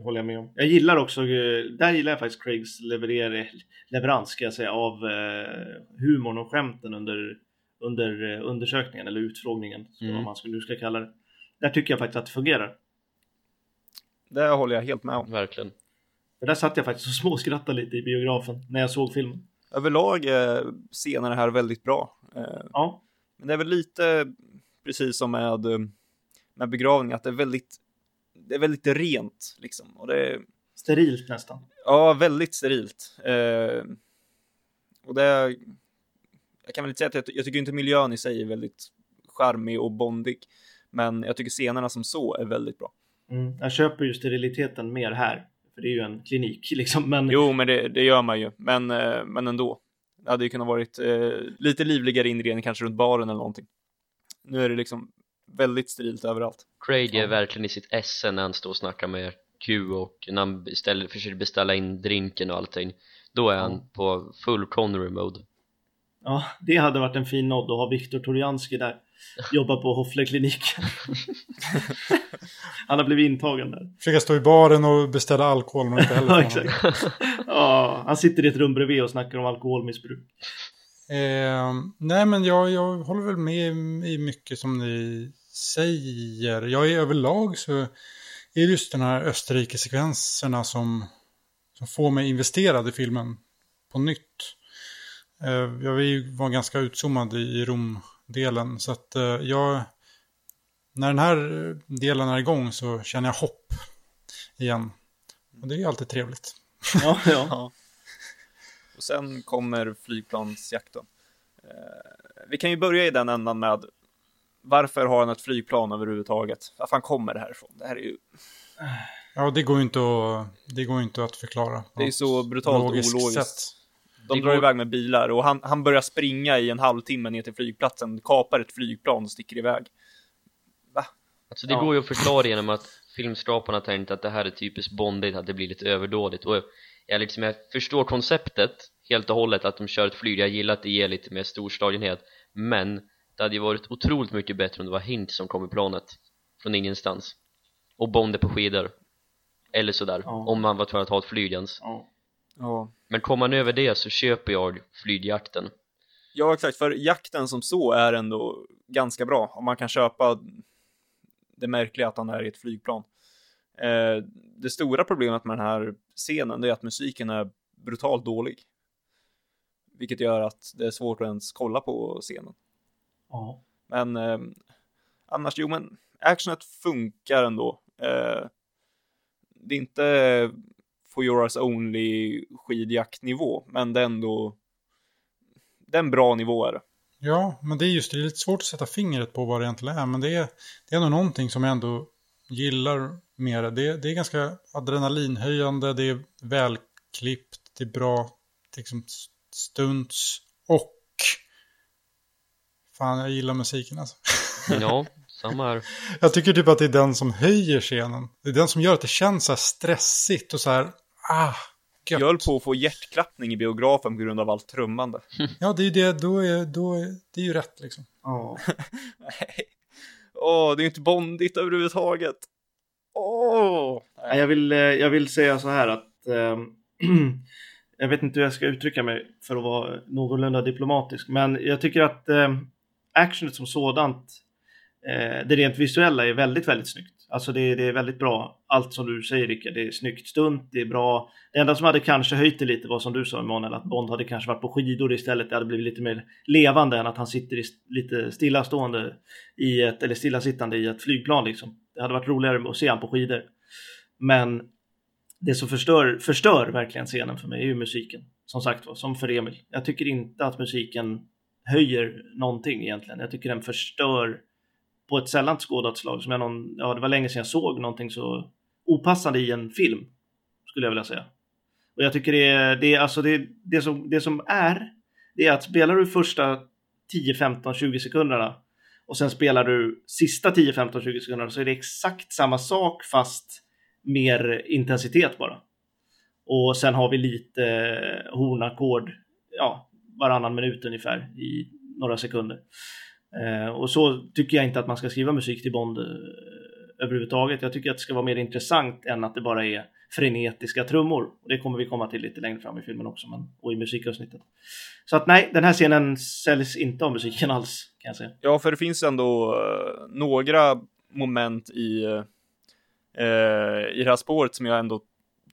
B: det håller jag med om. Jag gillar också, eh, där gillar jag faktiskt Craigs leverer, leverans ska jag säga, av eh, humorn och skämten under, under eh, undersökningen eller utfrågningen, mm. vad man nu ska kalla det. Där tycker jag faktiskt att det fungerar.
A: Det håller jag helt med om.
D: Verkligen.
B: Där satt jag faktiskt och småskrattade lite i biografen när jag såg filmen.
A: Överlag är scenerna här väldigt bra.
B: Ja.
A: Men det är väl lite precis som med, med begravning, att det är väldigt det är väldigt rent liksom. Och det är...
B: Sterilt nästan.
A: Ja, väldigt sterilt. Eh, och det är... Jag kan väl inte säga att jag, jag tycker inte miljön i sig är väldigt charmig och bondig. Men jag tycker scenerna som så är väldigt bra.
B: Mm, jag köper ju steriliteten mer här. För det är ju en klinik liksom. Men...
A: Jo, men det, det gör man ju. Men, eh, men ändå. Det hade ju kunnat varit eh, lite livligare inredning kanske runt baren eller någonting. Nu är det liksom väldigt sterilt överallt.
D: Craig är ja. verkligen i sitt esse när han står och snackar med Q och när han beställer, försöker beställa in drinken och allting då är han ja. på full Connery mode
B: Ja, det hade varit en fin nod att ha Viktor Torianski där jobba på Hofflekliniken Han har blivit intagen där
C: Försöka stå i baren och beställa alkohol men inte heller
B: ja, exakt. ja, Han sitter i ett rum bredvid och snackar om alkoholmissbruk
C: eh, Nej men jag, jag håller väl med i mycket som ni säger. Ja, i överlag så är det just den här Österrike-sekvenserna som, som får mig investerad i filmen på nytt. Eh, jag var ganska utzoomad i Rom-delen så att eh, jag... När den här delen är igång så känner jag hopp igen. Och det är ju alltid trevligt.
B: Ja, ja.
A: Och sen kommer flygplansjakten. Eh, vi kan ju börja i den ändan med varför har han ett flygplan överhuvudtaget? Var fan kommer det här ifrån? Det här är ju...
C: Ja, det går ju inte att, det går inte att förklara.
A: Det är så brutalt ologiskt. Sätt. De drar går... iväg med bilar och han, han börjar springa i en halvtimme ner till flygplatsen, kapar ett flygplan och sticker iväg. Va?
D: Alltså det ja. går ju att förklara genom att filmskaparna tänkt att det här är typiskt bondigt, att det blir lite överdådigt och jag, liksom, jag förstår konceptet helt och hållet att de kör ett flyg, jag gillar att det ger lite mer storslagenhet men det hade ju varit otroligt mycket bättre om det var Hint som kom i planet Från ingenstans Och Bond är på skidor Eller sådär, ja. om man var tvungen att ha ett flyg ens
A: ja. Ja.
D: Men kommer man över det så köper jag flygjakten
A: Ja exakt, för jakten som så är ändå ganska bra Om man kan köpa det märkliga att han är i ett flygplan eh, Det stora problemet med den här scenen är att musiken är brutalt dålig vilket gör att det är svårt att ens kolla på scenen.
B: Ja.
A: Men eh, annars, jo men actionet funkar ändå. Eh, det är inte For Your Eyes Only skidjaktnivå, men det är ändå det är en bra nivå är det.
C: Ja, men det är just det, är lite svårt att sätta fingret på vad det egentligen är. Men det är, det är ändå någonting som jag ändå gillar mer. Det, det är ganska adrenalinhöjande, det är välklippt, det är bra liksom, stunts och fan jag gillar musiken alltså.
D: Ja, samma här.
C: Jag tycker typ att det är den som höjer scenen. Det är den som gör att det känns så här stressigt och så här, ah,
A: gött. Jag höll på att få hjärtklappning i biografen på grund av allt trummande.
C: Ja, det är ju det, då är, då är, det är ju rätt liksom.
A: Ja. Nej. Åh, det är ju inte bondigt överhuvudtaget. Åh!
B: Jag vill, eh, jag vill säga så här att äh, jag vet inte hur jag ska uttrycka mig för att vara någorlunda diplomatisk, men jag tycker att äh, actionet som sådant, eh, det rent visuella är väldigt, väldigt snyggt. Alltså det, det, är väldigt bra. Allt som du säger Rickard, det är snyggt stunt, det är bra. Det enda som hade kanske höjt det lite var som du sa Emanuel, att Bond hade kanske varit på skidor istället. Det hade blivit lite mer levande än att han sitter i, lite stillastående i ett, eller stillasittande i ett flygplan liksom. Det hade varit roligare att se han på skidor. Men det som förstör, förstör verkligen scenen för mig är ju musiken. Som sagt var, som för Emil. Jag tycker inte att musiken höjer någonting egentligen. Jag tycker den förstör på ett sällan skådat slag. Som jag någon, ja, det var länge sedan jag såg någonting så opassande i en film. Skulle jag vilja säga. Och jag tycker det är, det är alltså det, det, som, det som är, det är att spelar du första 10, 15, 20 sekunderna och sen spelar du sista 10, 15, 20 sekunderna så är det exakt samma sak fast mer intensitet bara. Och sen har vi lite hornackord, ja, varannan minut ungefär i några sekunder. Eh, och så tycker jag inte att man ska skriva musik till Bond eh, överhuvudtaget. Jag tycker att det ska vara mer intressant än att det bara är frenetiska trummor. Och det kommer vi komma till lite längre fram i filmen också, men, och i musikavsnittet. Så att nej, den här scenen säljs inte av musiken alls, kan jag säga.
A: Ja, för det finns ändå uh, några moment i, uh, i det här spåret som jag ändå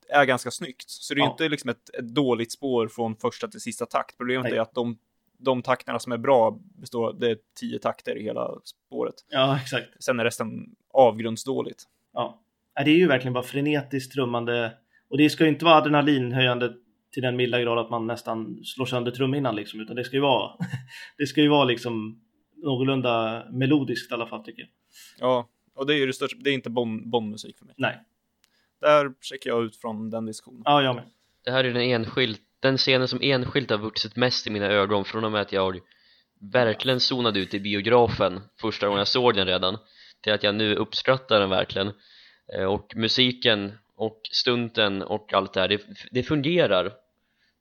A: är ganska snyggt. Så det är ja. inte liksom ett, ett, dåligt spår från första till sista takt. Problemet nej. är att de de takterna som är bra består det är tio takter i hela spåret.
B: Ja, exakt.
A: Sen är resten avgrundsdåligt.
B: Ja. Det är ju verkligen bara frenetiskt trummande och det ska ju inte vara adrenalinhöjande till den milda grad att man nästan slår sönder trumhinnan liksom, utan det ska ju vara det ska ju vara liksom någorlunda melodiskt i alla fall tycker jag.
A: Ja, och det är ju det största, det är inte Bond-musik för mig.
B: Nej.
A: Där checkar jag ut från den diskussionen.
B: Ja, jag med.
D: Det här är den enskilt den scenen som enskilt har vuxit mest i mina ögon från och med att jag verkligen zonade ut i biografen första gången jag såg den redan till att jag nu uppskattar den verkligen. Eh, och musiken och stunten och allt det här, det, det fungerar.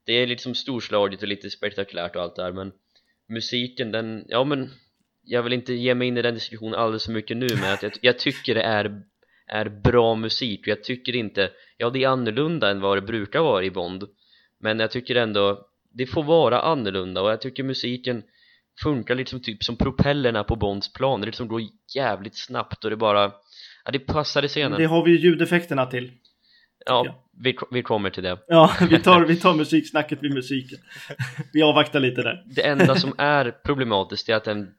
D: Det är liksom storslaget och lite spektakulärt och allt det här men musiken den, ja men jag vill inte ge mig in i den diskussionen alldeles för mycket nu men att jag, jag tycker det är, är bra musik och jag tycker inte, ja det är annorlunda än vad det brukar vara i Bond men jag tycker ändå det får vara annorlunda och jag tycker musiken funkar lite som typ som propellerna på Bonds plan. Det liksom går jävligt snabbt och det bara ja, det passar i scenen.
B: Det har vi ju ljudeffekterna till.
D: Ja, vi, vi kommer till det.
B: Ja, vi tar, vi tar musiksnacket vid musiken. Vi avvaktar lite där.
D: Det enda som är problematiskt är att den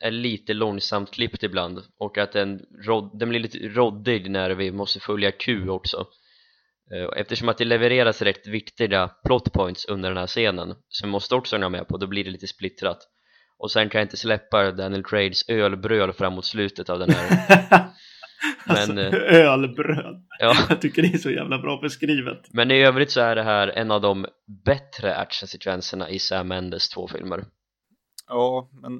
D: är lite långsamt klippt ibland och att den, den blir lite roddig när vi måste följa Q också eftersom att det levereras rätt viktiga plot points under den här scenen som måste också hänga med på, då blir det lite splittrat. Och sen kan jag inte släppa Daniel Craigs ölbröl fram mot slutet av den här.
B: Men, alltså, ölbröd! Ja. Jag tycker det är så jävla bra beskrivet.
D: Men i övrigt så är det här en av de bättre actionsekvenserna i Sam Mendes två filmer.
A: Ja, men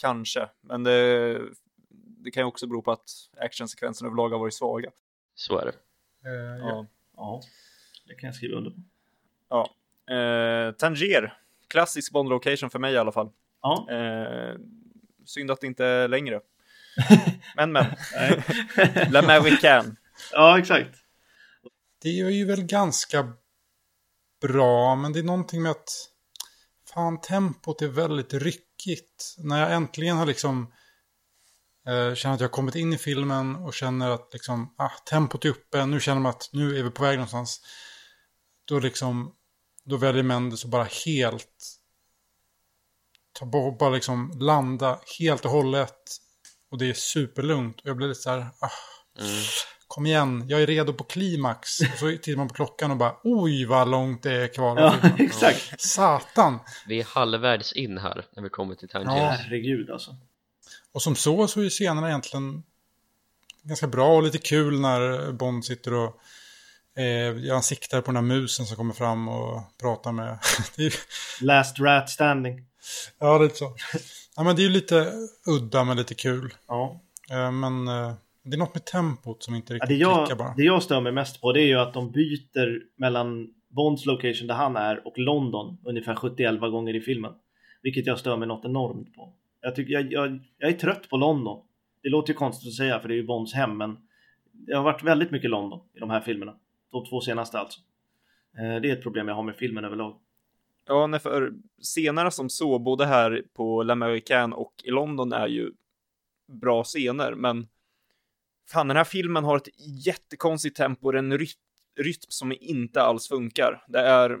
A: kanske. Men det, det kan ju också bero på att actionsekvenserna överlag har varit svaga.
D: Så är det
B: Eh, ja. ja, det kan jag skriva under på.
A: Ja. Eh, Tanger, klassisk Bond location för mig i alla fall.
B: Ja.
A: Eh, synd att det inte är längre. men men. L'American.
B: Ja, exakt.
C: Det är ju väl ganska bra, men det är någonting med att fan tempot är väldigt ryckigt. När jag äntligen har liksom Eh, känner att jag har kommit in i filmen och känner att liksom, ah, tempot är uppe, nu känner man att nu är vi på väg någonstans. Då, liksom, då väljer Mendes att bara helt ta bort, bara liksom landa helt och hållet. Och det är superlugnt. Och jag blir lite så här, ah, mm. kom igen, jag är redo på klimax. Och så tittar man på klockan och bara, oj vad långt det är kvar.
B: Ja, exakt.
C: Satan.
D: Vi är halvvägs in här när vi kommer till Tangiers.
B: Ja, herregud alltså.
C: Och som så så är scenerna egentligen ganska bra och lite kul när Bond sitter och eh, han siktar på den här musen som kommer fram och pratar med.
B: Last rat standing.
C: Ja, lite så. Ja, men det är ju lite udda men lite kul.
B: Ja.
C: Eh, men eh, det är något med tempot som inte riktigt
B: ja, det
C: jag, klickar bara.
B: Det jag stör mig mest på det är ju att de byter mellan Bonds location där han är och London ungefär 71 gånger i filmen. Vilket jag stör mig något enormt på. Jag, tycker, jag, jag, jag är trött på London. Det låter ju konstigt att säga för det är ju Bonds hem men det har varit väldigt mycket London i de här filmerna. De två senaste alltså. Eh, det är ett problem jag har med filmen överlag.
A: Ja, nej, för scenerna som så, både här på L'Americaine och i London är ju bra scener, men fan, den här filmen har ett jättekonstigt tempo, en rytm som inte alls funkar. Det är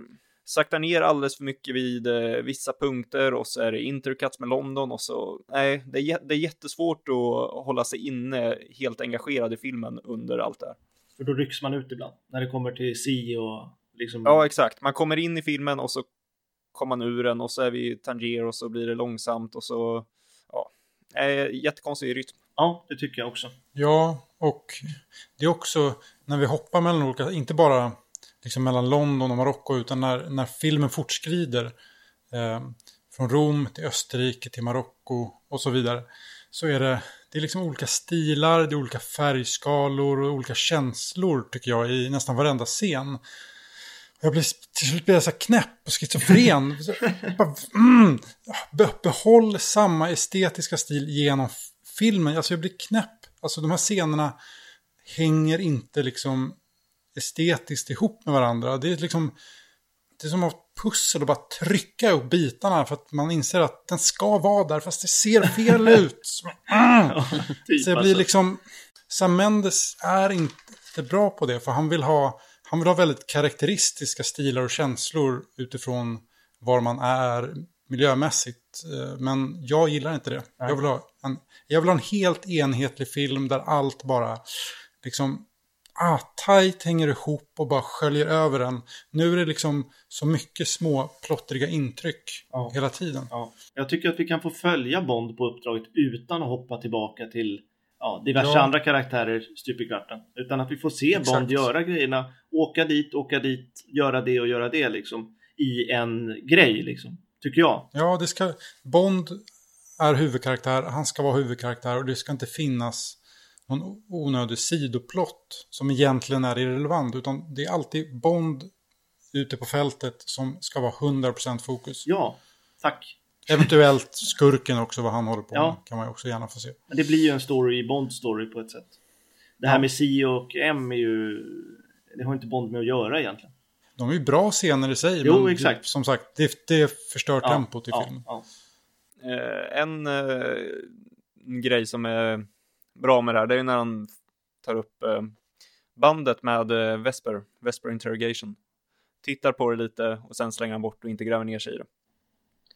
A: saktar ner alldeles för mycket vid eh, vissa punkter och så är det intercuts med London och så, nej, det är, det är jättesvårt att hålla sig inne helt engagerad i filmen under allt det här.
B: För då rycks man ut ibland när det kommer till si och liksom.
A: Ja, exakt. Man kommer in i filmen och så kommer man ur den och så är vi i Tangier och så blir det långsamt och så, ja, är jättekonstig rytm.
B: Ja, det tycker jag också.
C: Ja, och det är också när vi hoppar mellan olika, inte bara liksom mellan London och Marocko, utan när, när filmen fortskrider eh, från Rom till Österrike till Marocko och så vidare, så är det, det är liksom olika stilar, det är olika färgskalor och olika känslor tycker jag i nästan varenda scen. Jag blir till slut blir jag så knäpp och schizofren. mm, behåll samma estetiska stil genom filmen. Alltså jag blir knäpp. Alltså de här scenerna hänger inte liksom estetiskt ihop med varandra. Det är liksom det är som att pussel och bara trycka upp bitarna för att man inser att den ska vara där fast det ser fel ut. Mm. Typ så jag blir alltså. liksom... Sam Mendes är inte bra på det för han vill ha han vill ha väldigt karaktäristiska stilar och känslor utifrån var man är miljömässigt. Eh, men jag gillar inte det. Jag vill, ha en, jag vill ha en helt enhetlig film där allt bara liksom ah, tajt hänger ihop och bara sköljer över den. Nu är det liksom så mycket små plottriga intryck ja. hela tiden.
B: Ja. Jag tycker att vi kan få följa Bond på uppdraget utan att hoppa tillbaka till ja, diverse andra karaktärer stup i kvarten. Utan att vi får se Exakt. Bond göra grejerna, åka dit, åka dit, göra det och göra det liksom. I en grej liksom, tycker jag.
C: Ja, det ska... Bond är huvudkaraktär, han ska vara huvudkaraktär och det ska inte finnas någon onödig sidoplott som egentligen är irrelevant. Utan det är alltid Bond ute på fältet som ska vara 100% fokus.
B: Ja, tack.
C: Eventuellt skurken också, vad han håller på ja. med, kan man ju också gärna få se.
B: Men det blir ju en story i Bond-story på ett sätt. Det här ja. med C och M är ju... Det har inte Bond med att göra egentligen.
C: De är ju bra scener i sig,
B: jo, men exakt.
C: Det, som sagt, det, det förstör ja, tempot i
B: ja,
C: filmen.
B: Ja.
A: Eh, en eh, grej som är bra med det här, det är när han tar upp eh, bandet med eh, Vesper, Vesper Interrogation. Tittar på det lite och sen slänger han bort och inte gräver ner sig i det.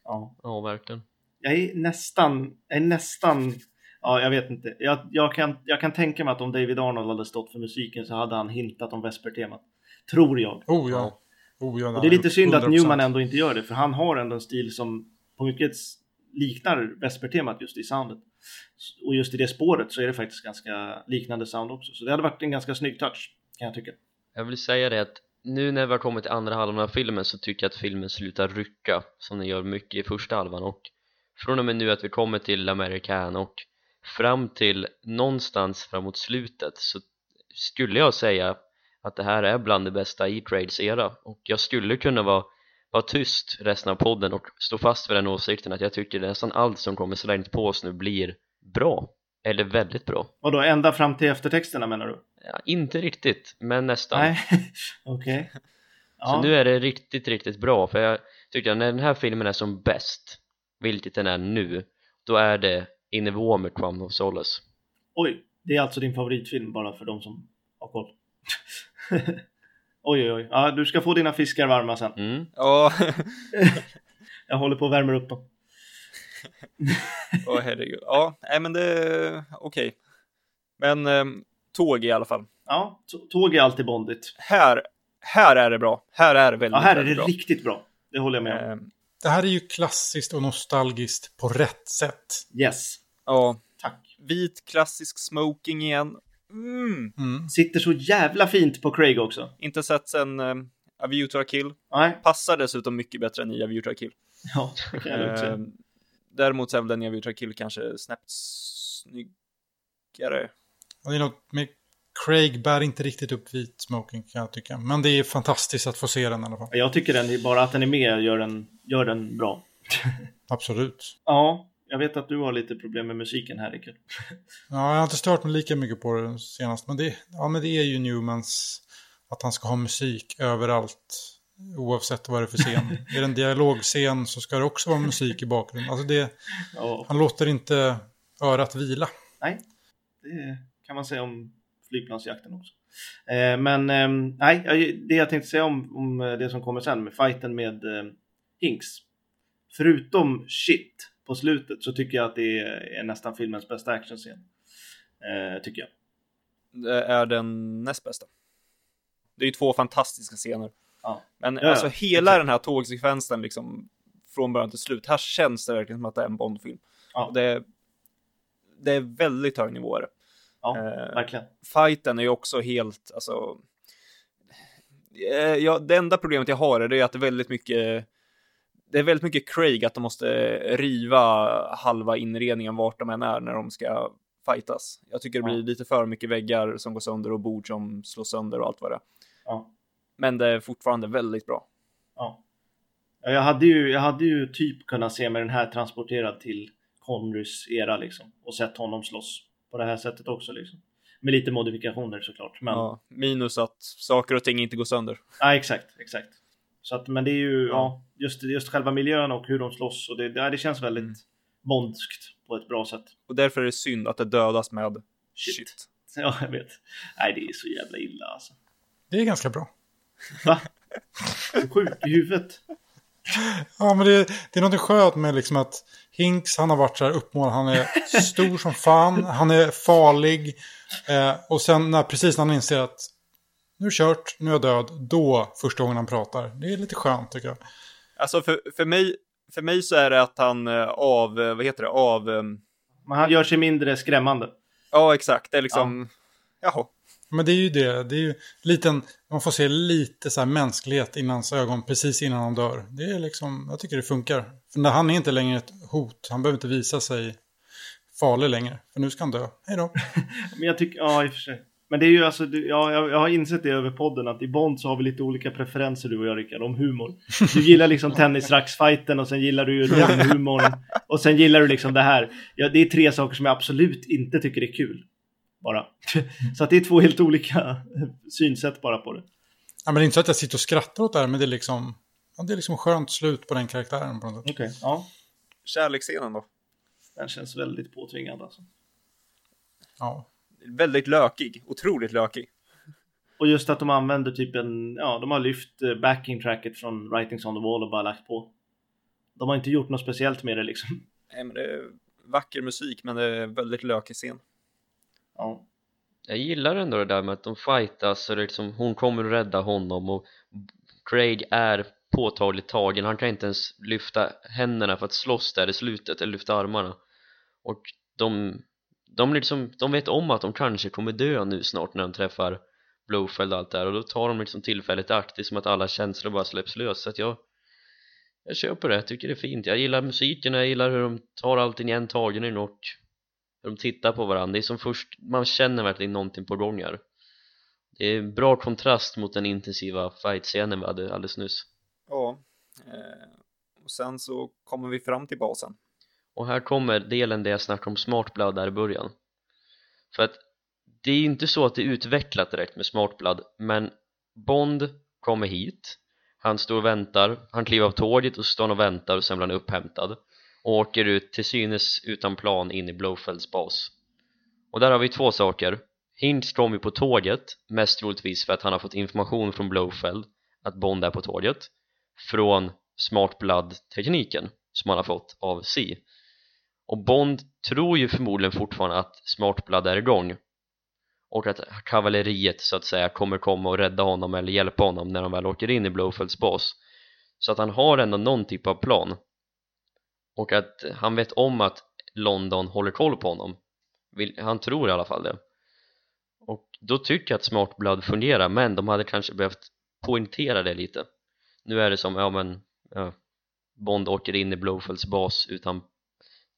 B: Ja,
D: ja verkligen.
B: Jag är nästan, jag är nästan, ja jag vet inte. Jag, jag, kan, jag kan tänka mig att om David Arnold hade stått för musiken så hade han hintat om Vesper-temat. Tror jag.
C: Oh ja. Oh, ja
B: och det är lite synd 100%. att Newman ändå inte gör det, för han har ändå en stil som på mycket liknar Vesper-temat just i soundet. Och just i det spåret så är det faktiskt ganska liknande sound också. Så det hade varit en ganska snygg touch, kan jag tycka.
D: Jag vill säga det att nu när vi har kommit till andra halvan av filmen så tycker jag att filmen slutar rycka som den gör mycket i första halvan och från och med nu att vi kommer till American och fram till någonstans framåt slutet så skulle jag säga att det här är bland det bästa i Trades era och jag skulle kunna vara, vara tyst resten av podden och stå fast för den åsikten att jag tycker nästan allt som kommer så långt på oss nu blir bra eller väldigt bra.
B: Och då ända fram till eftertexterna menar du?
D: Ja, inte riktigt, men nästan.
B: Nej, okej. Okay.
D: Ja. Så nu är det riktigt, riktigt bra för jag tycker att när den här filmen är som bäst, vilket den är nu, då är det i nivå med Crown of Solace.
B: Oj, det är alltså din favoritfilm bara för de som har koll. oj, oj, oj. Ja, du ska få dina fiskar varma sen.
D: Mm.
A: Ja.
B: jag håller på att värma upp dem.
A: Åh oh, herregud. Ja, nej men det, okej. Okay. Men eh, tåg i alla fall.
B: Ja, tåg är alltid bondigt.
A: Här, här är det bra. Här är det väldigt,
B: Ja, här är
A: det
B: bra. riktigt bra. Det håller jag med om. Eh,
C: det här är ju klassiskt och nostalgiskt på rätt sätt.
B: Yes.
A: Ja. Tack. Vit klassisk smoking igen. Mm.
B: Mm. Sitter så jävla fint på Craig också.
A: Inte sett sen uh, A View to a Kill.
B: Nej.
A: Passar dessutom mycket bättre än i A View to a Kill.
B: Ja, det kan jag också. Uh,
A: däremot så är väl den i A View to a Kill kanske snäppt snyggare.
C: det är något med Craig bär inte riktigt upp vit smoking kan jag tycka. Men det är fantastiskt att få se den i alla fall.
B: Jag tycker den, bara att den är med gör den, gör den bra.
C: Absolut.
B: Ja, jag vet att du har lite problem med musiken här Rickard.
C: Ja, jag har inte stört mig lika mycket på det senast. Men det, ja, men det är ju Newmans att han ska ha musik överallt. Oavsett vad det är för scen. är det en dialogscen så ska det också vara musik i bakgrunden. Alltså det, ja. Han låter inte örat vila.
B: Nej, det kan man säga om flygplansjakten också. Eh, men eh, nej, det jag tänkte säga om, om det som kommer sen med fighten med eh, Hinks. Förutom shit på slutet så tycker jag att det är nästan filmens bästa actionscen. Eh, tycker jag.
A: Det är den näst bästa. Det är ju två fantastiska scener.
B: Ja.
A: Men ja, alltså hela den här tågsekvensen liksom från början till slut. Här känns det verkligen som att det är en Bondfilm.
B: Ja.
A: Det, det är väldigt hög nivå.
B: Ja, eh, verkligen.
A: Fighten är ju också helt, alltså. Eh, ja, det enda problemet jag har är det att det är väldigt mycket det är väldigt mycket Craig att de måste riva halva inredningen vart de än är när de ska fightas. Jag tycker det blir lite för mycket väggar som går sönder och bord som slås sönder och allt vad det är.
B: Ja.
A: Men det är fortfarande väldigt bra.
B: Ja. Jag hade ju, jag hade ju typ kunnat se med den här transporterad till Conrys era liksom och sett honom slåss på det här sättet också liksom. Med lite modifikationer såklart. Men... Ja,
A: minus att saker och ting inte går sönder.
B: Ja, exakt, exakt. Så att, men det är ju, ja, ja just, just själva miljön och hur de slåss och det, det, det känns väldigt mm. bondskt på ett bra sätt.
A: Och därför är det synd att det dödas med shit. shit.
B: Ja, jag vet. Nej, det är så jävla illa alltså.
C: Det är ganska bra.
B: Va? Sjuk i huvudet.
C: Ja, men det, det är något skönt med liksom att Hinks, han har varit så här uppmålad, han är stor som fan, han är farlig. Eh, och sen när, precis när han inser att nu är kört, nu är jag död, då första gången han pratar. Det är lite skönt tycker jag.
A: Alltså för, för, mig, för mig så är det att han eh, av, eh, vad heter det, av... Um...
B: Men han gör sig mindre skrämmande.
A: Ja, exakt. Det är liksom, ja. jaha.
C: Men det är ju det, det är ju liten, man får se lite så här mänsklighet innan hans ögon precis innan han dör. Det är liksom, jag tycker det funkar. För när han är inte längre ett hot, han behöver inte visa sig farlig längre. För nu ska han dö, hej då.
B: Men jag tycker, ja i och för sig. Men det är ju alltså, ja, jag, har insett det över podden att i Bond så har vi lite olika preferenser du och jag Rickard, om humor. Du gillar liksom tennisracksfighten och sen gillar du ju humorn och sen gillar du liksom det här. Ja, det är tre saker som jag absolut inte tycker är kul. Bara. Så att det är två helt olika synsätt bara på det.
C: Ja, men det är inte så att jag sitter och skrattar åt det här, men det är liksom, ja, det är liksom skönt slut på den karaktären på något
B: sätt. Okej, okay, ja.
A: Kärleksscenen då?
B: Den känns väldigt påtvingad alltså.
C: Ja
A: väldigt lökig, otroligt lökig.
B: Och just att de använder typ en, ja de har lyft eh, backing tracket från Writings on the Wall och bara lagt på. De har inte gjort något speciellt med det liksom.
A: Nej men det är vacker musik men det är väldigt lökig scen.
B: Ja.
D: Jag gillar ändå det där med att de fightas och liksom, hon kommer att rädda honom och Craig är påtagligt tagen, han kan inte ens lyfta händerna för att slåss där i slutet eller lyfta armarna och de de, liksom, de vet om att de kanske kommer dö nu snart när de träffar Blowfeld och allt det här och då tar de liksom tillfället i akt, det är som att alla känslor bara släpps lös så att jag jag köper det, jag tycker det är fint. Jag gillar musiken, jag gillar hur de tar allting i en tagen och hur de tittar på varandra, det är som först man känner verkligen någonting på gång här. Det är en bra kontrast mot den intensiva fight-scenen vi hade alldeles nyss.
A: Ja eh, och sen så kommer vi fram till basen
D: och här kommer delen där jag snackade om smartblad där i början. För att det är ju inte så att det är utvecklat direkt med smartblad men Bond kommer hit. Han står och väntar, han kliver av tåget och står och väntar och sen blir han upphämtad. Och åker ut till synes utan plan in i Blowfelds bas. Och där har vi två saker. Hinch kommer på tåget mest troligtvis för att han har fått information från Blowfeld att Bond är på tåget från smartblad-tekniken som han har fått av C och Bond tror ju förmodligen fortfarande att Smartblood är igång. Och att kavalleriet så att säga kommer komma och rädda honom eller hjälpa honom när de väl åker in i Blowfields bas. Så att han har ändå någon typ av plan. Och att han vet om att London håller koll på honom. Han tror i alla fall det. Och då tycker jag att Smart Blood fungerar men de hade kanske behövt poängtera det lite. Nu är det som, ja men ja, Bond åker in i Blowfields bas utan,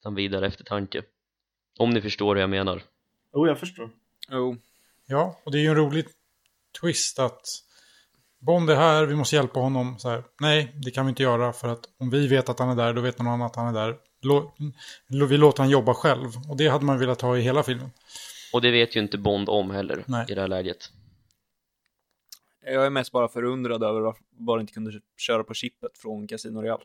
D: utan vidare eftertanke om ni förstår hur jag menar
B: Jo, jag förstår
A: Jo.
C: Ja, och det är ju en rolig twist att Bond är här, vi måste hjälpa honom. Så här, Nej, det kan vi inte göra för att om vi vet att han är där, då vet någon annan att han är där. Vi låter han jobba själv. Och det hade man velat ha i hela filmen.
D: Och det vet ju inte Bond om heller Nej. i det här läget.
A: Jag är mest bara förundrad över varför bara inte kunde köra på chippet från Casino Real.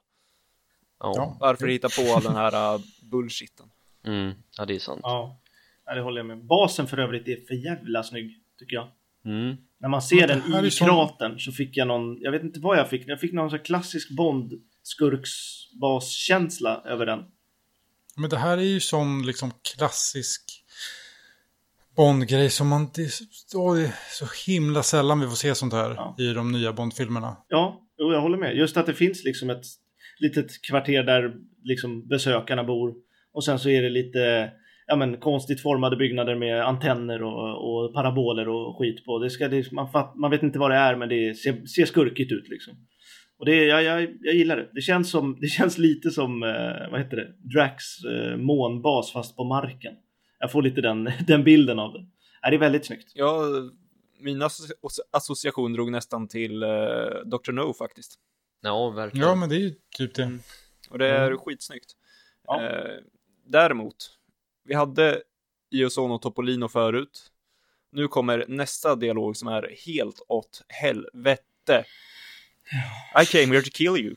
A: Ja. Varför hitta på all den här uh, bullshitten?
D: Mm, ja det är sant.
B: Ja. ja, det håller jag med. Basen för övrigt är för jävla snygg, tycker jag.
D: Mm.
B: När man ser den i kratern så fick jag någon, jag vet inte vad jag fick, jag fick någon sån klassisk Bond skurksbaskänsla över den.
C: Men det här är ju sån liksom klassisk Bond-grej som man, det är, så, det är så himla sällan vi får se sånt här ja. i de nya Bond-filmerna.
B: Ja, jo, jag håller med. Just att det finns liksom ett litet kvarter där liksom besökarna bor och sen så är det lite ja, men, konstigt formade byggnader med antenner och, och paraboler och skit på. Det ska, det, man, fatt, man vet inte vad det är men det ser, ser skurkigt ut liksom. Och det, jag, jag, jag gillar det. Det känns, som, det känns lite som, eh, vad heter det, Drax eh, månbas fast på marken. Jag får lite den, den bilden av det. Ja, det är väldigt snyggt.
A: Ja, min association drog nästan till eh, Dr. No faktiskt.
D: Ja, verkligen.
C: Ja, men det är ju typ det. Mm.
A: Och det är mm. skitsnyggt. Ja. Eh, däremot, vi hade Ioson och Topolino förut. Nu kommer nästa dialog som är helt åt helvete. I came here to kill you.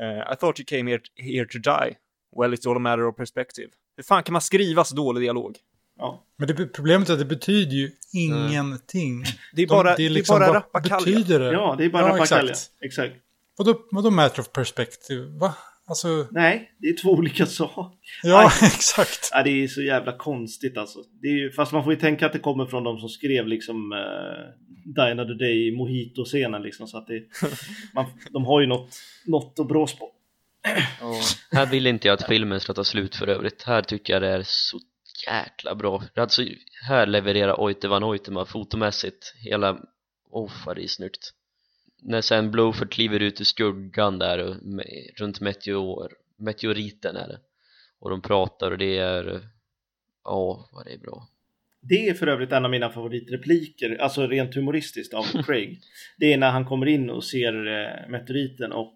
A: Uh, I thought you came here, here to die. Well, it's all a matter of perspective. Hur fan kan man skriva så dålig dialog?
C: Ja. Men det, problemet är att det betyder ju ingenting. Mm.
A: Det är bara, De, det är liksom, det är bara rappakalja.
B: betyder det? Ja, det är bara ja, rappakalja. Exakt. exakt.
C: Vadå, vadå matter of perspective? Va? Alltså...
B: Nej, det är två olika saker.
C: Ja, Aj. exakt.
B: Ja, det är så jävla konstigt alltså. Det är ju, fast man får ju tänka att det kommer från de som skrev liksom uh, Die Another Day Mojito-scenen liksom. Så att det, man, de har ju något, något att brås på.
D: Oh. Här vill inte jag att filmen ska ta slut för övrigt. Här tycker jag det är så jäkla bra. Alltså, här levererar Oitevan Oitema fotomässigt hela... Oh, vad det är snyggt när sen Blowford kliver ut ur skuggan där med, runt meteor, meteoriten är det och de pratar och det är ja, vad det är bra
B: det är för övrigt en av mina favoritrepliker, alltså rent humoristiskt av Craig. Det är när han kommer in och ser uh, meteoriten och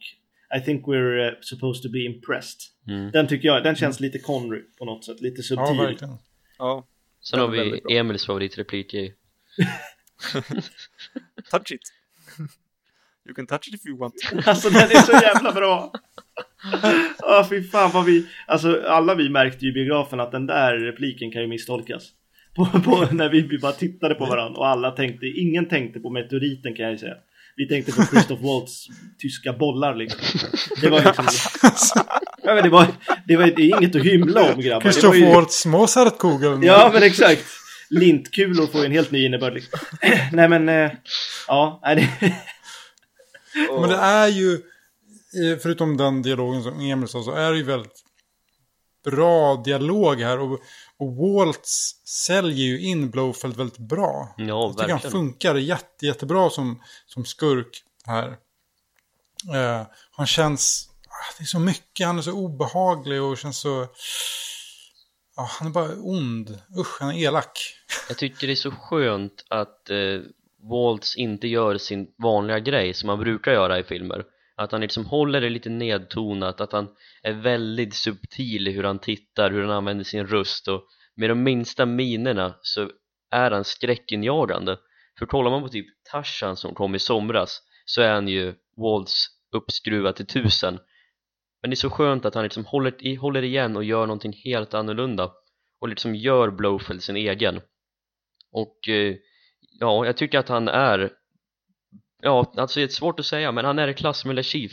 B: I think we're uh, supposed to be impressed. Mm. Den tycker jag, den känns lite Connery på något sätt, lite subtil. Ja, verkligen.
A: Ja.
D: Sen har vi Emils favoritreplik i
A: Touch it. You can touch it if you want.
B: alltså den är så jävla bra. Ja, oh, fy fan vad vi, alltså alla vi märkte ju i biografen att den där repliken kan ju misstolkas. På, på, när vi, vi bara tittade på varandra och alla tänkte, ingen tänkte på meteoriten kan jag ju säga. Vi tänkte på Christoph Waltz tyska bollar liksom. Det var liksom... ja, men det, var, det var det är inget att hymla om grabbar.
C: Christoph ju... Waltz Mozartkugeln.
B: Ja men exakt. Lintkulor får ju en helt ny innebörd liksom. Nej men, äh, ja. Nej, det...
C: Men det är ju, eh, förutom den dialogen som Emil sa, så är det ju väldigt bra dialog här. Och, och Waltz säljer ju in Blowfeld väldigt bra.
D: Ja,
C: Jag tycker han funkar jätte, jättebra som, som skurk här. Uh, han känns, ah, det är så mycket, han är så obehaglig och känns så... Ja, han är bara ond. Usch, han är elak.
D: Jag tycker det är så skönt att eh, Waltz inte gör sin vanliga grej som han brukar göra i filmer att han liksom håller det lite nedtonat, att han är väldigt subtil i hur han tittar, hur han använder sin röst och med de minsta minerna så är han skräckinjagande. För kollar man på typ Tarzan som kom i somras så är han ju Waltz uppskruvad till tusen. Men det är så skönt att han liksom håller, håller igen och gör någonting helt annorlunda och liksom gör Blowfeld sin egen. Och eh, ja, jag tycker att han är ja, alltså det är svårt att säga men han är i klass med Le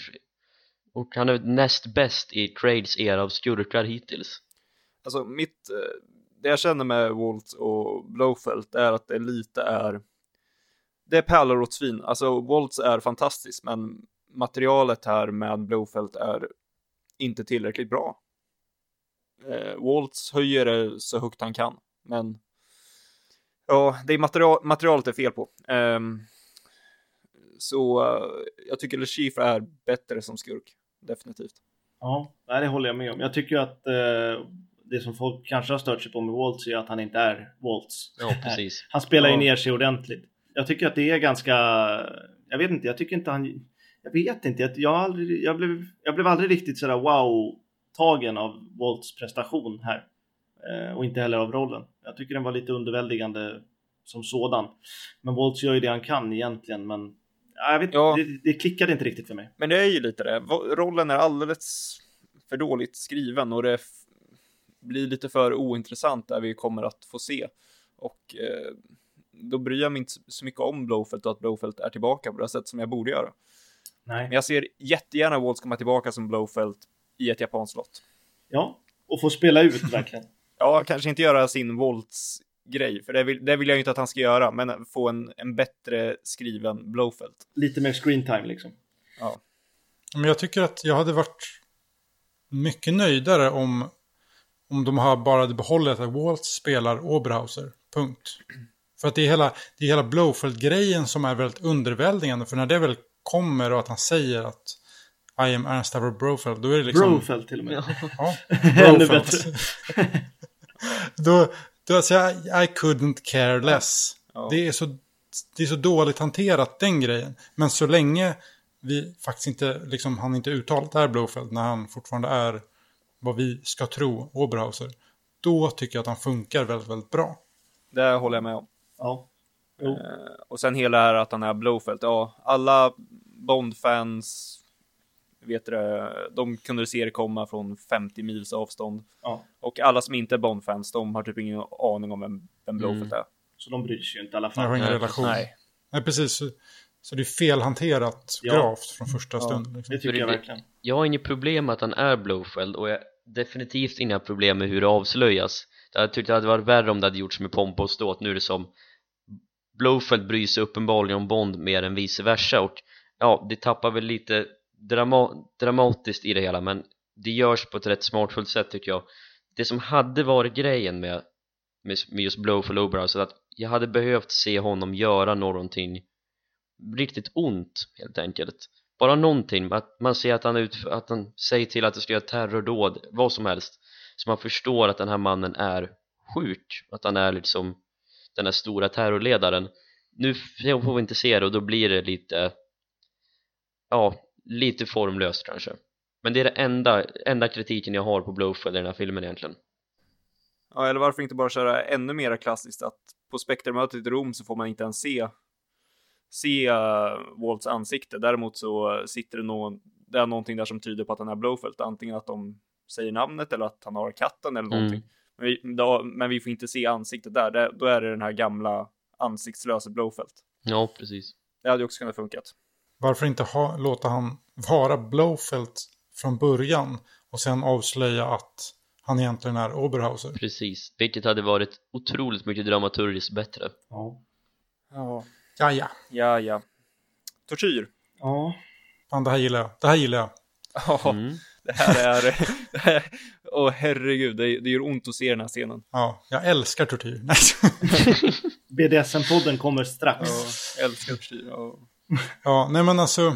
D: och han är näst bäst i Trades era av skurkar hittills
A: Alltså mitt, eh, det jag känner med Walt och Blowfelt är att det lite är, det är pärlor åt svin. Alltså Waltz är fantastisk, men materialet här med Blowfelt är inte tillräckligt bra. Eh, Waltz höjer det så högt han kan, men ja, det är material, materialet är fel på. Um, så uh, jag tycker Le Chiffre är bättre som skurk, definitivt.
B: Ja, det håller jag med om. Jag tycker att uh, det som folk kanske har stört sig på med Waltz är att han inte är Waltz.
D: Ja, precis.
B: han spelar ju ner sig ordentligt. Jag tycker att det är ganska, jag vet inte, jag tycker inte han, jag vet inte, jag, jag, aldrig, jag, blev, jag blev aldrig riktigt sådär wow-tagen av Waltz prestation här. Eh, och inte heller av rollen. Jag tycker den var lite underväldigande som sådan. Men Waltz gör ju det han kan egentligen, men jag vet, ja. det, det klickade inte riktigt för mig.
A: Men det är ju lite det. Rollen är alldeles för dåligt skriven och det blir lite för ointressant där vi kommer att få se. Och eh, då bryr jag mig inte så mycket om Blowfelt och att Blowfelt är tillbaka på det sätt som jag borde göra. Nej. Men jag ser jättegärna Waltz komma tillbaka som Blowfelt i ett japanskt slott.
B: Ja, och få spela ut verkligen.
A: ja, kanske inte göra sin Volts grej, för det vill, det vill jag inte att han ska göra, men få en, en bättre skriven Blowfelt.
B: Lite mer screen time liksom.
A: Ja.
C: Men jag tycker att jag hade varit mycket nöjdare om, om de bara hade behållit att Waltz spelar Oberhauser, punkt. För att det är hela, det är hela Blowfelt-grejen som är väldigt underväldigande, för när det väl kommer och att han säger att I am Ernst Stavro Brofeld, då är det liksom...
B: Brofeld till och med.
C: Ja, Brofeld. då, då säger jag I couldn't care less. Ja. Det, är så, det är så dåligt hanterat, den grejen. Men så länge vi faktiskt inte, liksom, han inte uttalat är Blofeld när han fortfarande är vad vi ska tro, Oberhauser. Då tycker jag att han funkar väldigt, väldigt bra.
A: Det håller jag med om.
B: Ja.
A: Eh, och sen hela det här att han är Blowfelt. Ja, alla Bond-fans, vet det, de kunde se det komma från 50 mils avstånd.
B: Ja.
A: Och alla som inte är Bond-fans, de har typ ingen aning om vem, vem Blowfelt mm. är.
B: Så de bryr sig ju inte i alla fall.
C: Jag har ingen
B: Nej,
C: relation. Nej. Nej, precis. Så, så det är felhanterat ja. gravt från första ja, stund.
B: Liksom. Det tycker jag verkligen.
D: Jag har inget problem med att han är Blowfeld och jag definitivt inga problem med hur det avslöjas. Jag tyckte det hade varit värre om det hade gjorts med pompa och ståt. Nu är det som Blowfeld bryr sig uppenbarligen om Bond mer än vice versa och ja, det tappar väl lite drama dramatiskt i det hela men det görs på ett rätt smartfullt sätt tycker jag. Det som hade varit grejen med, med, med just for Lowbrow så att jag hade behövt se honom göra någonting riktigt ont helt enkelt. Bara någonting, att man ser att han, utför att han säger till att det ska göra terrordåd, vad som helst. Så man förstår att den här mannen är sjuk, att han är liksom den här stora terrorledaren. Nu får vi inte se det och då blir det lite ja, lite formlöst kanske men det är det enda, enda kritiken jag har på Blowfield i den här filmen egentligen
A: Ja, eller varför inte bara köra ännu mer klassiskt att på spektrumötet i Rom så får man inte ens se se uh, Walts ansikte. Däremot så sitter det någon, det är någonting där som tyder på att han är Blowfield. Antingen att de säger namnet eller att han har katten eller någonting. Mm. Men vi, då, men vi får inte se ansiktet där. Det, då är det den här gamla ansiktslösa Blowfelt.
D: Ja, precis.
A: Det hade också kunnat funkat.
C: Varför inte ha, låta han vara Blowfelt från början och sen avslöja att han egentligen är Oberhauser?
D: Precis, vilket hade varit otroligt mycket dramaturgiskt bättre.
B: Ja.
C: Ja. Ja, ja.
A: Ja, ja. Tortyr.
B: Ja.
C: Fan, det här gillar jag. Det här gillar jag.
A: Ja. Mm. Det här är, åh oh, herregud, det, det gör ont att se den här scenen.
C: Ja, jag älskar tortyr.
B: BDSM-podden kommer strax.
A: Ja, älskar tortyr. Ja.
C: ja, nej men alltså,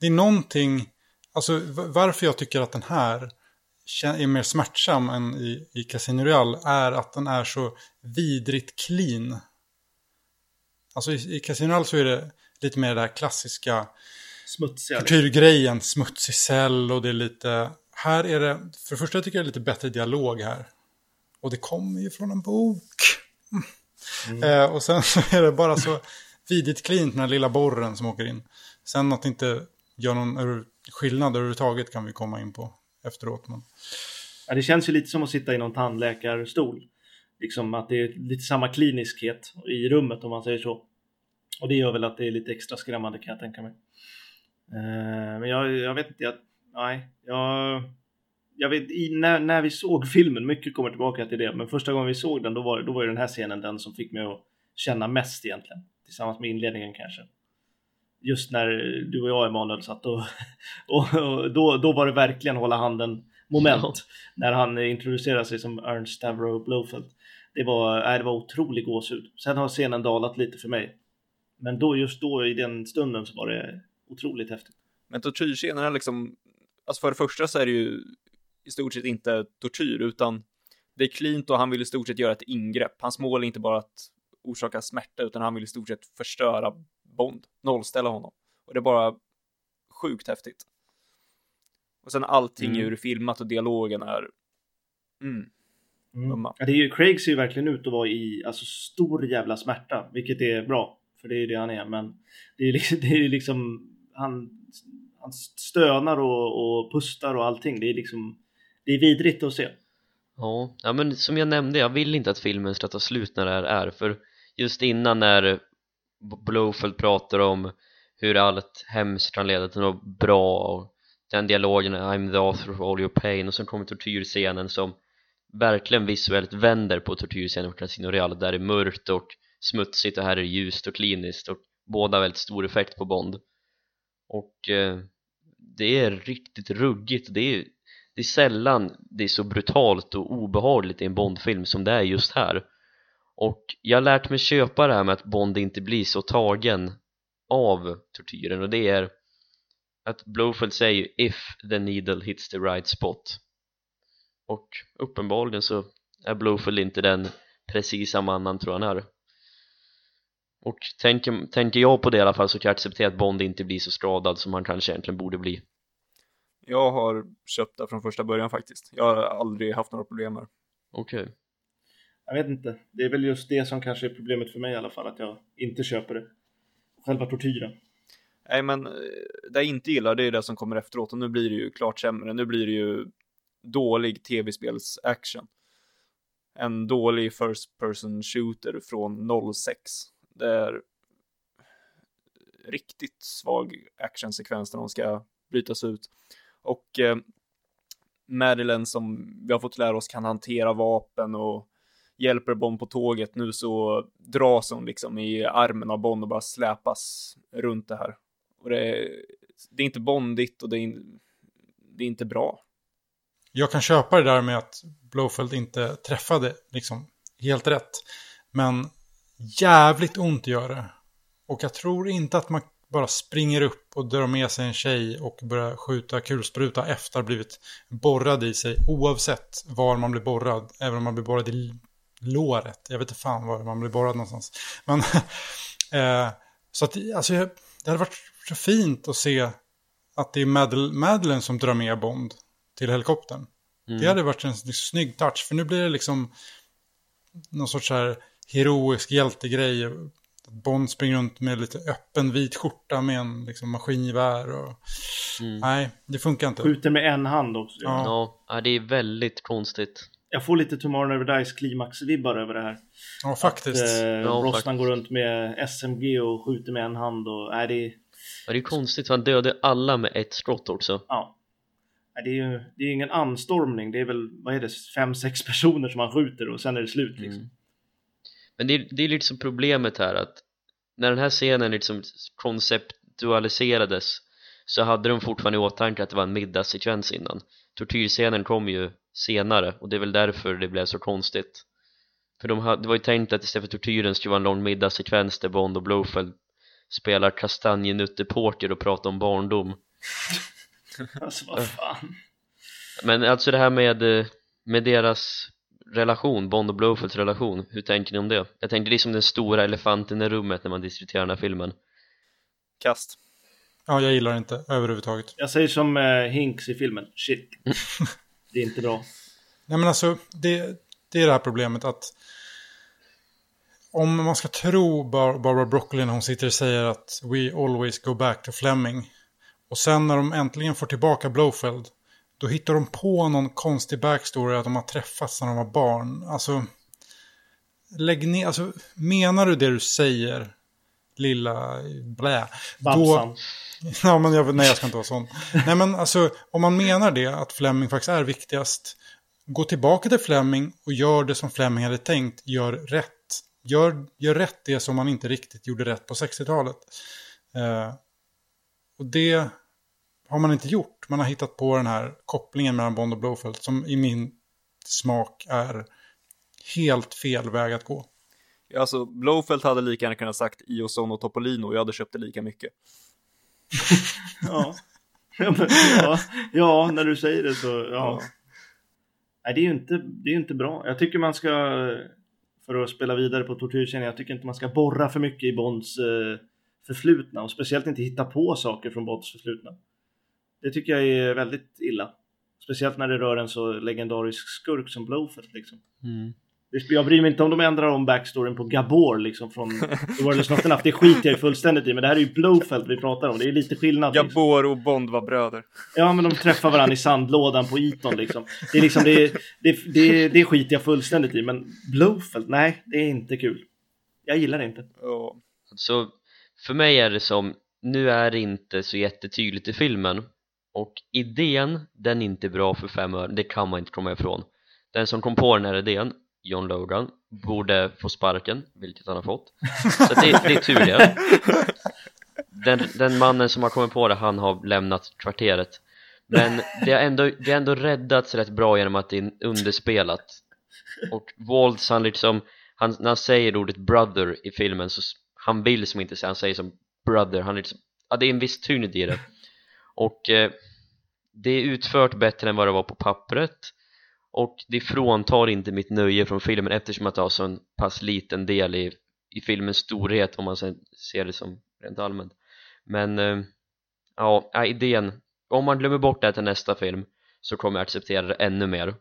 C: det är någonting, alltså varför jag tycker att den här är mer smärtsam än i, i Casino Real är att den är så vidrigt clean. Alltså i, i Casino Real så är det lite mer det här klassiska
B: smutsiga.
C: Tortyrgrejen, smutsig cell och det är lite... Här är det, för det första tycker jag det är lite bättre dialog här. Och det kommer ju från en bok. Mm. Eh, och sen så är det bara så vidigt klint den lilla borren som åker in. Sen att det inte gör någon skillnad överhuvudtaget kan vi komma in på efteråt. Men...
B: Ja, det känns ju lite som att sitta i någon tandläkarstol. Liksom att det är lite samma kliniskhet i rummet om man säger så. Och det gör väl att det är lite extra skrämmande kan jag tänka mig. Eh, men jag, jag vet inte, jag, nej, jag, jag vet, i, när, när vi såg filmen, mycket kommer tillbaka till det, men första gången vi såg den då var, då var ju den här scenen den som fick mig att känna mest egentligen. Tillsammans med inledningen kanske. Just när du och jag Emanuel satt och, och, och då, då var det verkligen hålla handen moment. Ja. När han introducerade sig som Ernst Stavro Blofeld. Det var, äh, det var otrolig gåshud. Sen har scenen dalat lite för mig. Men då, just då i den stunden så var det otroligt häftigt.
A: Men tortyrscenerna liksom, alltså för det första så är det ju i stort sett inte tortyr, utan det är cleant och han vill i stort sett göra ett ingrepp. Hans mål är inte bara att orsaka smärta, utan han vill i stort sett förstöra Bond, nollställa honom. Och det är bara sjukt häftigt. Och sen allting mm. ur filmat och dialogen är... Mm.
B: Mm. Ja, det är ju, Craig ser ju verkligen ut att vara i alltså, stor jävla smärta, vilket är bra, för det är ju det han är. Men det är liksom, det är liksom han, han stönar och, och pustar och allting. Det är liksom, det är vidrigt att se.
D: Ja, ja, men som jag nämnde, jag vill inte att filmen ska ta slut när det här är, för just innan när Blowfield pratar om hur allt hemskt kan leda till något bra och den dialogen I'm the author of all your pain och sen kommer tortyrscenen som verkligen visuellt vänder på tortyrscenen på Casino Real där det är mörkt och smutsigt och här är det ljust och kliniskt och båda väldigt stor effekt på Bond. Och eh, det är riktigt ruggigt det är, det är sällan det är så brutalt och obehagligt i en Bondfilm som det är just här. Och jag har lärt mig köpa det här med att Bond inte blir så tagen av tortyren. Och det är att Blowfield säger if the needle hits the right spot. Och uppenbarligen så är Blowfield inte den precisa man han tror han är. Och tänker, tänker jag på det i alla fall så kan jag acceptera att Bond inte blir så skadad som han kanske egentligen borde bli.
A: Jag har köpt det från första början faktiskt Jag har aldrig haft några problem med
D: Okej okay.
B: Jag vet inte, det är väl just det som kanske är problemet för mig i alla fall att jag inte köper det Själva tortyren
A: Nej men eh, det jag inte gillar det är det som kommer efteråt och nu blir det ju klart sämre. Nu blir det ju dålig tv-spels-action. En dålig first person shooter från 06. Det är riktigt svag actionsekvens när de ska brytas ut. Och eh, Madeline som vi har fått lära oss kan hantera vapen och hjälper Bond på tåget. Nu så dras hon liksom i armen av Bond och bara släpas runt det här. Och det är, det är inte bondigt och det är, det är inte bra.
C: Jag kan köpa det där med att Blowfield inte träffade liksom helt rätt. Men jävligt ont gör det. Och jag tror inte att man bara springer upp och drar med sig en tjej och börjar skjuta kulspruta efter att blivit borrad i sig. Oavsett var man blir borrad. Även om man blir borrad i låret. Jag vet inte fan var man blir borrad någonstans. Men eh, så att alltså, det hade varit så fint att se att det är Madel Madeleine som drar med Bond till helikoptern. Mm. Det hade varit en liksom, snygg touch, för nu blir det liksom någon sorts här heroisk hjältegrej. Bond springer runt med lite öppen vit skjorta med en liksom, maskingevär. Och... Mm. Nej, det funkar inte.
B: Skjuter med en hand också.
D: Ja. ja, det är väldigt konstigt.
B: Jag får lite Tomorrow Never Dies klimax-vibbar över det här.
C: Ja, faktiskt. Att,
B: eh, ja, Brosnan faktiskt. går runt med SMG och skjuter med en hand och... Nej, det är...
D: Ja, det är konstigt för han dödade alla med ett skott också.
B: Ja. Det är ju det är ingen anstormning, det är väl, vad är det, fem, sex personer som han skjuter och sen är det slut liksom. Mm.
D: Men det är, det är liksom problemet här att när den här scenen liksom konceptualiserades så hade de fortfarande i åtanke att det var en middagssekvens innan. Tortyrscenen kom ju senare och det är väl därför det blev så konstigt. För de hade, det var ju tänkt att istället för tortyren skulle vara en lång middagssekvens där Bond och Blowfield spelar kastanjenuttepoker och pratar om barndom
B: alltså vad fan
D: Men alltså det här med, med deras relation, Bond och Blowfields relation, hur tänker ni om det? Jag tänker det är som den stora elefanten i rummet när man diskuterar den här filmen
A: Kast
C: Ja, jag gillar det inte överhuvudtaget
B: Jag säger som uh, Hinks i filmen, shit Det är inte bra
C: Nej men alltså, det, det är det här problemet att om man ska tro Bar Barbara Broccoli när hon sitter och säger att we always go back to Fleming. Och sen när de äntligen får tillbaka Blowfield. Då hittar de på någon konstig backstory att de har träffats när de var barn. Alltså, lägg ner, alltså menar du det du säger? lilla blä.
B: Babsan. Då,
C: ja, men jag, nej, jag ska inte vara sån. nej, men alltså om man menar det, att Fleming faktiskt är viktigast, gå tillbaka till Fleming och gör det som Fleming hade tänkt, gör rätt. Gör, gör rätt det som man inte riktigt gjorde rätt på 60-talet. Eh, och det har man inte gjort. Man har hittat på den här kopplingen mellan Bond och Blowfeld som i min smak är helt fel väg att gå.
A: Alltså, Blowfelt hade lika gärna kunnat sagt Ioson och Topolino och jag hade köpt det lika mycket.
B: ja. Ja. ja, när du säger det så, ja. ja. Nej, det är ju inte, det är inte bra. Jag tycker man ska, för att spela vidare på tortyrscenen, jag tycker inte man ska borra för mycket i Bonds eh, förflutna och speciellt inte hitta på saker från Bonds förflutna. Det tycker jag är väldigt illa. Speciellt när det rör en så legendarisk skurk som Blowfelt liksom. Mm. Jag bryr mig inte om de ändrar om backstoryn på Gabor liksom från The World is not enough. Det skiter jag fullständigt i. Men det här är ju Blowfelt vi pratar om. Det är lite skillnad.
A: Liksom. Gabor och Bond var bröder.
B: Ja, men de träffar varandra i sandlådan på Eton liksom. Det är liksom, det, det, det, det skiter jag fullständigt i. Men Blowfelt, nej, det är inte kul. Jag gillar det inte.
D: Så för mig är det som, nu är det inte så jättetydligt i filmen. Och idén, den är inte bra för fem öre. Det kan man inte komma ifrån. Den som kom på den här idén John Logan borde få sparken, vilket han har fått. Så det, det är tur det. Den, den mannen som har kommit på det, han har lämnat kvarteret. Men det har ändå, det har ändå räddats rätt bra genom att det är underspelat. Och Waltz han liksom han, när han säger ordet brother i filmen så han vill som inte säga, han säger som brother, han liksom, ja det är en viss tyngd i det. Och eh, det är utfört bättre än vad det var på pappret. Och det fråntar inte mitt nöje från filmen eftersom att det har så en pass liten del i, i filmens storhet om man ser det som rent allmänt. Men eh, ja, idén. Om man glömmer bort det här till nästa film så kommer jag acceptera det ännu mer.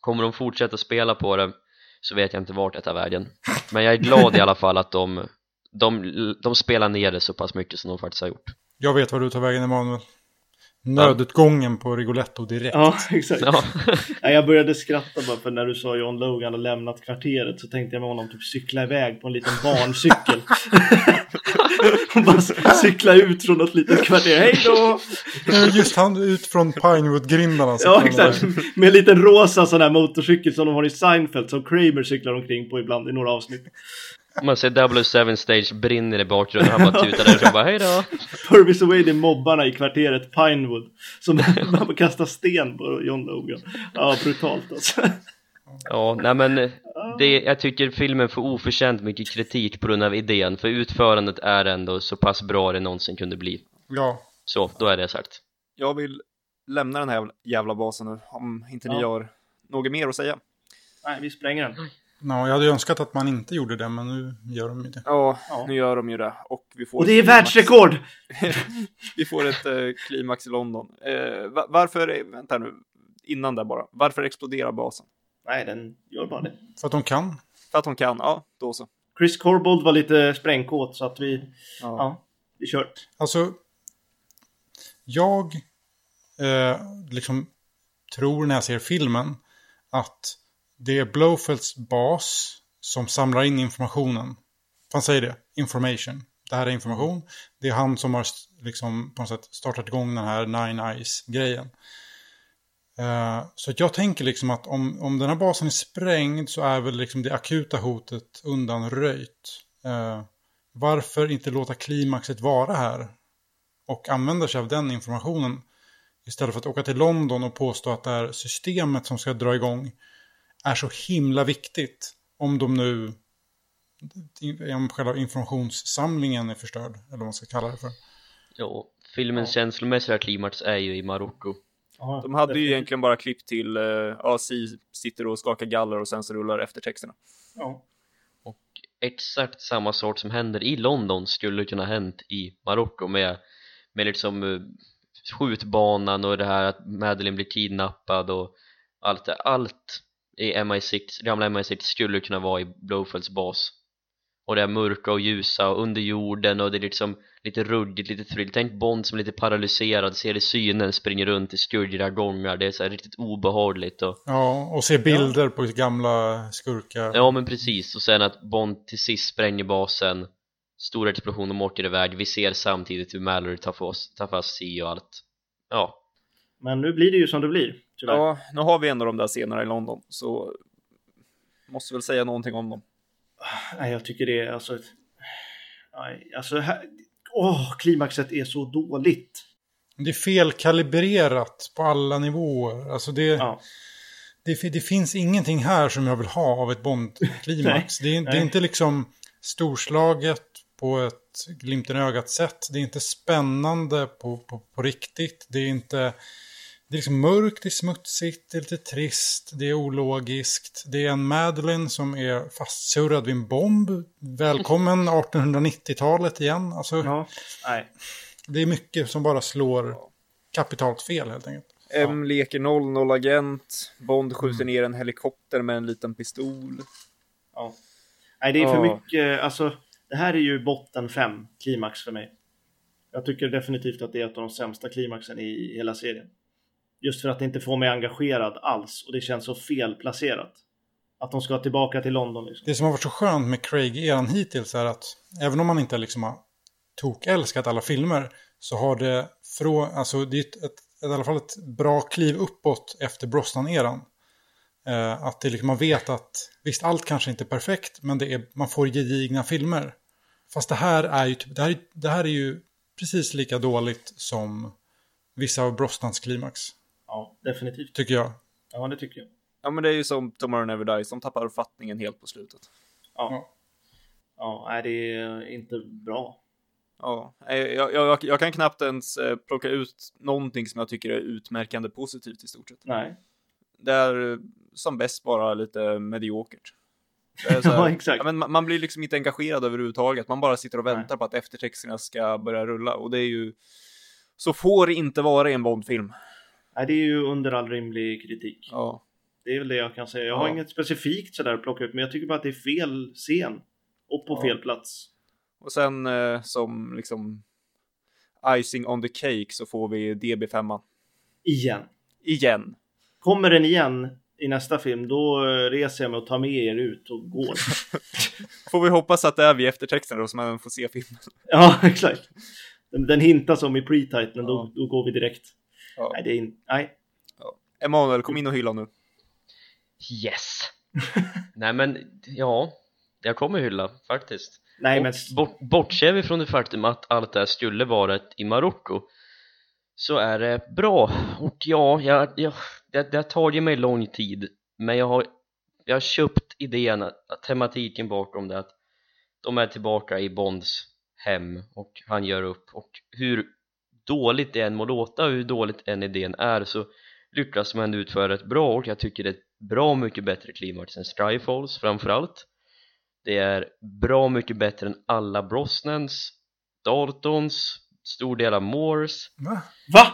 D: Kommer de fortsätta spela på det så vet jag inte vart det tar vägen. Men jag är glad i alla fall att de, de, de spelar ner det så pass mycket som de faktiskt har gjort.
C: Jag vet var du tar vägen Emanuel. Nödutgången på Rigoletto direkt.
B: Ja, exakt. Ja. jag började skratta bara för när du sa John Logan har lämnat kvarteret så tänkte jag med honom typ cykla iväg på en liten barncykel. Och bara cykla ut från något litet kvarter. Hej då!
C: Just han ut från Pinewood-grindarna.
B: Ja, exakt. Med en liten rosa sån här motorcykel som de har i Seinfeld som Kramer cyklar omkring på ibland i några avsnitt.
D: Man ser 007 Stage brinner i bakgrunden, han bara tutar därifrån bara hejdå
B: Purvis Away det är mobbarna i kvarteret Pinewood Som bara kastar sten på John Logan. Ja, brutalt alltså.
D: Ja, nej men det, jag tycker filmen får oförtjänt mycket kritik på grund av idén För utförandet är ändå så pass bra det någonsin kunde bli.
C: Ja.
D: Så, då är det sagt.
A: Jag vill lämna den här jävla basen nu Om inte ni har något mer att säga.
B: Nej, vi spränger den
C: No, jag hade önskat att man inte gjorde det, men nu gör de ju det.
A: Ja, ja. nu gör de ju det. Och, vi får
B: och det är världsrekord!
A: vi får ett eh, klimax i London. Eh, varför, vänta nu, innan där bara. Varför exploderar basen?
B: Nej, den gör bara det.
C: För att de kan.
A: För att de kan, ja, då så.
B: Chris Corbold var lite sprängkåt så att vi, ja, ja vi kör.
C: Alltså, jag eh, liksom tror när jag ser filmen att det är Blofelds bas som samlar in informationen. Han säger det, information. Det här är information. Det är han som har liksom på något sätt startat igång den här Nine Eyes-grejen. Uh, så jag tänker liksom att om, om den här basen är sprängd så är väl liksom det akuta hotet undanröjt. Uh, varför inte låta klimaxet vara här? Och använda sig av den informationen istället för att åka till London och påstå att det är systemet som ska dra igång är så himla viktigt. Om de nu, om själva informationssamlingen är förstörd, eller vad man ska kalla det för.
D: Ja, filmens ja. känslomässiga klimax är ju i Marocko.
A: de hade ju egentligen bara klippt till, uh, ja, si sitter och skakar galler och sen så rullar eftertexterna.
B: Ja.
D: Och exakt samma sort som händer i London skulle kunna hänt i Marocko med, med liksom uh, skjutbanan och det här att Madeline blir kidnappad och allt det, allt i MI6, gamla MI6 skulle kunna vara i Blofelds bas. Och det är mörka och ljusa och under jorden och det är liksom lite ruggigt, lite thrill tänk Bond som är lite paralyserad, ser i synen, springer runt i skurriga gångar. Det är så här riktigt obehagligt och...
C: Ja, och se bilder ja. på gamla skurkar.
D: Ja men precis, och sen att Bond till sist spränger basen. Stor explosion, de åker iväg. Vi ser samtidigt hur Mallory tar fast C och allt. Ja.
B: Men nu blir det ju som det blir
A: tyvärr. ja, nu har vi ändå de där scenerna i London så måste väl säga någonting om dem
B: nej jag tycker det är alltså nej, alltså här, åh, klimaxet är så dåligt
C: det är felkalibrerat på alla nivåer alltså det ja det, det, finns ingenting här som jag vill ha av ett Bond-klimax. det, det, är inte liksom storslaget på ett glimten ögat sätt. Det är inte spännande på, på, på riktigt. Det är inte... Det är liksom mörkt, det är smutsigt, det är lite trist, det är ologiskt. Det är en Madeline som är fastsurrad vid en bomb. Välkommen 1890-talet igen. Alltså, ja, nej. Det är mycket som bara slår kapitalt fel helt enkelt.
A: M leker 00-agent. Bond skjuter mm. ner en helikopter med en liten pistol.
B: Ja. Nej, det är för ja. mycket. Alltså, det här är ju botten 5 klimax för mig. Jag tycker definitivt att det är ett av de sämsta klimaxen i hela serien. Just för att det inte får mig engagerad alls och det känns så felplacerat. Att de ska tillbaka till London. Liksom.
C: Det som har varit så skönt med Craig-eran hittills är att även om man inte liksom har tokälskat alla filmer så har det från, alltså det är ett, ett i alla fall ett bra kliv uppåt efter Brosnan-eran. Eh, att det liksom, man vet att visst, allt kanske inte är perfekt, men det är, man får gedigna filmer. Fast det här är ju, typ, det här, det här är ju precis lika dåligt som vissa av Brostans klimax.
B: Ja, definitivt.
C: Tycker jag.
B: Ja, det tycker jag.
A: Ja, men det är ju som Tomorrow Never Dies, de tappar fattningen helt på slutet.
B: Ja. Ja, nej, det är inte bra.
A: Ja, jag, jag, jag, kan knappt ens eh, plocka ut någonting som jag tycker är utmärkande positivt i stort sett.
B: Nej.
A: Det är eh, som bäst bara lite mediokert.
B: Här, ja, exakt.
A: Ja, men man blir liksom inte engagerad överhuvudtaget. Man bara sitter och väntar Nej. på att eftertexterna ska börja rulla. Och det är ju... Så får det inte vara i en Bondfilm.
B: Nej, det är ju under all rimlig kritik.
A: Ja.
B: Det är väl det jag kan säga. Jag ja. har inget specifikt sådär att plocka ut, men jag tycker bara att det är fel scen. Och på ja. fel plats.
A: Och sen eh, som liksom icing on the cake så får vi DB5.
B: Igen.
A: Igen.
B: Kommer den igen i nästa film, då eh, reser jag mig och tar med er ut och går.
A: får vi hoppas att det är vid eftertexten då, så man får se filmen.
B: ja, exakt. Den, den hintas om i pre-titeln, ja. då, då går vi direkt. Ja. Nej, det är in... Nej.
A: Ja. Emanuel, kom in och hylla nu.
D: Yes. Nej, men ja, jag kommer hylla faktiskt.
B: Nej, men...
D: bort, bortser vi från det faktum att allt det här skulle varit i Marocko så är det bra och ja, jag, jag, det, det har tagit mig lång tid men jag har, jag har köpt idén, att, tematiken bakom det att de är tillbaka i Bonds hem och han gör upp och hur dåligt det än må låta hur dåligt än idén är så lyckas man utföra ett bra och jag tycker det är ett bra mycket bättre klimax än Skyfalls framförallt det är bra mycket bättre än alla Brosnans, Daltons, stor del av Moores.
C: Va?
B: Va?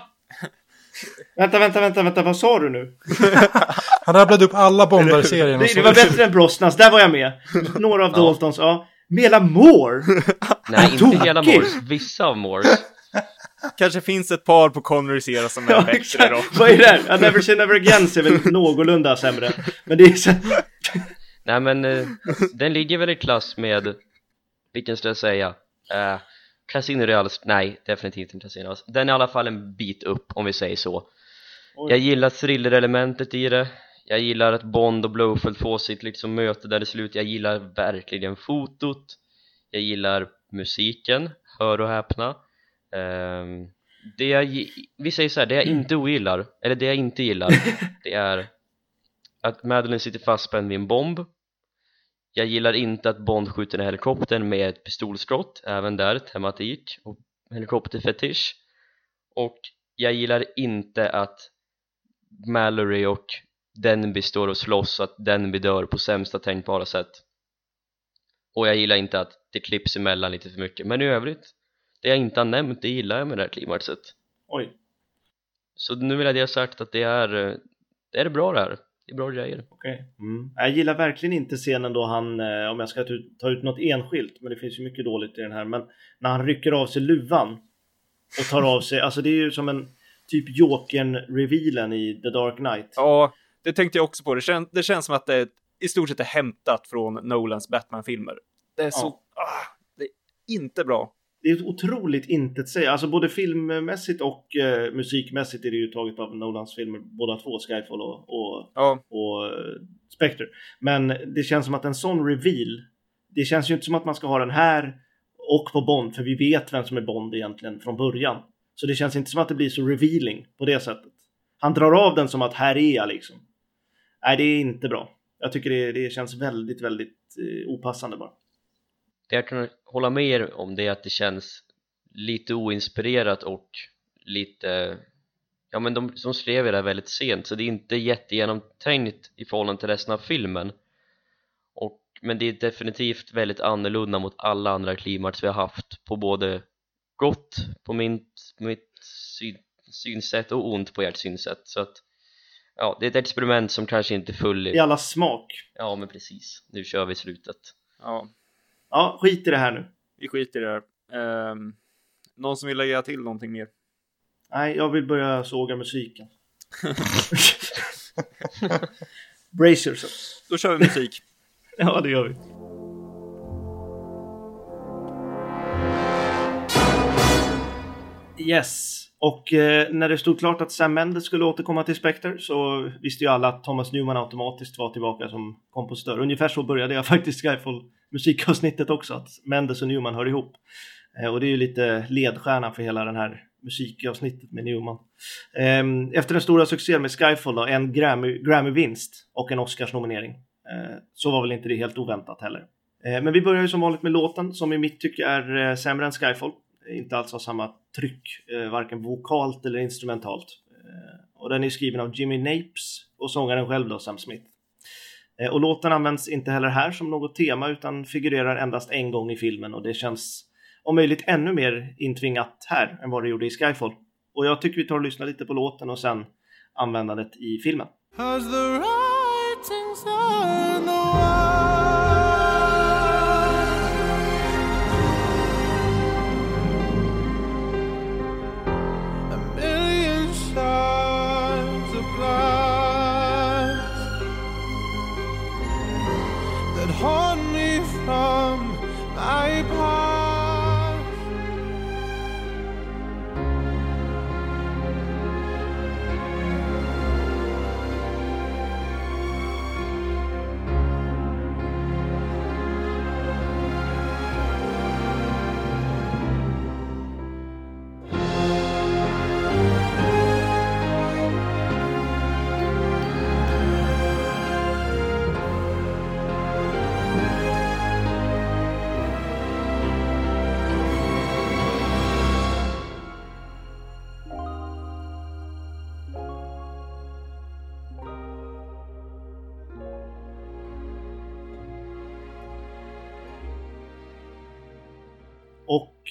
B: vänta, vänta, vänta, vänta, vad sa du nu?
C: Han rabblade upp alla Bondar-serien.
B: Det, det var bättre än Brosnans, där var jag med. Några av ja. Daltons, ja. Mela Moore?
D: Nej, inte hela Moores, vissa av Moores.
A: Kanske finns ett par på Connerys era som är ja, bättre exakt. då.
B: Vad är det? A Never Say Never Again är väl någorlunda sämre. Men det är så...
D: Nej men eh, den ligger väl i klass med Vilken ska jag säga? Eh, Casino Real, nej definitivt inte Casino Den är i alla fall en bit upp om vi säger så Oj. Jag gillar thriller-elementet i det Jag gillar att Bond och Blowfield får sitt liksom möte där det slutar Jag gillar verkligen fotot Jag gillar musiken, hör och häpna eh, det jag, vi säger så här, det jag inte ogillar, eller det jag inte gillar Det är att Madeline sitter fastspänd vid en bomb. Jag gillar inte att Bond skjuter ner helikoptern med ett pistolskott, även där tematik och helikopterfetisch. Och jag gillar inte att Mallory och Denby står och slåss att Denby dör på sämsta tänkbara sätt. Och jag gillar inte att det klipps emellan lite för mycket. Men i övrigt det jag inte har nämnt det gillar jag med det här klimaxet
B: oj
D: så nu vill jag ha sagt att det är det är bra det här det är bra grejer.
B: Okej. Okay. Mm. Jag gillar verkligen inte scenen då han, eh, om jag ska ta ut något enskilt, men det finns ju mycket dåligt i den här, men när han rycker av sig luvan och tar av sig, alltså det är ju som en typ Jokern-revealen i The Dark Knight.
A: Ja, det tänkte jag också på. Det, kän det känns som att det i stort sett är hämtat från Nolans Batman-filmer. Det är så... Ja. Ah, det, inte bra.
B: Det är otroligt intetsägande, alltså både filmmässigt och eh, musikmässigt är det ju taget av Nolans filmer båda två, Skyfall och, och,
A: ja.
B: och uh, Spectre. Men det känns som att en sån reveal, det känns ju inte som att man ska ha den här och på Bond, för vi vet vem som är Bond egentligen från början. Så det känns inte som att det blir så revealing på det sättet. Han drar av den som att här är jag liksom. Nej, det är inte bra. Jag tycker det, det känns väldigt, väldigt eh, opassande bara.
D: Det jag kan hålla med er om det är att det känns lite oinspirerat och lite ja men de som skrev det väldigt sent så det är inte jättegenomtänkt i förhållande till resten av filmen. Och, men det är definitivt väldigt annorlunda mot alla andra klimax vi har haft på både gott på mitt, på mitt syn, synsätt och ont på ert synsätt. Så att ja, det är ett experiment som kanske inte följer
B: i alla smak.
D: Ja men precis, nu kör vi slutet.
A: Ja
B: ja, skit i det här nu
A: vi skiter i det här um, någon som vill lägga till någonting mer?
B: Nej, jag vill börja såga musiken. Brace yourself.
A: Då kör vi musik.
B: ja, det gör vi. Yes, och eh, när det stod klart att Sam Mendes skulle återkomma till Spectre så visste ju alla att Thomas Newman automatiskt var tillbaka som kompositör. Ungefär så började jag faktiskt Skyfall musikavsnittet också, att Mendes och Newman hör ihop. Eh, och det är ju lite ledstjärna för hela den här musikavsnittet med Newman. Ehm, efter den stora succén med Skyfall då, en Grammy-vinst och en Oscars-nominering. Eh, så var väl inte det helt oväntat heller. Eh, men vi börjar ju som vanligt med låten som i mitt tycke är eh, sämre än Skyfall. Inte alls har samma tryck, eh, varken vokalt eller instrumentalt. Eh, och den är skriven av Jimmy Napes och sångaren själv då, Sam Smith. Eh, och låten används inte heller här som något tema utan figurerar endast en gång i filmen och det känns om möjligt ännu mer intvingat här än vad det gjorde i Skyfall. Och jag tycker vi tar och lyssnar lite på låten och sen användandet i filmen.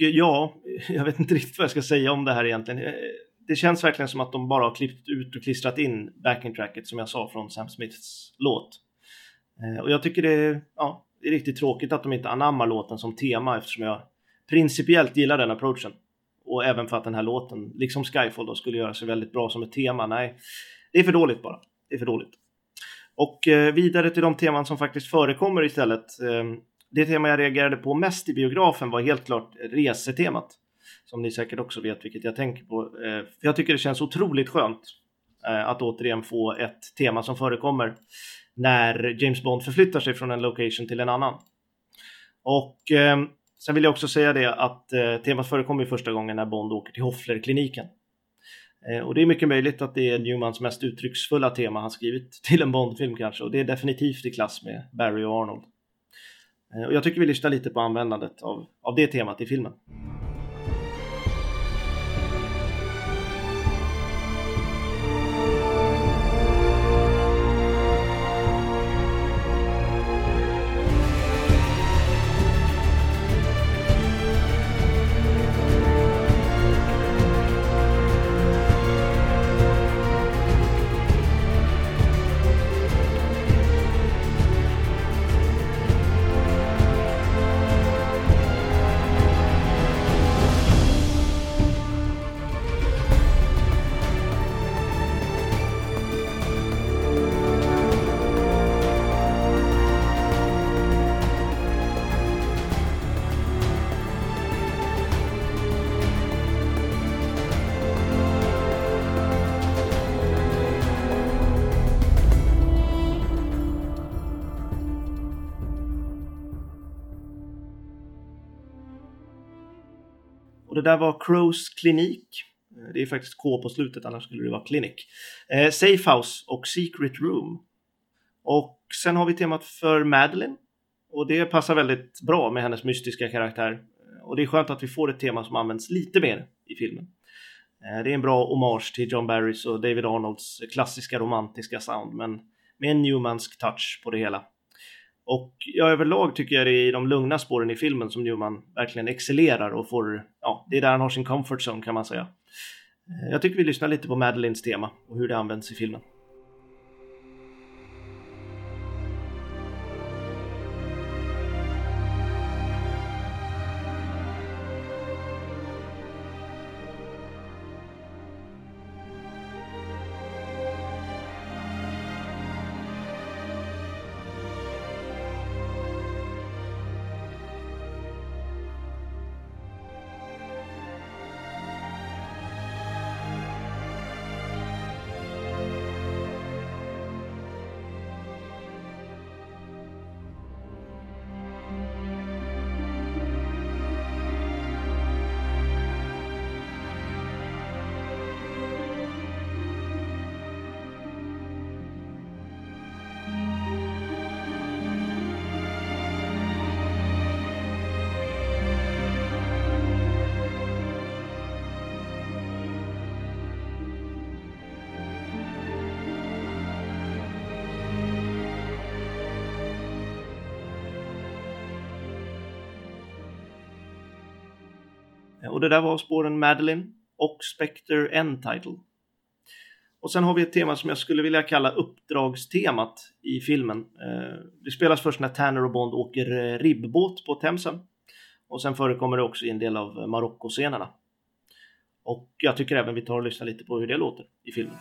B: Ja, jag vet inte riktigt vad jag ska säga om det här egentligen. Eh, det känns verkligen som att de bara har klippt ut och klistrat in backing tracket som jag sa från Sam Smiths låt. Eh, och jag tycker det är, ja, det är riktigt tråkigt att de inte anammar låten som tema eftersom jag principiellt gillar den approachen. Och även för att den här låten, liksom Skyfall då, skulle göra sig väldigt bra som ett tema. Nej, det är för dåligt bara. Det är för dåligt. Och eh, vidare till de teman som faktiskt förekommer istället ehm, det tema jag reagerade på mest i biografen var helt klart resetemat. Som ni säkert också vet vilket jag tänker på. Eh, jag tycker det känns otroligt skönt eh, att återigen få ett tema som förekommer när James Bond förflyttar sig från en location till en annan. Och eh, sen vill jag också säga det att eh, temat förekommer första gången när Bond åker till Hofflerkliniken. Eh, och det är mycket möjligt att det är Newmans mest uttrycksfulla tema han skrivit till en Bondfilm kanske och det är definitivt i klass med Barry och Arnold. Eh, och jag tycker vi lyssnar lite på användandet av, av det temat i filmen. Det där var Crows klinik. Eh, det är faktiskt K på slutet, annars skulle det vara klinik. Eh, Safehouse och Secret Room. Och sen har vi temat för Madeline. Och det passar väldigt bra med hennes mystiska karaktär. Eh, och det är skönt att vi får ett tema som används lite mer i filmen. Eh, det är en bra hommage till John Barrys och David Arnolds klassiska romantiska sound, men med en Newmansk touch på det hela. Och ja, överlag tycker jag det är i de lugna spåren i filmen som Newman verkligen excellerar och får, ja, det är där han har sin comfort zone kan man säga. Eh, jag tycker vi lyssnar lite på Madelines tema och hur det används i filmen. Där var spåren Madeline och Spectre N-Title. Och sen har vi ett tema som jag skulle vilja kalla uppdragstemat i filmen. Eh, det spelas först när Tanner och Bond åker eh, ribbåt på Themsen. Och sen förekommer det också i en del av eh, Marocko-scenerna. Och jag tycker även vi tar och lyssnar lite på hur det låter i filmen.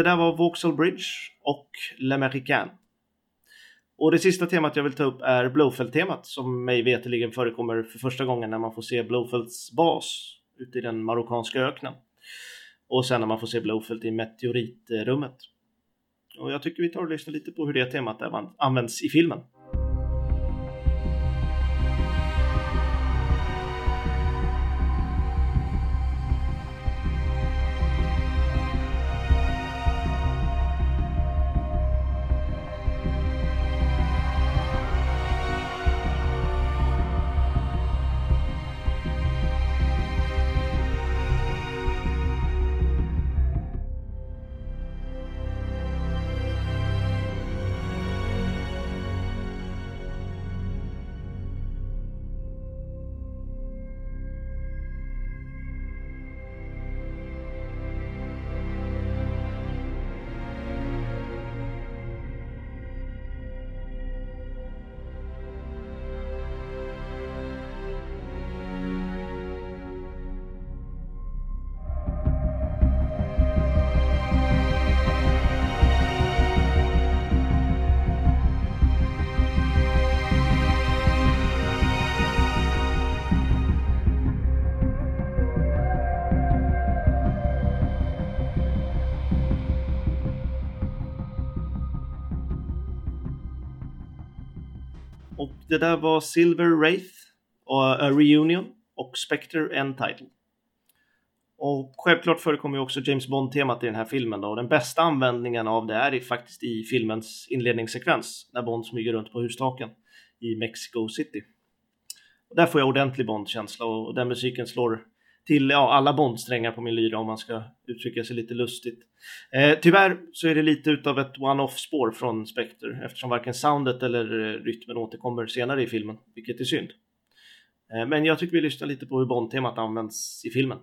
B: Det där var Vauxhall Bridge och L'Américain. Och det sista temat jag vill ta upp är Blowfelt-temat som mig veterligen förekommer för första gången när man får se Blowfelts bas ute i den marockanska öknen. Och sen när man får se Blowfelt i meteoritrummet. Och jag tycker vi tar och lyssnar lite på hur det temat används i filmen. Det där var Silver Wraith, och A Reunion och Spectre End Title. Och självklart förekommer ju också James Bond-temat i den här filmen då. Och den bästa användningen av det är faktiskt i filmens inledningssekvens när Bond smyger runt på hustaken i Mexico City. Och där får jag ordentlig Bond-känsla och den musiken slår till ja, alla Bond-strängar på min lyra om man ska uttrycka sig lite lustigt. Eh, tyvärr så är det lite utav ett one-off-spår från Spectre eftersom varken soundet eller eh, rytmen återkommer senare i filmen, vilket är synd. Eh, men jag tycker vi lyssnar lite på hur Bond-temat används i filmen.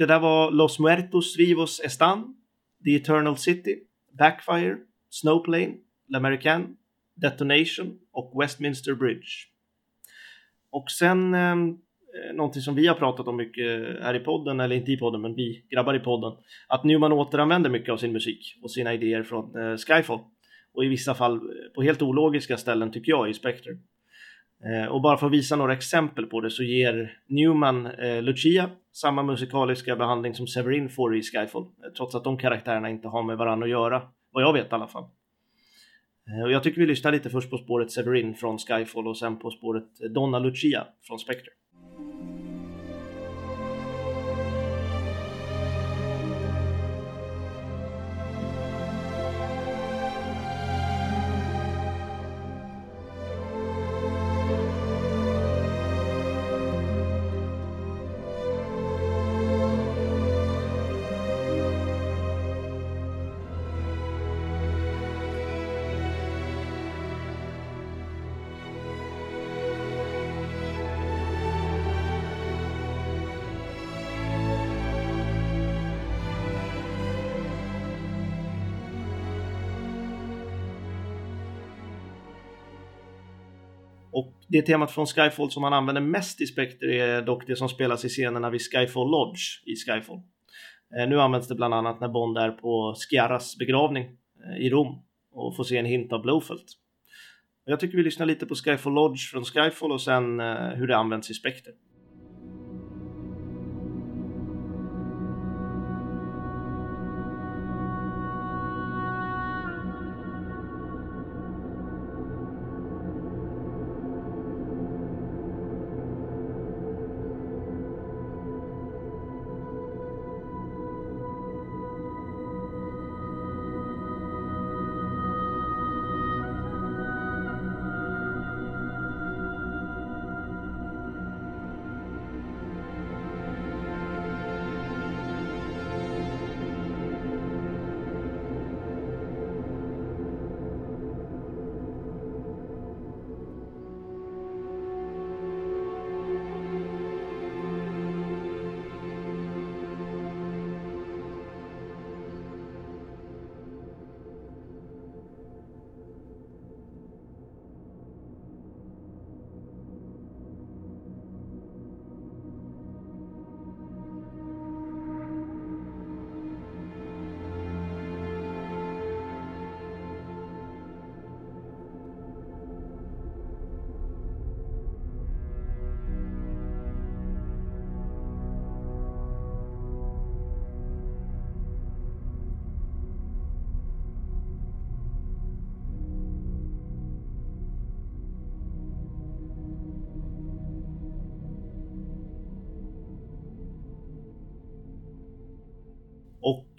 B: Det där var Los Muertos Vivos Estan, The Eternal City, Backfire, Snowplane, L'American, Detonation och Westminster Bridge. Och sen ehm, eh, någonting som vi har pratat om mycket här i podden, eller inte i podden, men vi grabbar i podden, att Newman återanvänder mycket av sin musik och sina idéer från eh, Skyfall. Och i vissa fall eh, på helt ologiska ställen tycker jag i Spectre. Eh, och bara för att visa några exempel på det så ger Newman eh, Lucia samma musikaliska behandling som Severin får i Skyfall, eh, trots att de karaktärerna inte har med varandra att göra, vad jag vet i alla fall. Eh, och jag tycker vi lyssnar lite först på spåret Severin från Skyfall och sen på spåret eh, Donna Lucia från Spectre. Det temat från Skyfall som man använder mest i Spectre är dock det som spelas i scenerna vid Skyfall Lodge i Skyfall. Eh, nu används det bland annat när Bond är på Sciarras begravning eh, i Rom och får se en hint av Blowfelt. Jag tycker vi lyssnar lite på Skyfall Lodge från Skyfall och sen eh, hur det används i Spectre.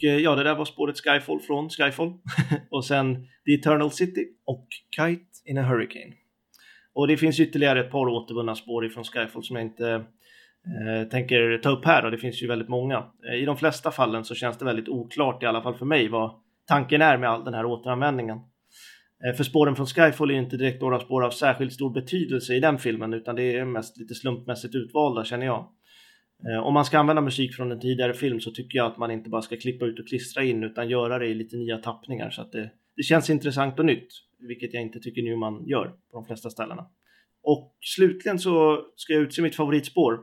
B: Eh, ja, det där var spåret Skyfall från Skyfall. och sen The Eternal City och Kite in a Hurricane. Och det finns ytterligare ett par återvunna spår ifrån Skyfall som jag inte eh, tänker ta upp här och det finns ju väldigt många. Eh, I de flesta fallen så känns det väldigt oklart, i alla fall för mig, vad tanken är med all den här återanvändningen. Eh, för spåren från Skyfall är ju inte direkt några spår av särskilt stor betydelse i den filmen utan det är mest lite slumpmässigt utvalda känner jag. Eh, om man ska använda musik från en tidigare film så tycker jag att man inte bara ska klippa ut och klistra in utan göra det i lite nya tappningar så att det, det känns intressant och nytt, vilket jag inte tycker Newman gör på de flesta ställena. Och slutligen så ska jag utse mitt favoritspår.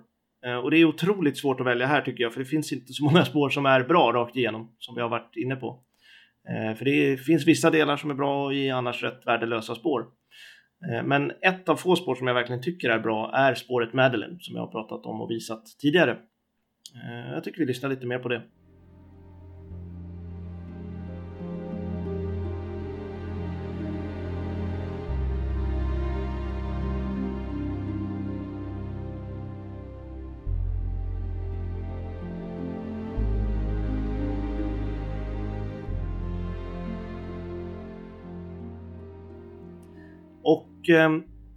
B: Eh, och det är otroligt svårt att välja här tycker jag, för det finns inte så många spår som är bra rakt igenom, som vi har varit inne på. Eh, för det finns vissa delar som är bra i annars rätt värdelösa spår. Eh, men ett av få spår som jag verkligen tycker är bra är spåret Madeline som jag har pratat om och visat tidigare. Eh, jag tycker vi lyssnar lite mer på det.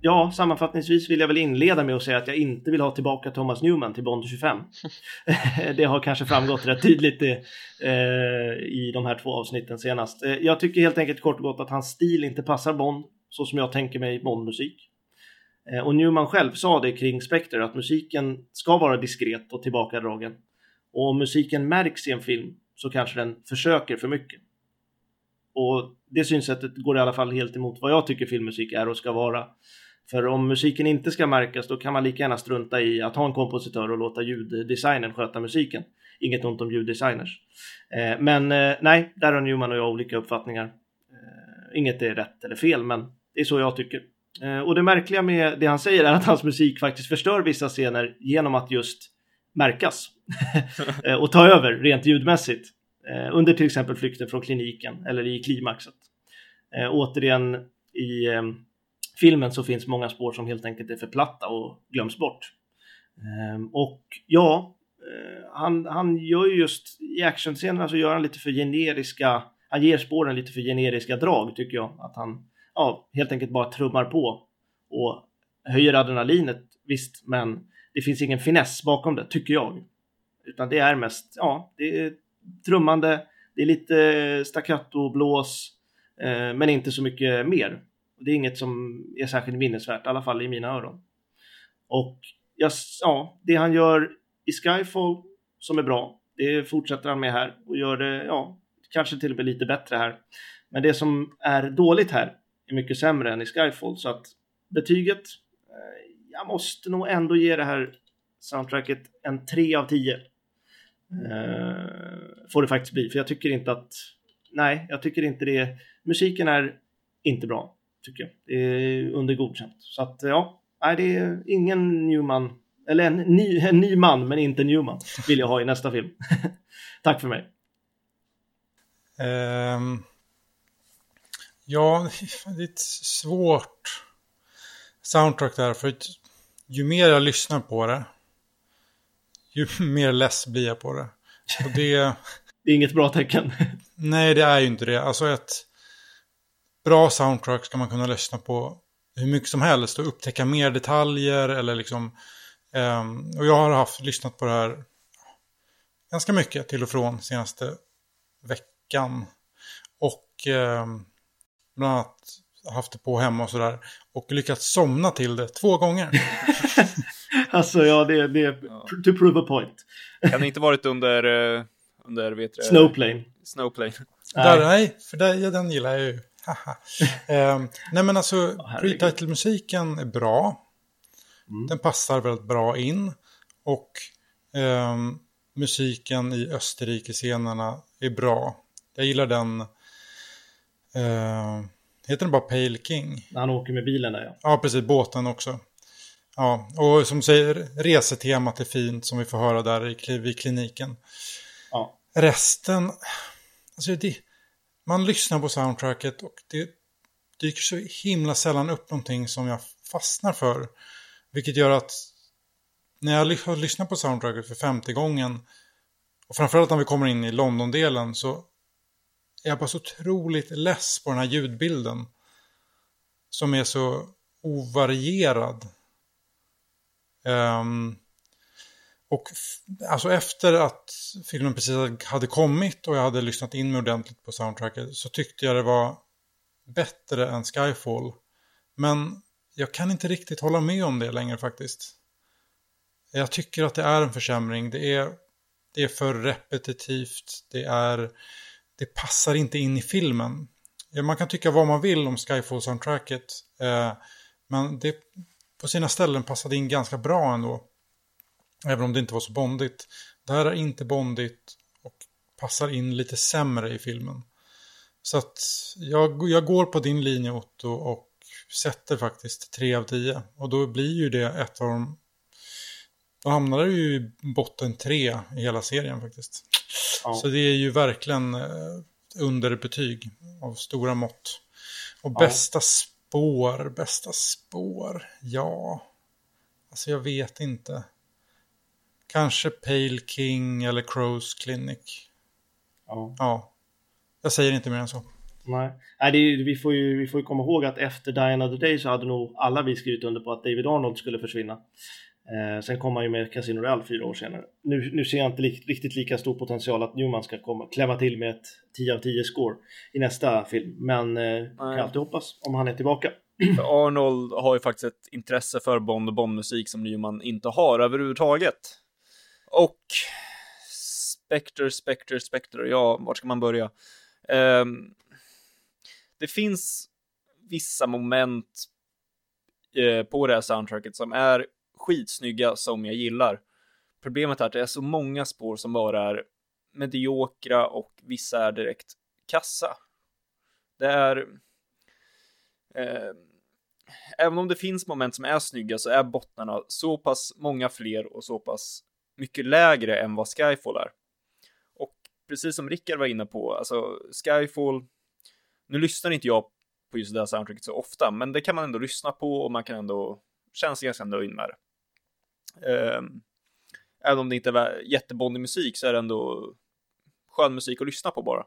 B: Ja, sammanfattningsvis vill jag väl inleda med att säga att jag inte vill ha tillbaka Thomas Newman till Bond 25. det har kanske framgått rätt tydligt i, eh, i de här två avsnitten senast. Eh, jag tycker helt enkelt kort och gott att hans stil inte passar Bond så som jag tänker mig Bondmusik. Eh, och Newman själv sa det kring Spectre att musiken ska vara diskret och tillbakadragen. Och om musiken märks i en film så kanske den försöker för mycket. Och det synsättet går i alla fall helt emot vad jag tycker filmmusik är och ska vara. För om musiken inte ska märkas då kan man lika gärna strunta i att ha en kompositör och låta ljuddesignern sköta musiken. Inget ont om ljuddesigners. Eh, men eh, nej, där har Newman och jag olika uppfattningar. Eh, inget är rätt eller fel, men det är så jag tycker. Eh, och det märkliga med det han säger är att hans musik faktiskt förstör vissa scener genom att just märkas eh, och ta över rent ljudmässigt. Eh, under till exempel flykten från kliniken eller i klimaxet. Eh, återigen i eh, filmen så finns många spår som helt enkelt är för platta och glöms bort. Eh, och ja, eh, han, han gör just i actionscenerna så gör han lite för generiska, han ger spåren lite för generiska drag tycker jag. Att han ja, helt enkelt bara trummar på och höjer adrenalinet visst, men det finns ingen finess bakom det tycker jag. Utan det är mest, ja, det är trummande, det är lite eh, staccato-blås, eh, men inte så mycket mer. Det är inget som är särskilt minnesvärt, i alla fall i mina öron. Och ja, det han gör i Skyfall som är bra, det fortsätter han med här och gör det, ja, kanske till och med lite bättre här. Men det som är dåligt här är mycket sämre än i Skyfall, så att betyget, eh, jag måste nog ändå ge det här soundtracket en 3 av 10. Eh, får det faktiskt bli, för jag tycker inte att, nej, jag tycker inte det, musiken är inte bra, tycker jag. Det är under godkänt. Så att ja, nej, det är ingen Newman, eller en ny, en ny man, men inte Newman, vill jag ha i nästa film. Tack för mig.
C: Um, ja, det är ett svårt soundtrack där, för ju mer jag lyssnar på det, ju mer less blir jag på det. Och det...
B: det är inget bra tecken.
C: Nej, det är ju inte det. Alltså ett bra soundtrack ska man kunna lyssna på hur mycket som helst och upptäcka mer detaljer eller liksom... Um, och jag har haft, lyssnat på det här ganska mycket till och från senaste veckan. Och um, bland annat haft det på hemma och sådär. Och lyckats somna till det två gånger.
B: alltså ja, det, det är ja. to prove a point.
A: kan det inte varit under, uh, under vet du,
B: Snowplane?
A: Snowplane.
C: Nej. Där, nej, för där, ja, den gillar jag ju. um, nej men alltså, oh, pre-title-musiken är bra. Mm. Den passar väldigt bra in. Och um, musiken i Österrike-scenerna är bra. Jag gillar den. Uh, heter den bara Pale King?
B: När han åker med bilen där ja.
C: Ja, precis. Båten också. Ja, och som säger, resetemat är fint som vi får höra där i, vid kliniken.
B: Ja.
C: Resten, alltså det, man lyssnar på soundtracket och det dyker så himla sällan upp någonting som jag fastnar för. Vilket gör att när jag har lyssnat på soundtracket för femte gången Och framförallt när vi kommer in i London-delen så är jag bara så otroligt less på den här ljudbilden. Som är så ovarierad. Um, och alltså efter att filmen precis hade kommit och jag hade lyssnat in mig ordentligt på soundtracket så tyckte jag det var bättre än Skyfall. Men jag kan inte riktigt hålla med om det längre faktiskt. Jag tycker att det är en försämring. Det är, det är för repetitivt. Det, är, det passar inte in i filmen. Ja, man kan tycka vad man vill om Skyfall-soundtracket. Eh, men det på sina ställen passade in ganska bra ändå. Även om det inte var så bondigt. Det här är inte bondigt och passar in lite sämre i filmen. Så att jag, jag går på din linje Otto och sätter faktiskt 3 av 10. Och då blir ju det ett av de... Då hamnar det ju i botten 3 i hela serien faktiskt. Ja. Så det är ju verkligen eh, underbetyg av stora mått. Och ja. bästa spår, bästa spår, ja. Alltså jag vet inte. Kanske Pale King eller Crows Clinic. Ja. ja. Jag säger inte mer än så.
B: Nej, Nej är, vi, får ju, vi får ju komma ihåg att efter Die Another Day så hade nog alla vi skrivit under på att David Arnold skulle försvinna. Eh, sen kom han ju med Casino Real fyra år senare. Nu, nu ser jag inte li riktigt lika stor potential att Newman ska komma, klämma till med ett 10 av 10 score i nästa film. Men eh, kan alltid hoppas om han är tillbaka.
A: För Arnold har ju faktiskt ett intresse för Bond och Bondmusik som Newman inte har överhuvudtaget. Och Spectre, Spectre, Spectre, ja, vart ska man börja? Um, det finns vissa moment eh, på det här soundtracket som är skitsnygga som jag gillar. Problemet är att det är så många spår som bara är mediokra och vissa är direkt kassa. Det är... Eh, även om det finns moment som är snygga så är bottnarna så pass många fler och så pass mycket lägre än vad Skyfall är. Och precis som Rickard var inne på, alltså Skyfall, nu lyssnar inte jag på just det här soundtracket så ofta, men det kan man ändå lyssna på och man kan ändå känna sig ganska nöjd med det. Ehm, även om det inte är jättebondig musik så är det ändå skön musik att lyssna på bara.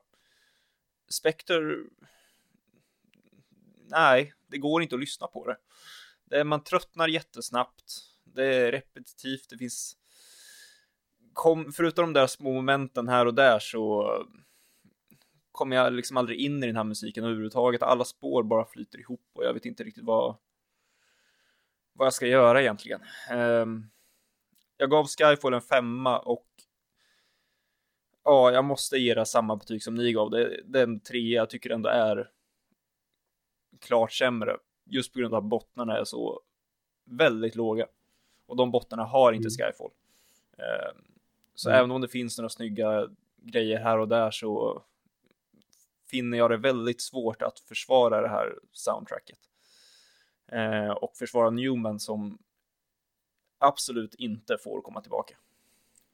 A: Spectre, nej, det går inte att lyssna på det. det är, man tröttnar jättesnabbt. Det är repetitivt, det finns kom, förutom de där små momenten här och där så kommer jag liksom aldrig in i den här musiken överhuvudtaget. Alla spår bara flyter ihop och jag vet inte riktigt vad, vad jag ska göra egentligen. Um, jag gav Skyfall en femma och ja, jag måste ge det samma betyg som ni gav. Det, den trea jag tycker ändå är klart sämre. Just på grund av att bottnarna är så väldigt låga. Och de bottnarna har inte mm. Skyfall. Um, så mm. även om det finns några snygga grejer här och där så finner jag det väldigt svårt att försvara det här soundtracket. Eh, och försvara Newman som absolut inte får komma tillbaka.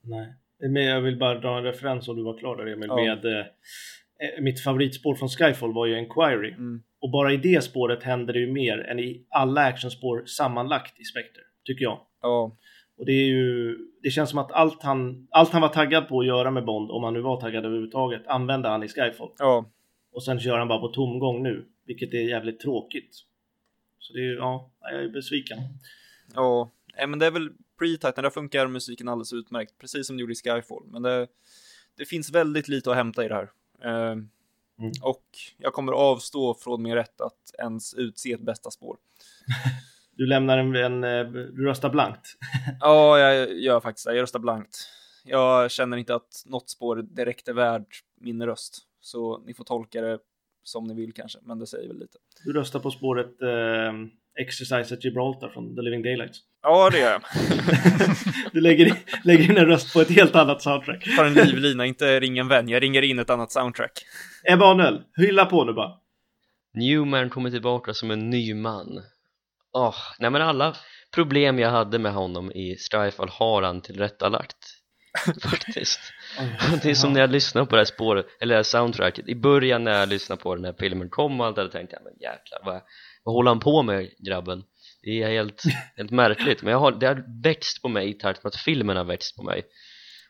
B: Nej, men jag vill bara dra en referens om du var klar där Emil ja. med eh, eh, mitt favoritspår från Skyfall var ju Enquiry. Mm. Och bara i det spåret händer det ju mer än i alla actionspår sammanlagt i Spectre, tycker jag. Ja. Och det är ju, det känns som att allt han, allt han var taggad på att göra med Bond, om han nu var taggad överhuvudtaget, använde han i Skyfall. Ja. Och sen kör han bara på tomgång nu, vilket är jävligt tråkigt. Så det är ja, jag är besviken.
A: Ja, men det är väl pre-titan, där funkar musiken alldeles utmärkt, precis som det gjorde i Skyfall. Men det, det finns väldigt lite att hämta i det här. Uh, mm. Och jag kommer avstå från min rätt att ens utse ett bästa spår.
B: Du lämnar en, en eh, du röstar blankt?
A: ja, jag gör faktiskt det. Jag röstar blankt. Jag känner inte att något spår direkt är värt min röst. Så ni får tolka det som ni vill kanske, men det säger väl lite.
B: Du röstar på spåret eh, Exercise at Gibraltar från The Living Daylights.
A: Ja, det gör jag.
B: du lägger, lägger in en röst på ett helt annat soundtrack.
A: Tar en livlina, inte ring en vän. Jag ringer in ett annat soundtrack.
B: Emanuel, hylla på nu bara.
D: Newman kommer tillbaka som en ny man. Oh, nej men alla problem jag hade med honom i Strifefall har han tillrättalagt faktiskt det är som när jag lyssnar på det här spåret, eller det här soundtracket i början när jag lyssnade på den här filmen kom och allt där tänkte jag men jäklar vad, vad håller han på med grabben? Det är helt, helt märkligt. Men jag har, det har växt på mig i takt med att filmen har växt på mig.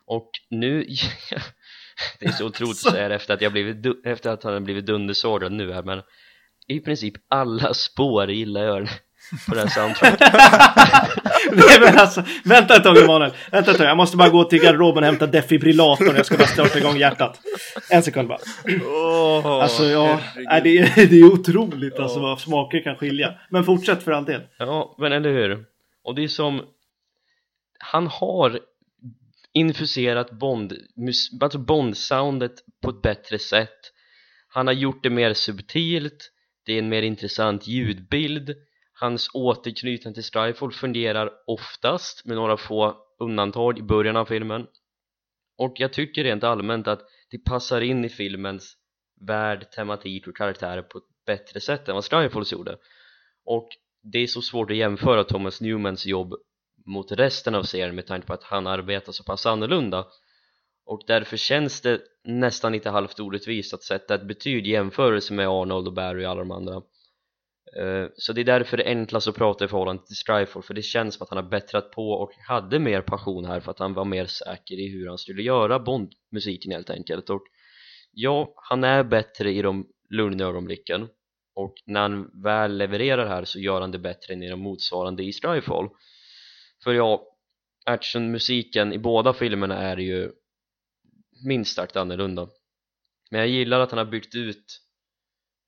D: Och nu det är så otroligt att säga efter att jag blivit efter att han har blivit dundersågad nu här men i princip alla spår gillar jag på den soundtracken
B: Nej men alltså, vänta ett tag Emanuel, vänta ett tag, jag måste bara gå till garderoben och hämta defibrillatorn, jag ska bara starta igång hjärtat. En sekund bara. Oh, alltså ja, nej, det, är, det är otroligt oh. alltså vad smaker kan skilja. Men fortsätt för all del.
D: Ja, men eller hur. Och det är som, han har infuserat Bond, alltså Bond-soundet på ett bättre sätt. Han har gjort det mer subtilt, det är en mer intressant ljudbild Hans återknytning till Strifle fungerar oftast med några få undantag i början av filmen. Och jag tycker rent allmänt att det passar in i filmens värld, tematik och karaktärer på ett bättre sätt än vad Strifles gjorde. Och det är så svårt att jämföra Thomas Newmans jobb mot resten av serien med tanke på att han arbetar så pass annorlunda. Och därför känns det nästan lite halvt orättvist att sätta ett betyg i jämförelse med Arnold och Barry och alla de andra. Eh, så det är därför det är enklast att prata i förhållande till Strifle för det känns som att han har bättrat på och hade mer passion här för att han var mer säker i hur han skulle göra Bond-musiken helt enkelt. Och ja, han är bättre i de lugna ögonblicken. Och när han väl levererar här så gör han det bättre än i de motsvarande i Strifle för ja, actionmusiken i båda filmerna är ju minst sagt annorlunda. Men jag gillar att han har byggt ut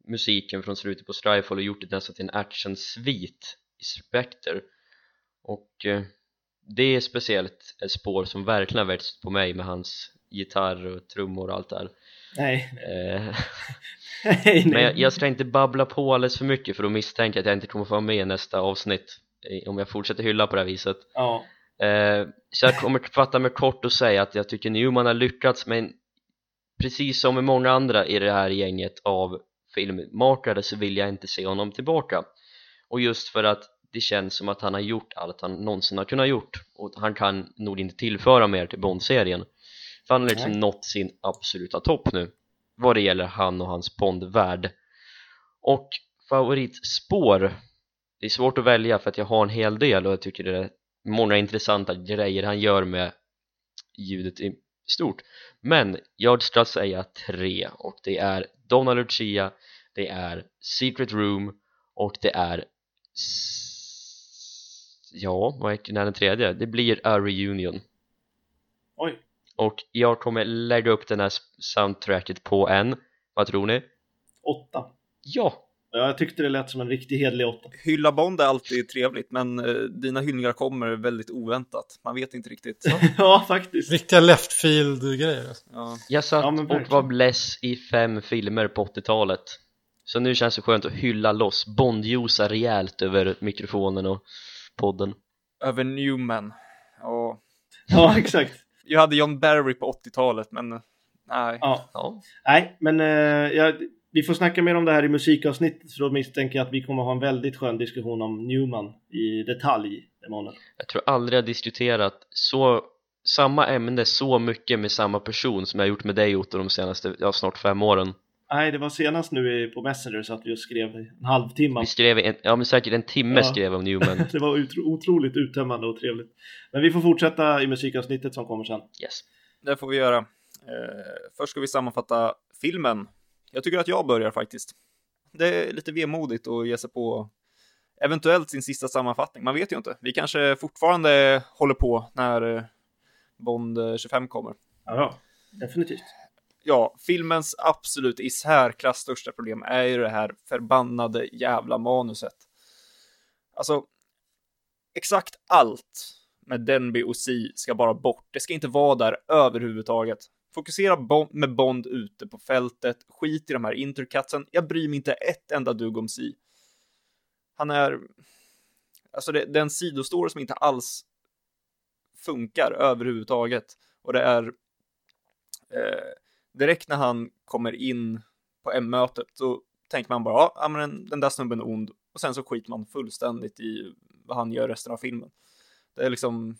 D: musiken från slutet på Strifle och gjort det nästan till en action-svit i Spectre. Och eh, det är speciellt ett spår som verkligen har växt på mig med hans gitarr och trummor och allt där.
B: Nej,
D: eh, nej, Men jag, jag, ska inte babbla på alldeles för mycket för då misstänker jag att jag inte kommer få vara med i nästa avsnitt om jag fortsätter hylla på det här viset.
B: Ja.
D: eh, Så jag kommer fatta mig kort och säga att jag tycker Newman har lyckats men precis som med många andra i det här gänget av filmmakare så vill jag inte se honom tillbaka. Och just för att det känns som att han har gjort allt han någonsin har kunnat gjort. Och han kan nog inte tillföra mer till Bond-serien. För han har liksom Nej. nått sin absoluta topp nu. Vad det gäller han och hans Bond-värld. Och favoritspår. Det är svårt att välja för att jag har en hel del och jag tycker det är många intressanta grejer han gör med ljudet i stort. Men jag ska säga tre och det är Donna Lucia det är Secret Room och det är ja, vad är den tredje? Det blir A Reunion.
B: Oj.
D: Och jag kommer lägga upp den här soundtracket på en. Vad tror ni?
B: Åtta.
D: Ja,
B: jag tyckte det lät som en riktig hedlig åtta.
A: Hylla Bond är alltid trevligt, men uh, dina hyllningar kommer väldigt oväntat. Man vet inte riktigt.
B: ja, faktiskt.
C: Riktiga left field-grejer.
D: Ja. Jag satt ja, och var bless i fem filmer på 80-talet. Så nu känns det skönt att hylla loss, bondjosa rejält över mikrofonen och podden.
A: Över Newman.
B: Ja, ja exakt.
A: Jag hade John Barry på 80-talet, men nej.
B: Ja. ja. Nej, men uh, jag vi får snacka mer om det här i musikavsnittet för då misstänker jag att vi kommer ha en väldigt skön diskussion om Newman i detalj Emanuel.
D: Jag tror aldrig jag diskuterat så samma ämne så mycket med samma person som jag gjort med dig Otto de senaste, ja snart fem åren.
B: Nej, det var senast nu på Messenger så att vi skrev en halvtimme.
D: Vi skrev en, ja men säkert en timme ja. skrev om Newman.
B: det var otro, otroligt uttömmande och trevligt. Men vi får fortsätta i musikavsnittet som kommer sen.
D: Yes.
A: Det får vi göra. Eh, först ska vi sammanfatta filmen jag tycker att jag börjar faktiskt. Det är lite vemodigt att ge sig på eventuellt sin sista sammanfattning. Man vet ju inte. Vi kanske fortfarande håller på när eh, Bond 25 kommer.
B: Ja, definitivt.
A: Ja, filmens absolut i särklass största problem är ju det här förbannade jävla manuset. Alltså, exakt allt med Denby och Si ska bara bort. Det ska inte vara där överhuvudtaget. Fokusera med Bond ute på fältet, skit i de här intercutsen. Jag bryr mig inte ett enda dugg om Si. Han är... Alltså det, det är en sidostory som inte alls funkar överhuvudtaget. Och det är... Eh, direkt när han kommer in på M-mötet så tänker man bara, ja, men den där snubben är ond. Och sen så skiter man fullständigt i vad han gör resten av filmen. Det är liksom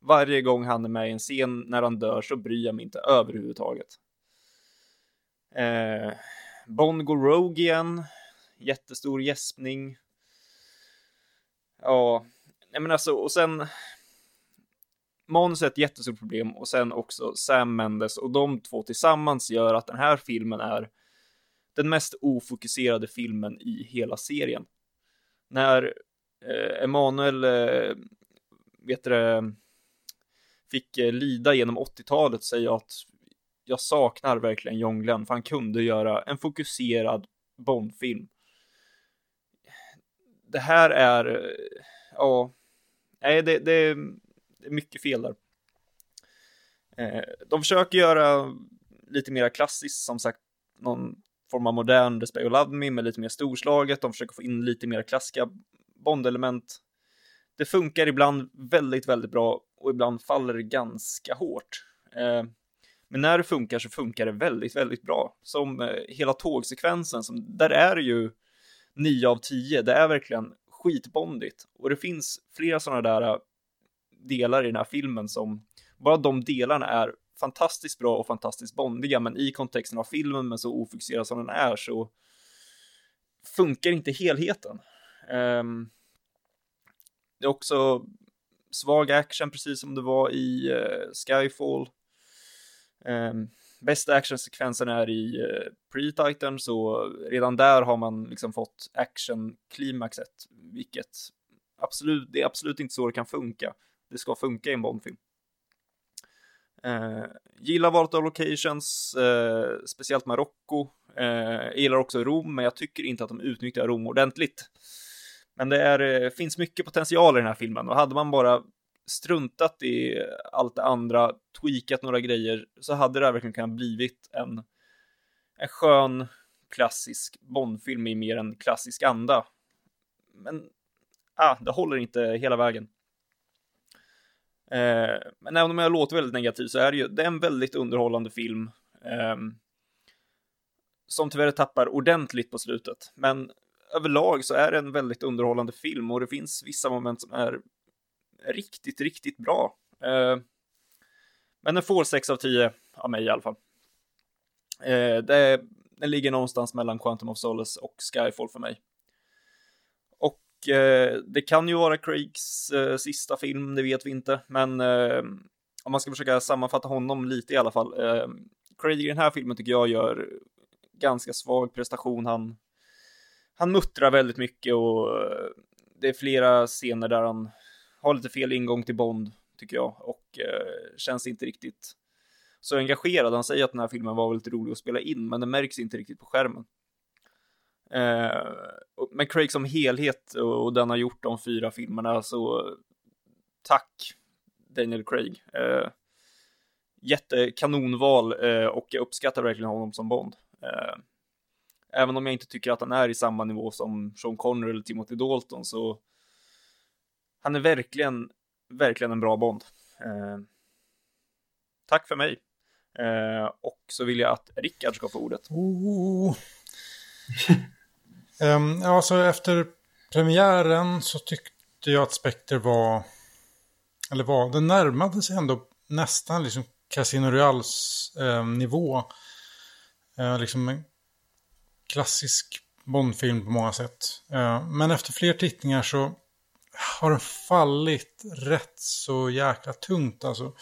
A: varje gång han är med i en scen när han dör så bryr jag mig inte överhuvudtaget. Eh, Bond går Rogue igen. Jättestor gäspning. Ja, nej men alltså, och sen... manus är ett jättestort problem och sen också Sam Mendes och de två tillsammans gör att den här filmen är den mest ofokuserade filmen i hela serien. När eh, Emanuel, eh, vet du fick eh, lida genom 80-talet säger jag att jag saknar verkligen John Glenn, för han kunde göra en fokuserad Bondfilm. Det här är, eh, ja, nej, det, det, är mycket fel där. Eh, de försöker göra lite mer klassiskt, som sagt, någon form av modern Despair och Love Me med lite mer storslaget. De försöker få in lite mer klassiska Bond-element. Det funkar ibland väldigt, väldigt bra och ibland faller det ganska hårt. Eh, men när det funkar så funkar det väldigt, väldigt bra. Som eh, hela tågsekvensen, som, där är det ju 9 av 10. Det är verkligen skitbondigt. Och det finns flera sådana där eh, delar i den här filmen som, bara de delarna är fantastiskt bra och fantastiskt bondiga, men i kontexten av filmen, men så ofokuserad som den är, så funkar inte helheten. Um, det är också svag action, precis som det var i uh, Skyfall. Um, bästa actionsekvensen är i uh, Pre-Titan, så redan där har man liksom fått action-klimaxet, vilket absolut, det är absolut inte så det kan funka. Det ska funka i en Bondfilm. Uh, gillar valet av locations, uh, speciellt Marocko. Uh, gillar också Rom, men jag tycker inte att de utnyttjar Rom ordentligt. Men det är, eh, finns mycket potential i den här filmen och hade man bara struntat i allt det andra, tweakat några grejer, så hade det här verkligen kunnat blivit en, en skön klassisk Bondfilm i mer en klassisk anda. Men ah, det håller inte hela vägen. Eh, men även om jag låter väldigt negativ så är det ju det är en väldigt underhållande film. Eh, som tyvärr tappar ordentligt på slutet. Men överlag så är det en väldigt underhållande film och det finns vissa moment som är riktigt, riktigt bra. Eh, men den får 6 av 10 av mig i alla fall. Eh, det, den ligger någonstans mellan Quantum of Solace och Skyfall för mig. Och eh, det kan ju vara Craigs eh, sista film, det vet vi inte, men eh, om man ska försöka sammanfatta honom lite i alla fall. Eh, Craig i den här filmen tycker jag gör ganska svag prestation. Han, han muttrar väldigt mycket och eh, det är flera scener där han har lite fel ingång till Bond, tycker jag, och eh, känns inte riktigt så engagerad. Han säger att den här filmen var väldigt rolig att spela in, men det märks inte riktigt på skärmen. Eh, men Craig som helhet och den har gjort de fyra filmerna så tack Daniel Craig. Eh, jättekanonval eh, och jag uppskattar verkligen honom som Bond. Eh, även om jag inte tycker att han är i samma nivå som Sean Connery eller Timothy Dalton så han är verkligen, verkligen en bra Bond. Eh, tack för mig. Eh, och så vill jag att Rickard ska få ordet.
C: Oh. um, ja, så efter premiären så tyckte jag att Spectre var, eller var, den närmade sig ändå nästan liksom Casino Royals eh, nivå. Eh, liksom klassisk Bondfilm på många sätt. Eh, men efter fler tittningar så har den fallit rätt så jäkla tungt alltså.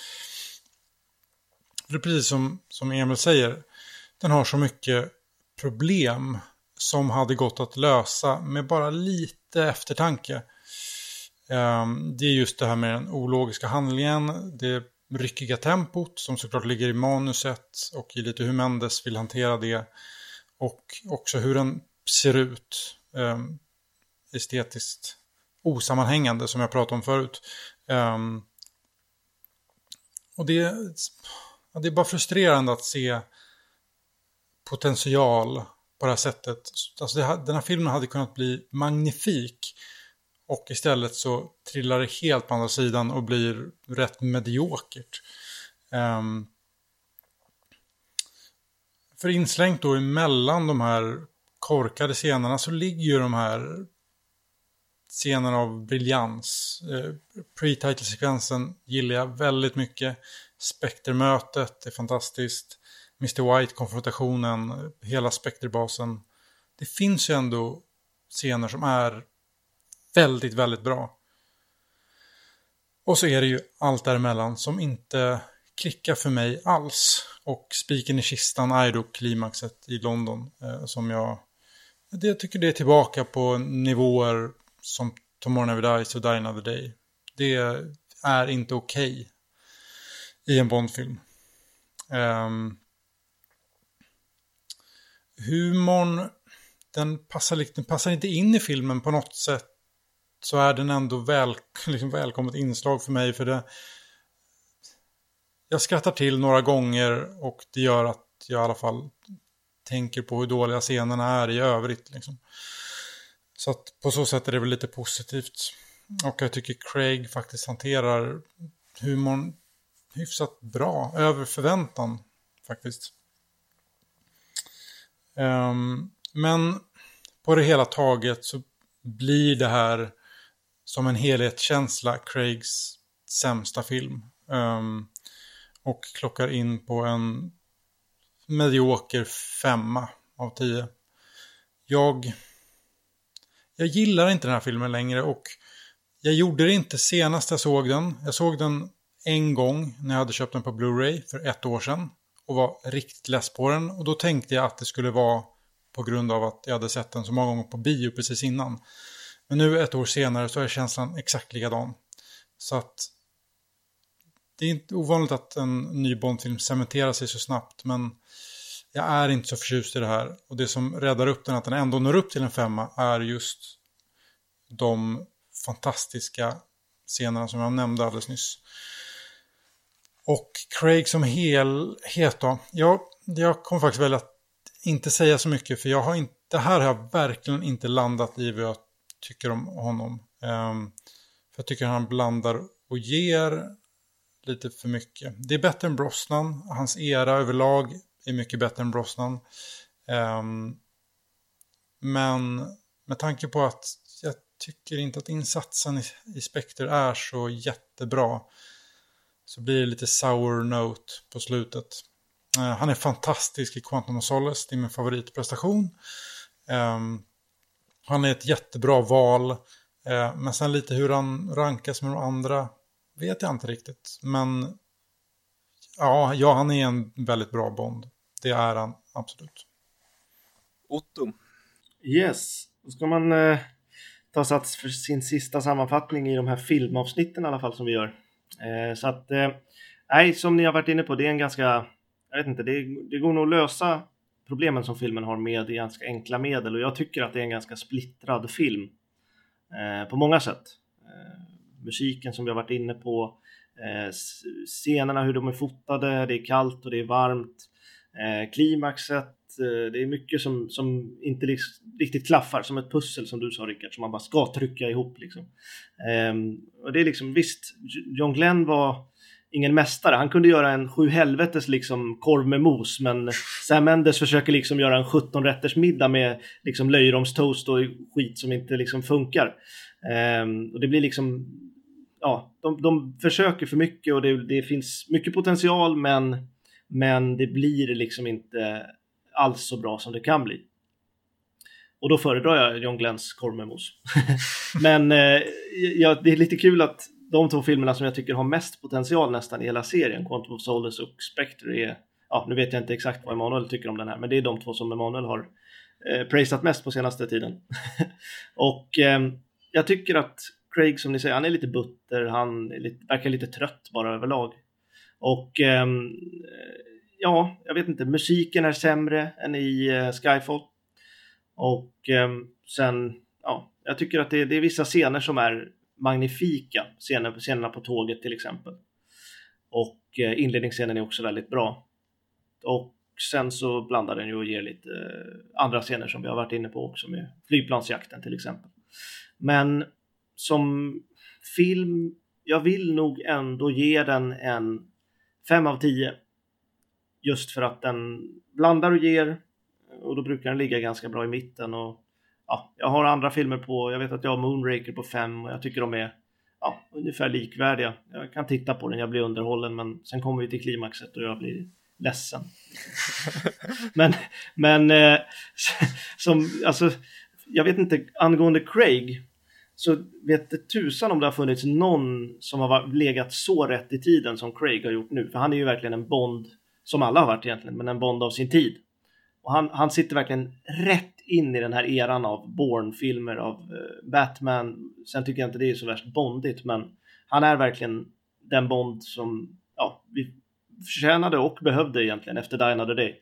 C: Det är precis som, som Emil säger. Den har så mycket problem som hade gått att lösa med bara lite eftertanke. Eh, det är just det här med den ologiska handlingen, det ryckiga tempot som såklart ligger i manuset och i lite hur Mendes vill hantera det. Och också hur den ser ut ehm, estetiskt osammanhängande som jag pratade om förut. Ehm, och det, det är bara frustrerande att se potential på det här sättet. Alltså det, den här filmen hade kunnat bli magnifik. Och istället så trillar det helt på andra sidan och blir rätt mediokert. Um, för inslängt då emellan de här korkade scenerna så ligger ju de här scenerna av briljans. Eh, pre-title-sekvensen gillar jag väldigt mycket. Spectre-mötet är fantastiskt. Mr. White-konfrontationen, hela Spectre-basen. Det finns ju ändå scener som är väldigt, väldigt bra. Och så är det ju allt däremellan som inte klickar för mig alls. Och spiken i kistan är då klimaxet i London eh, som jag... Det, jag tycker det är tillbaka på nivåer som Tomorrow Never Dies och Die Another Day. Det är inte okej okay i en Bondfilm. Eh, humorn, den passar, den passar inte in i filmen på något sätt. Så är den ändå väl, liksom välkommet inslag för mig. För det, jag skrattar till några gånger och det gör att jag i alla fall tänker på hur dåliga scenerna är i övrigt. Liksom. Så att på så sätt är det väl lite positivt. Och jag tycker Craig faktiskt hanterar humorn hyfsat bra, över förväntan faktiskt. Um, men på det hela taget så blir det här som en helhetskänsla Craigs sämsta film. Um, och klockar in på en medioker femma av tio. Jag, jag gillar inte den här filmen längre och jag gjorde det inte senast jag såg den. Jag såg den en gång när jag hade köpt den på Blu-ray för ett år sedan och var riktigt less på den. Och då tänkte jag att det skulle vara på grund av att jag hade sett den så många gånger på bio precis innan. Men nu ett år senare så är känslan exakt likadan. Så att det är inte ovanligt att en ny Bondfilm cementerar sig så snabbt, men jag är inte så förtjust i det här. Och det som räddar upp den, att den ändå når upp till en femma, är just de fantastiska scenerna som jag nämnde alldeles nyss. Och Craig som helhet då. Jag, jag kommer faktiskt välja att inte säga så mycket för jag har inte, det här har jag verkligen inte landat i vad jag tycker om honom. Um, för jag tycker han blandar och ger lite för mycket. Det är bättre än Brosnan. Hans era överlag är mycket bättre än Brosnan. Um, men med tanke på att jag tycker inte att insatsen i, i Spectre är så jättebra så blir det lite sour note på slutet. Uh, han är fantastisk i Quantum of Solace, det är min favoritprestation. Um, han är ett jättebra val, uh, men sen lite hur han rankas med de andra vet jag inte riktigt. Men ja, ja, han är en väldigt bra Bond. Det är han absolut.
A: Otto.
B: Yes, då ska man eh, ta sats för sin sista sammanfattning i de här filmavsnitten i alla fall som vi gör. Eh, så att, eh, nej, som ni har varit inne på, det är en ganska, jag vet inte, det, det går nog att lösa problemen som filmen har med ganska enkla medel och jag tycker att det är en ganska splittrad film eh, på många sätt. Eh, musiken som vi har varit inne på, eh, scenerna, hur de är fotade, det är kallt och det är varmt, eh, klimaxet, eh, det är mycket som, som inte riktigt klaffar, som ett pussel som du sa Rickard, som man bara ska trycka ihop liksom. Ehm, och det är liksom, visst, John Glenn var ingen mästare. Han kunde göra en sju helvetes liksom korv med mos, men Sam Mendes försöker liksom göra en 17 rätters middag med liksom löjromstoast och skit som inte liksom funkar. Um, och det blir liksom ja, de, de försöker för mycket och det, det, finns mycket potential men, men det blir liksom inte alls så bra som det kan bli. Och då föredrar jag John Glenns korvmemos. men eh, ja, det är lite kul att de två filmerna som jag tycker har mest potential nästan i hela serien, Quantum of Solace och Spectre, är, ja nu vet jag inte exakt vad Emanuel tycker om den här, men det är de två som Emanuel har eh, praisat mest på senaste tiden. och eh, jag tycker att Craig som ni säger, han är lite butter, han lite, verkar lite trött bara överlag. Och eh, ja, jag vet inte, musiken är sämre än i eh, Skyfall. Och eh, sen, ja, jag tycker att det, det, är vissa scener som är magnifika, scener, scenerna på tåget till exempel. Och eh, inledningsscenen är också väldigt bra. Och sen så blandar den ju och ger lite eh, andra scener som vi har varit inne på också med flygplansjakten till exempel. Men som film, jag vill nog ändå ge den en 5 av 10. Just för att den blandar och ger och då brukar den ligga ganska bra i mitten. Och, ja, jag har andra filmer på, jag vet att jag har Moonraker på 5 och jag tycker de är ja, ungefär likvärdiga. Jag kan titta på den, jag blir underhållen men sen kommer vi till klimaxet och jag blir ledsen. men, men eh, som, alltså, jag vet inte, angående Craig så vet det tusan om det har funnits någon som har legat så rätt i tiden som Craig har gjort nu. För han är ju verkligen en Bond, som alla har varit egentligen, men en Bond av sin tid. Och han, han sitter verkligen rätt in i den här eran av Bourne-filmer, av uh, Batman. Sen tycker jag inte det är så värst bondigt, men han är verkligen den Bond som ja, vi förtjänade och behövde egentligen efter Die Another Day.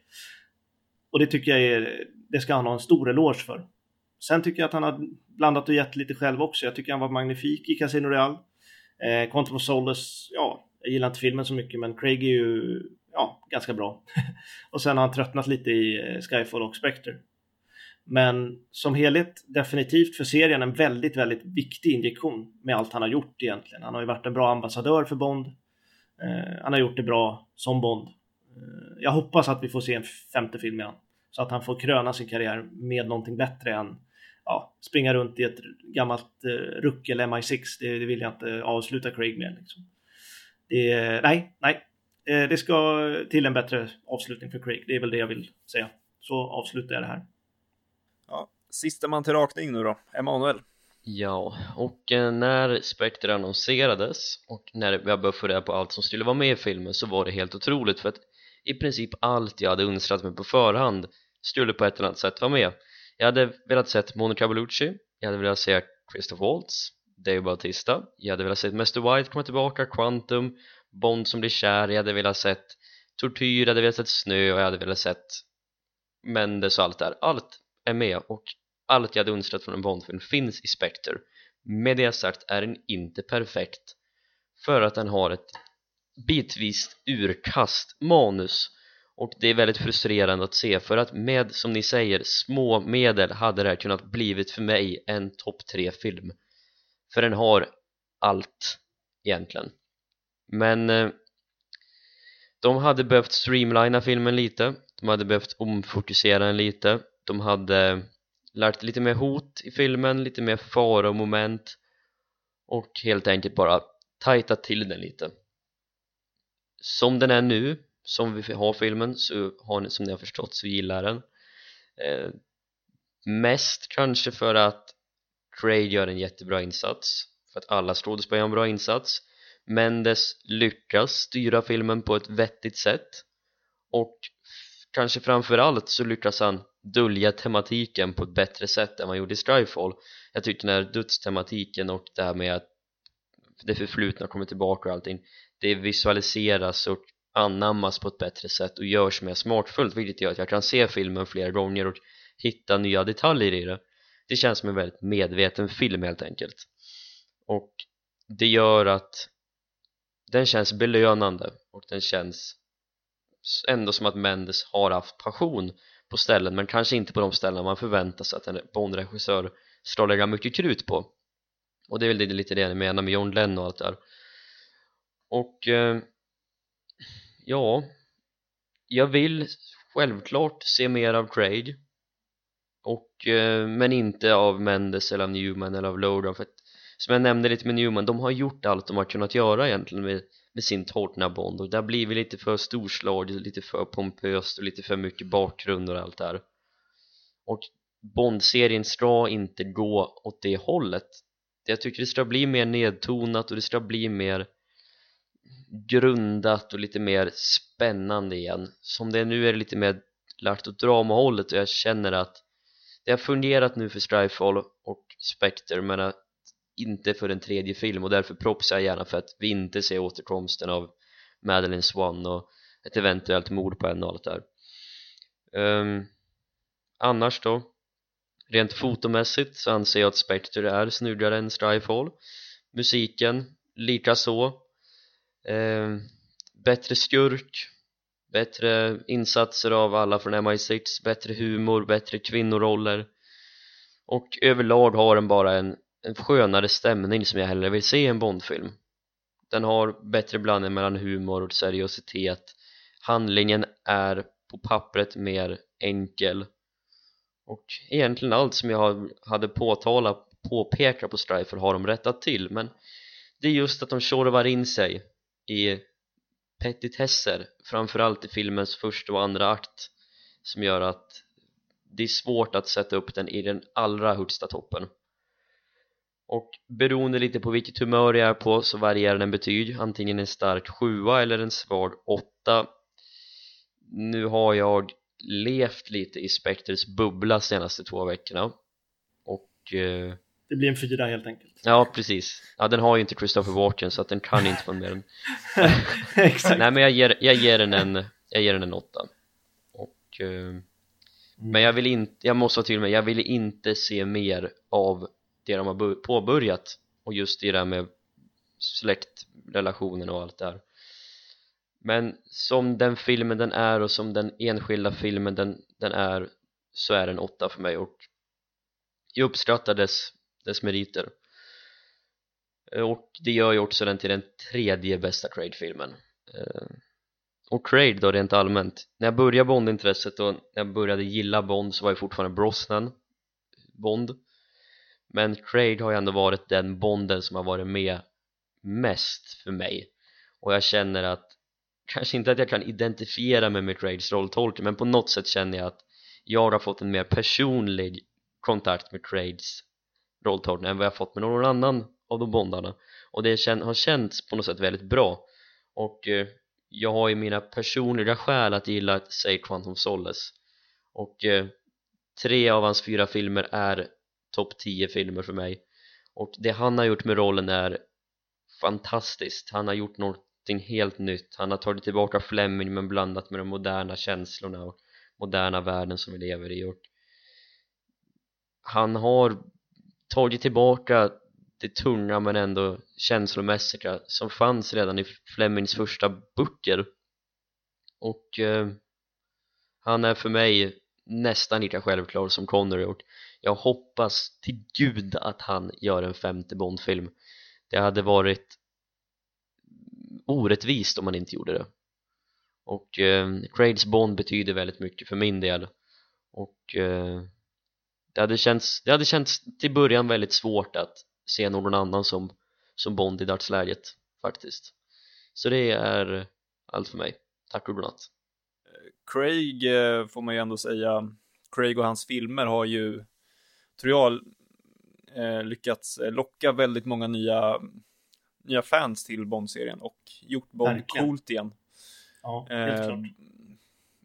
B: Och det tycker jag är, det ska han ha en stor eloge för. Sen tycker jag att han har blandat och gett lite själv också. Jag tycker han var magnifik i Casino Real. Eh, Quantum of Solace, ja, jag gillar inte filmen så mycket men Craig är ju ja, ganska bra. och sen har han tröttnat lite i eh, Skyfall och Spectre. Men som helhet definitivt för serien en väldigt, väldigt viktig injektion med allt han har gjort egentligen. Han har ju varit en bra ambassadör för Bond. Eh, han har gjort det bra som Bond. Eh, jag hoppas att vi får se en femte film med honom. Så att han får kröna sin karriär med någonting bättre än ja, springa runt i ett gammalt eh, ruckel MI6. Det, det, vill jag inte avsluta Craig med. Liksom. Det, nej, nej. Eh, det ska till en bättre avslutning för Craig. Det är väl det jag vill säga. Så avslutar jag det här.
A: Ja, sista man till rakning nu då, Emanuel.
D: Ja, och eh, när Spectre annonserades och när jag började få reda på allt som skulle vara med i filmen så var det helt otroligt för att i princip allt jag hade undrat mig på förhand skulle på ett eller annat sätt vara med jag hade velat sett Monica Bellucci jag hade velat se Christoph Waltz Dave Bautista jag hade velat se Mr. White komma tillbaka, Quantum Bond som blir kär, jag hade velat sett Tortyr, jag hade velat sett Snö och jag hade velat sett Mendes och allt där. Allt är med och allt jag hade önskat från en Bondfilm finns i Spectre. Med det sagt är den inte perfekt för att den har ett bitvis urkast manus och det är väldigt frustrerande att se för att med, som ni säger, små medel hade det här kunnat blivit för mig en topp 3 film. För den har allt egentligen. Men eh, de hade behövt streamlina filmen lite. De hade behövt omfokusera den lite. De hade lärt lite mer hot i filmen, lite mer fara och moment och helt enkelt bara tajta till den lite. Som den är nu som vi har filmen så har ni, som ni har förstått så gillar den. Eh, mest kanske för att Craig gör en jättebra insats. För att alla skådespelare gör en bra insats. Mendes lyckas styra filmen på ett vettigt sätt. Och kanske framförallt så lyckas han dölja tematiken på ett bättre sätt än man gjorde i Skyfall. Jag tyckte den här dödstematiken och det här med att det förflutna kommer tillbaka och allting det visualiseras och anammas på ett bättre sätt och görs mer smakfullt vilket gör att jag kan se filmen flera gånger och hitta nya detaljer i det. Det känns som en väldigt medveten film helt enkelt. Och det gör att den känns belönande och den känns ändå som att Mendes har haft passion på ställen men kanske inte på de ställen man förväntar sig att en Bond-regissör ska lägga mycket krut på. Och det är väl lite det jag menar med John Lennon och allt där. Och eh, ja. Jag vill självklart se mer av Craig. Och, eh, men inte av Mendes eller av Newman eller av Loder för att, som jag nämnde lite med Newman, de har gjort allt de har kunnat göra egentligen med, med sin Tortna Bond. Och det har blivit lite för storslaget, lite för pompöst och lite för mycket bakgrund och allt där och Bond-serien ska inte gå åt det hållet. Jag tycker det ska bli mer nedtonat och det ska bli mer grundat och lite mer spännande igen. Som det är nu är det lite mer lagt åt dramahållet och jag känner att det har fungerat nu för Strifefall och Spectre men att inte för en tredje film. Och därför propsar jag gärna för att vi inte ser återkomsten av Madeleine Swan och ett eventuellt mord på henne och allt där um, ehm, annars då? Rent fotomässigt så anser jag att Spectre är snyggare än Strifefall musiken likaså eh, bättre skurk bättre insatser av alla från MI6 bättre humor, bättre kvinnoroller. Och överlag har den bara en, en skönare stämning som jag hellre vill se i en Bondfilm. Den har bättre blandning mellan humor och seriositet. Handlingen är på pappret mer enkel. Och egentligen allt som jag hade påtalat påpekat på Strifer har de rättat till men det är just att de tjorvar in sig i petitesser framförallt i filmens första och andra akt som gör att det är svårt att sätta upp den i den allra högsta toppen. Och beroende lite på vilket humör jag är på så varierar den betyg antingen en stark sjua eller en svag åtta. Nu har jag levt lite i Spectres bubbla senaste två veckorna. Och eh,
B: det blir en fyra helt enkelt.
D: Ja precis, ja den har ju inte Christopher Walken så att den kan inte få mer än Exakt. Nej men jag ger, jag ger den en, jag ger den en åtta. Och eh, men jag vill inte, jag måste vara till med, jag vill inte se mer av det de har påbörjat och just det där med släktrelationen och allt det här. Men som den filmen den är och som den enskilda filmen den, den är så är den åtta för mig. Och jag uppskattar dess, dess meriter. Eh, och det gör ju också den till den tredje bästa Craig-filmen eh, och Craig då rent allmänt. När jag började Bond-intresset och när jag började gilla Bond så var jag fortfarande Brosnan Bond. Men Craig har ju ändå varit den Bonden som har varit med mest för mig. Och jag känner att kanske inte att jag kan identifiera mig med Craigs rolltolkning men på något sätt känner jag att jag har fått en mer personlig kontakt med Craigs rolltolkning än vad jag fått med någon annan av de bondarna. Och det har känts på något sätt väldigt bra. Och eh, jag har ju mina personliga skäl att gilla Say Quantum Solace. Och eh, tre av hans fyra filmer är topp 10 filmer för mig. Och det han har gjort med rollen är fantastiskt. Han har gjort någonting helt nytt. Han har tagit tillbaka Fleming men blandat med de moderna känslorna och moderna världen som vi lever i. Och han har tagit tillbaka det tunga men ändå känslomässiga som fanns redan i Flemings första böcker. Och eh, han är för mig nästan lika självklar som Connery och jag hoppas till gud att han gör en femte Bondfilm. Det hade varit orättvist om han inte gjorde det. Och eh, Craigs Bond betyder väldigt mycket för min del. Och eh, det, hade känts, det hade känts till början väldigt svårt att se någon annan som, som Bond i dagsläget faktiskt så det är allt för mig, tack och godnatt
A: Craig eh, får man ju ändå säga Craig och hans filmer har ju tror jag eh, lyckats locka väldigt många nya nya fans till Bond-serien och gjort Bond Verkligen. coolt igen.
B: Ja, helt eh, klart.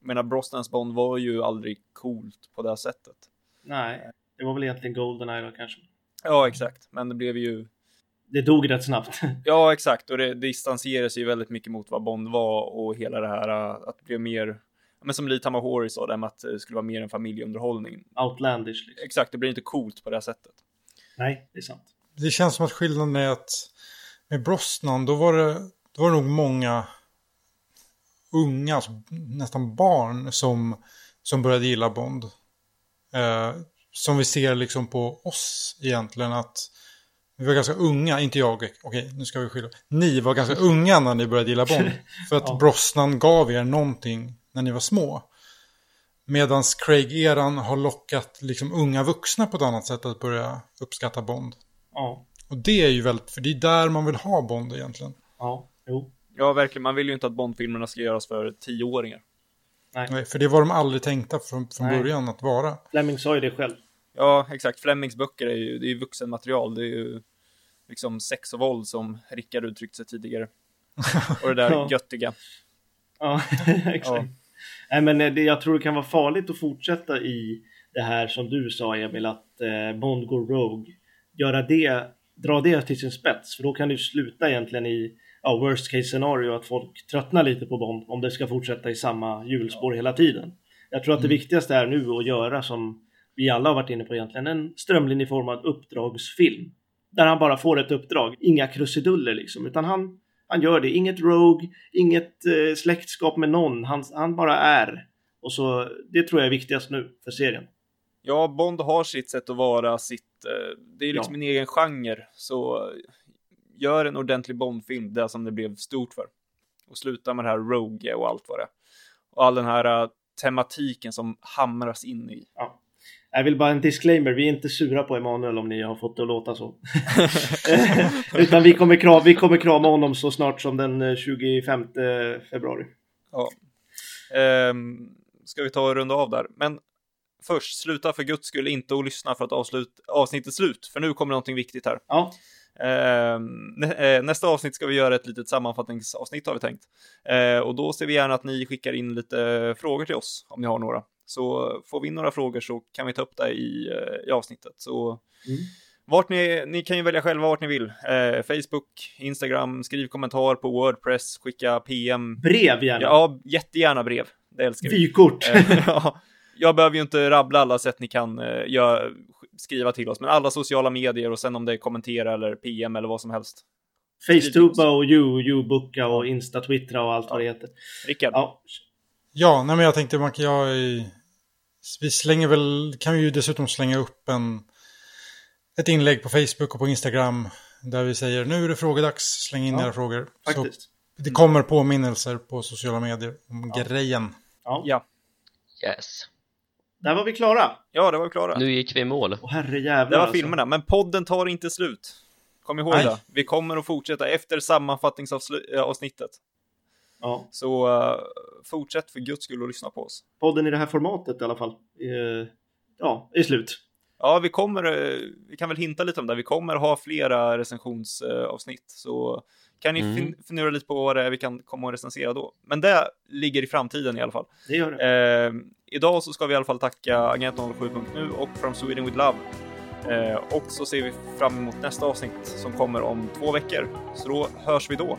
A: menar, Brosnans Bond var ju aldrig coolt på det här sättet.
B: Nej, det var väl egentligen Goldeneye då kanske.
A: Ja, exakt, men det blev ju
B: det dog rätt snabbt.
A: ja, exakt, och det distanserar sig väldigt mycket mot vad Bond var och hela det här att det blev mer men som Lee Tamahori sa, det med att det skulle vara mer en familjeunderhållning.
B: Outlandish. Liksom.
A: Exakt, det blir inte coolt på det här sättet.
B: Nej, det är sant.
C: Det känns som att skillnaden är att med Brosnan, då var det, då var det nog många unga, alltså nästan barn, som, som började gilla Bond. Eh, som vi ser liksom på oss egentligen att vi var ganska unga, inte jag, okej nu ska vi skilja. Ni var ganska unga när ni började gilla Bond. För att ja. Brosnan gav er någonting när ni var små. Medan Craig-eran har lockat liksom unga vuxna på ett annat sätt att börja uppskatta Bond.
B: Ja.
C: Och det är ju väldigt, för det är där man vill ha Bond egentligen.
B: Ja, jo.
A: Ja, verkligen. Man vill ju inte att Bond-filmerna ska göras för tioåringar.
C: Nej. Nej, för det var de aldrig tänkta från, från början att vara.
B: Fleming sa ju det själv.
A: Ja, exakt. Flemings böcker är ju, det är ju vuxenmaterial. Det är ju liksom sex och våld som Rickard uttryckt sig tidigare. Och det där ja. göttiga.
B: Ja, exakt. Ja. Nej, men det, jag tror det kan vara farligt att fortsätta i det här som du sa Emil, att eh, Bond går Rogue. Göra det, dra det till sin spets, för då kan det sluta egentligen i ja, worst case scenario att folk tröttnar lite på Bond om det ska fortsätta i samma hjulspår hela tiden. Jag tror att det mm. viktigaste är nu att göra som vi alla har varit inne på egentligen, en strömlinjeformad uppdragsfilm. Där han bara får ett uppdrag, inga krusiduller liksom, utan han han gör det. Inget Rogue, inget eh, släktskap med någon. Han, han bara är. Och så, det tror jag är viktigast nu för serien.
A: Ja, Bond har sitt sätt att vara, sitt, eh, det är liksom ja. en egen genre. Så gör en ordentlig Bond-film, det som det blev stort för. Och sluta med det här Rogue och allt vad det är. Och all den här uh, tematiken som hamras in i.
B: Ja. Jag vill bara en disclaimer, vi är inte sura på Emanuel om ni har fått det att låta så. Utan vi kommer, krama, vi kommer krama honom så snart som den 25 eh, februari.
A: Ja. Um, ska vi ta och runda av där. Men först, sluta för guds skull inte att lyssna för att avslut, avsnittet slut, för nu kommer någonting viktigt här.
B: Ja.
A: Eh, nä, nästa avsnitt ska vi göra ett litet sammanfattningsavsnitt har vi tänkt. Eh, och då ser vi gärna att ni skickar in lite frågor till oss, om ni har några. Så får vi in några frågor så kan vi ta upp det i, i avsnittet. Så mm. Vart ni, ni kan ju välja själva vart ni vill. Eh, Facebook, Instagram, skriv kommentar på Wordpress, skicka PM.
B: Brev gärna.
A: Ja, jättegärna brev. Det älskar
B: vi. Vykort.
A: Eh, ja, jag behöver ju inte rabbla alla sätt ni kan eh, gör, skriva till oss, men alla sociala medier och sen om det är kommentera eller PM eller vad som helst.
B: Facetuba och you, Youbucka och Insta-twittra och allt ja. vad det heter.
A: Rickard?
C: Ja, ja nej, men jag tänkte man kan, jag, vi slänger väl, kan vi ju dessutom slänga upp en ett inlägg på Facebook och på Instagram där vi säger nu är det frågedags, släng in ja, era frågor.
B: Faktiskt. Så
C: det kommer påminnelser på sociala medier om ja. grejen.
A: Ja. ja.
D: Yes.
B: Där var vi klara.
A: Ja, det var vi klara.
D: Nu gick vi i mål.
B: Åh, herrejävlar,
A: det var alltså. filmerna, men podden tar inte slut. Kom ihåg Nej. det. Vi kommer att fortsätta efter sammanfattningsavsnittet.
B: Ja.
A: Så uh, fortsätt för guds skull att lyssna på oss.
B: Podden i det här formatet i alla fall. Uh, ja, är slut.
A: Ja, vi kommer, eh, vi kan väl hinta lite om det. Vi kommer ha flera recensionsavsnitt, så kan ni mm. fundera lite på vad det är vi kan komma och recensera då. Men det ligger i framtiden i alla fall.
B: Det gör det.
A: Eh, idag så ska vi i alla fall tacka Agent 07.nu och From Sweden with Love. Eh, och så ser vi fram emot nästa avsnitt som kommer om två veckor. Så då hörs vi då.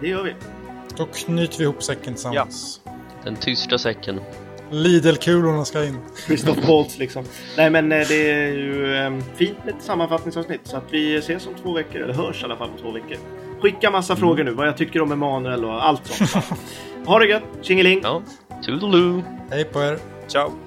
B: Det gör vi.
C: Då knyter vi ihop säcken tillsammans.
D: Ja. Den tysta säcken.
C: Lidl-kulorna ska in.
B: Christoph Boltz liksom. Nej men eh, det är ju um, fint med ett sammanfattningsavsnitt så att vi ses om två veckor, eller hörs i alla fall om två veckor. Skicka massa mm. frågor nu, vad jag tycker om Emanuel och allt sånt. ha det gött, tjingeling!
D: Ja, toodaloo!
C: Hej på er!
A: Ciao!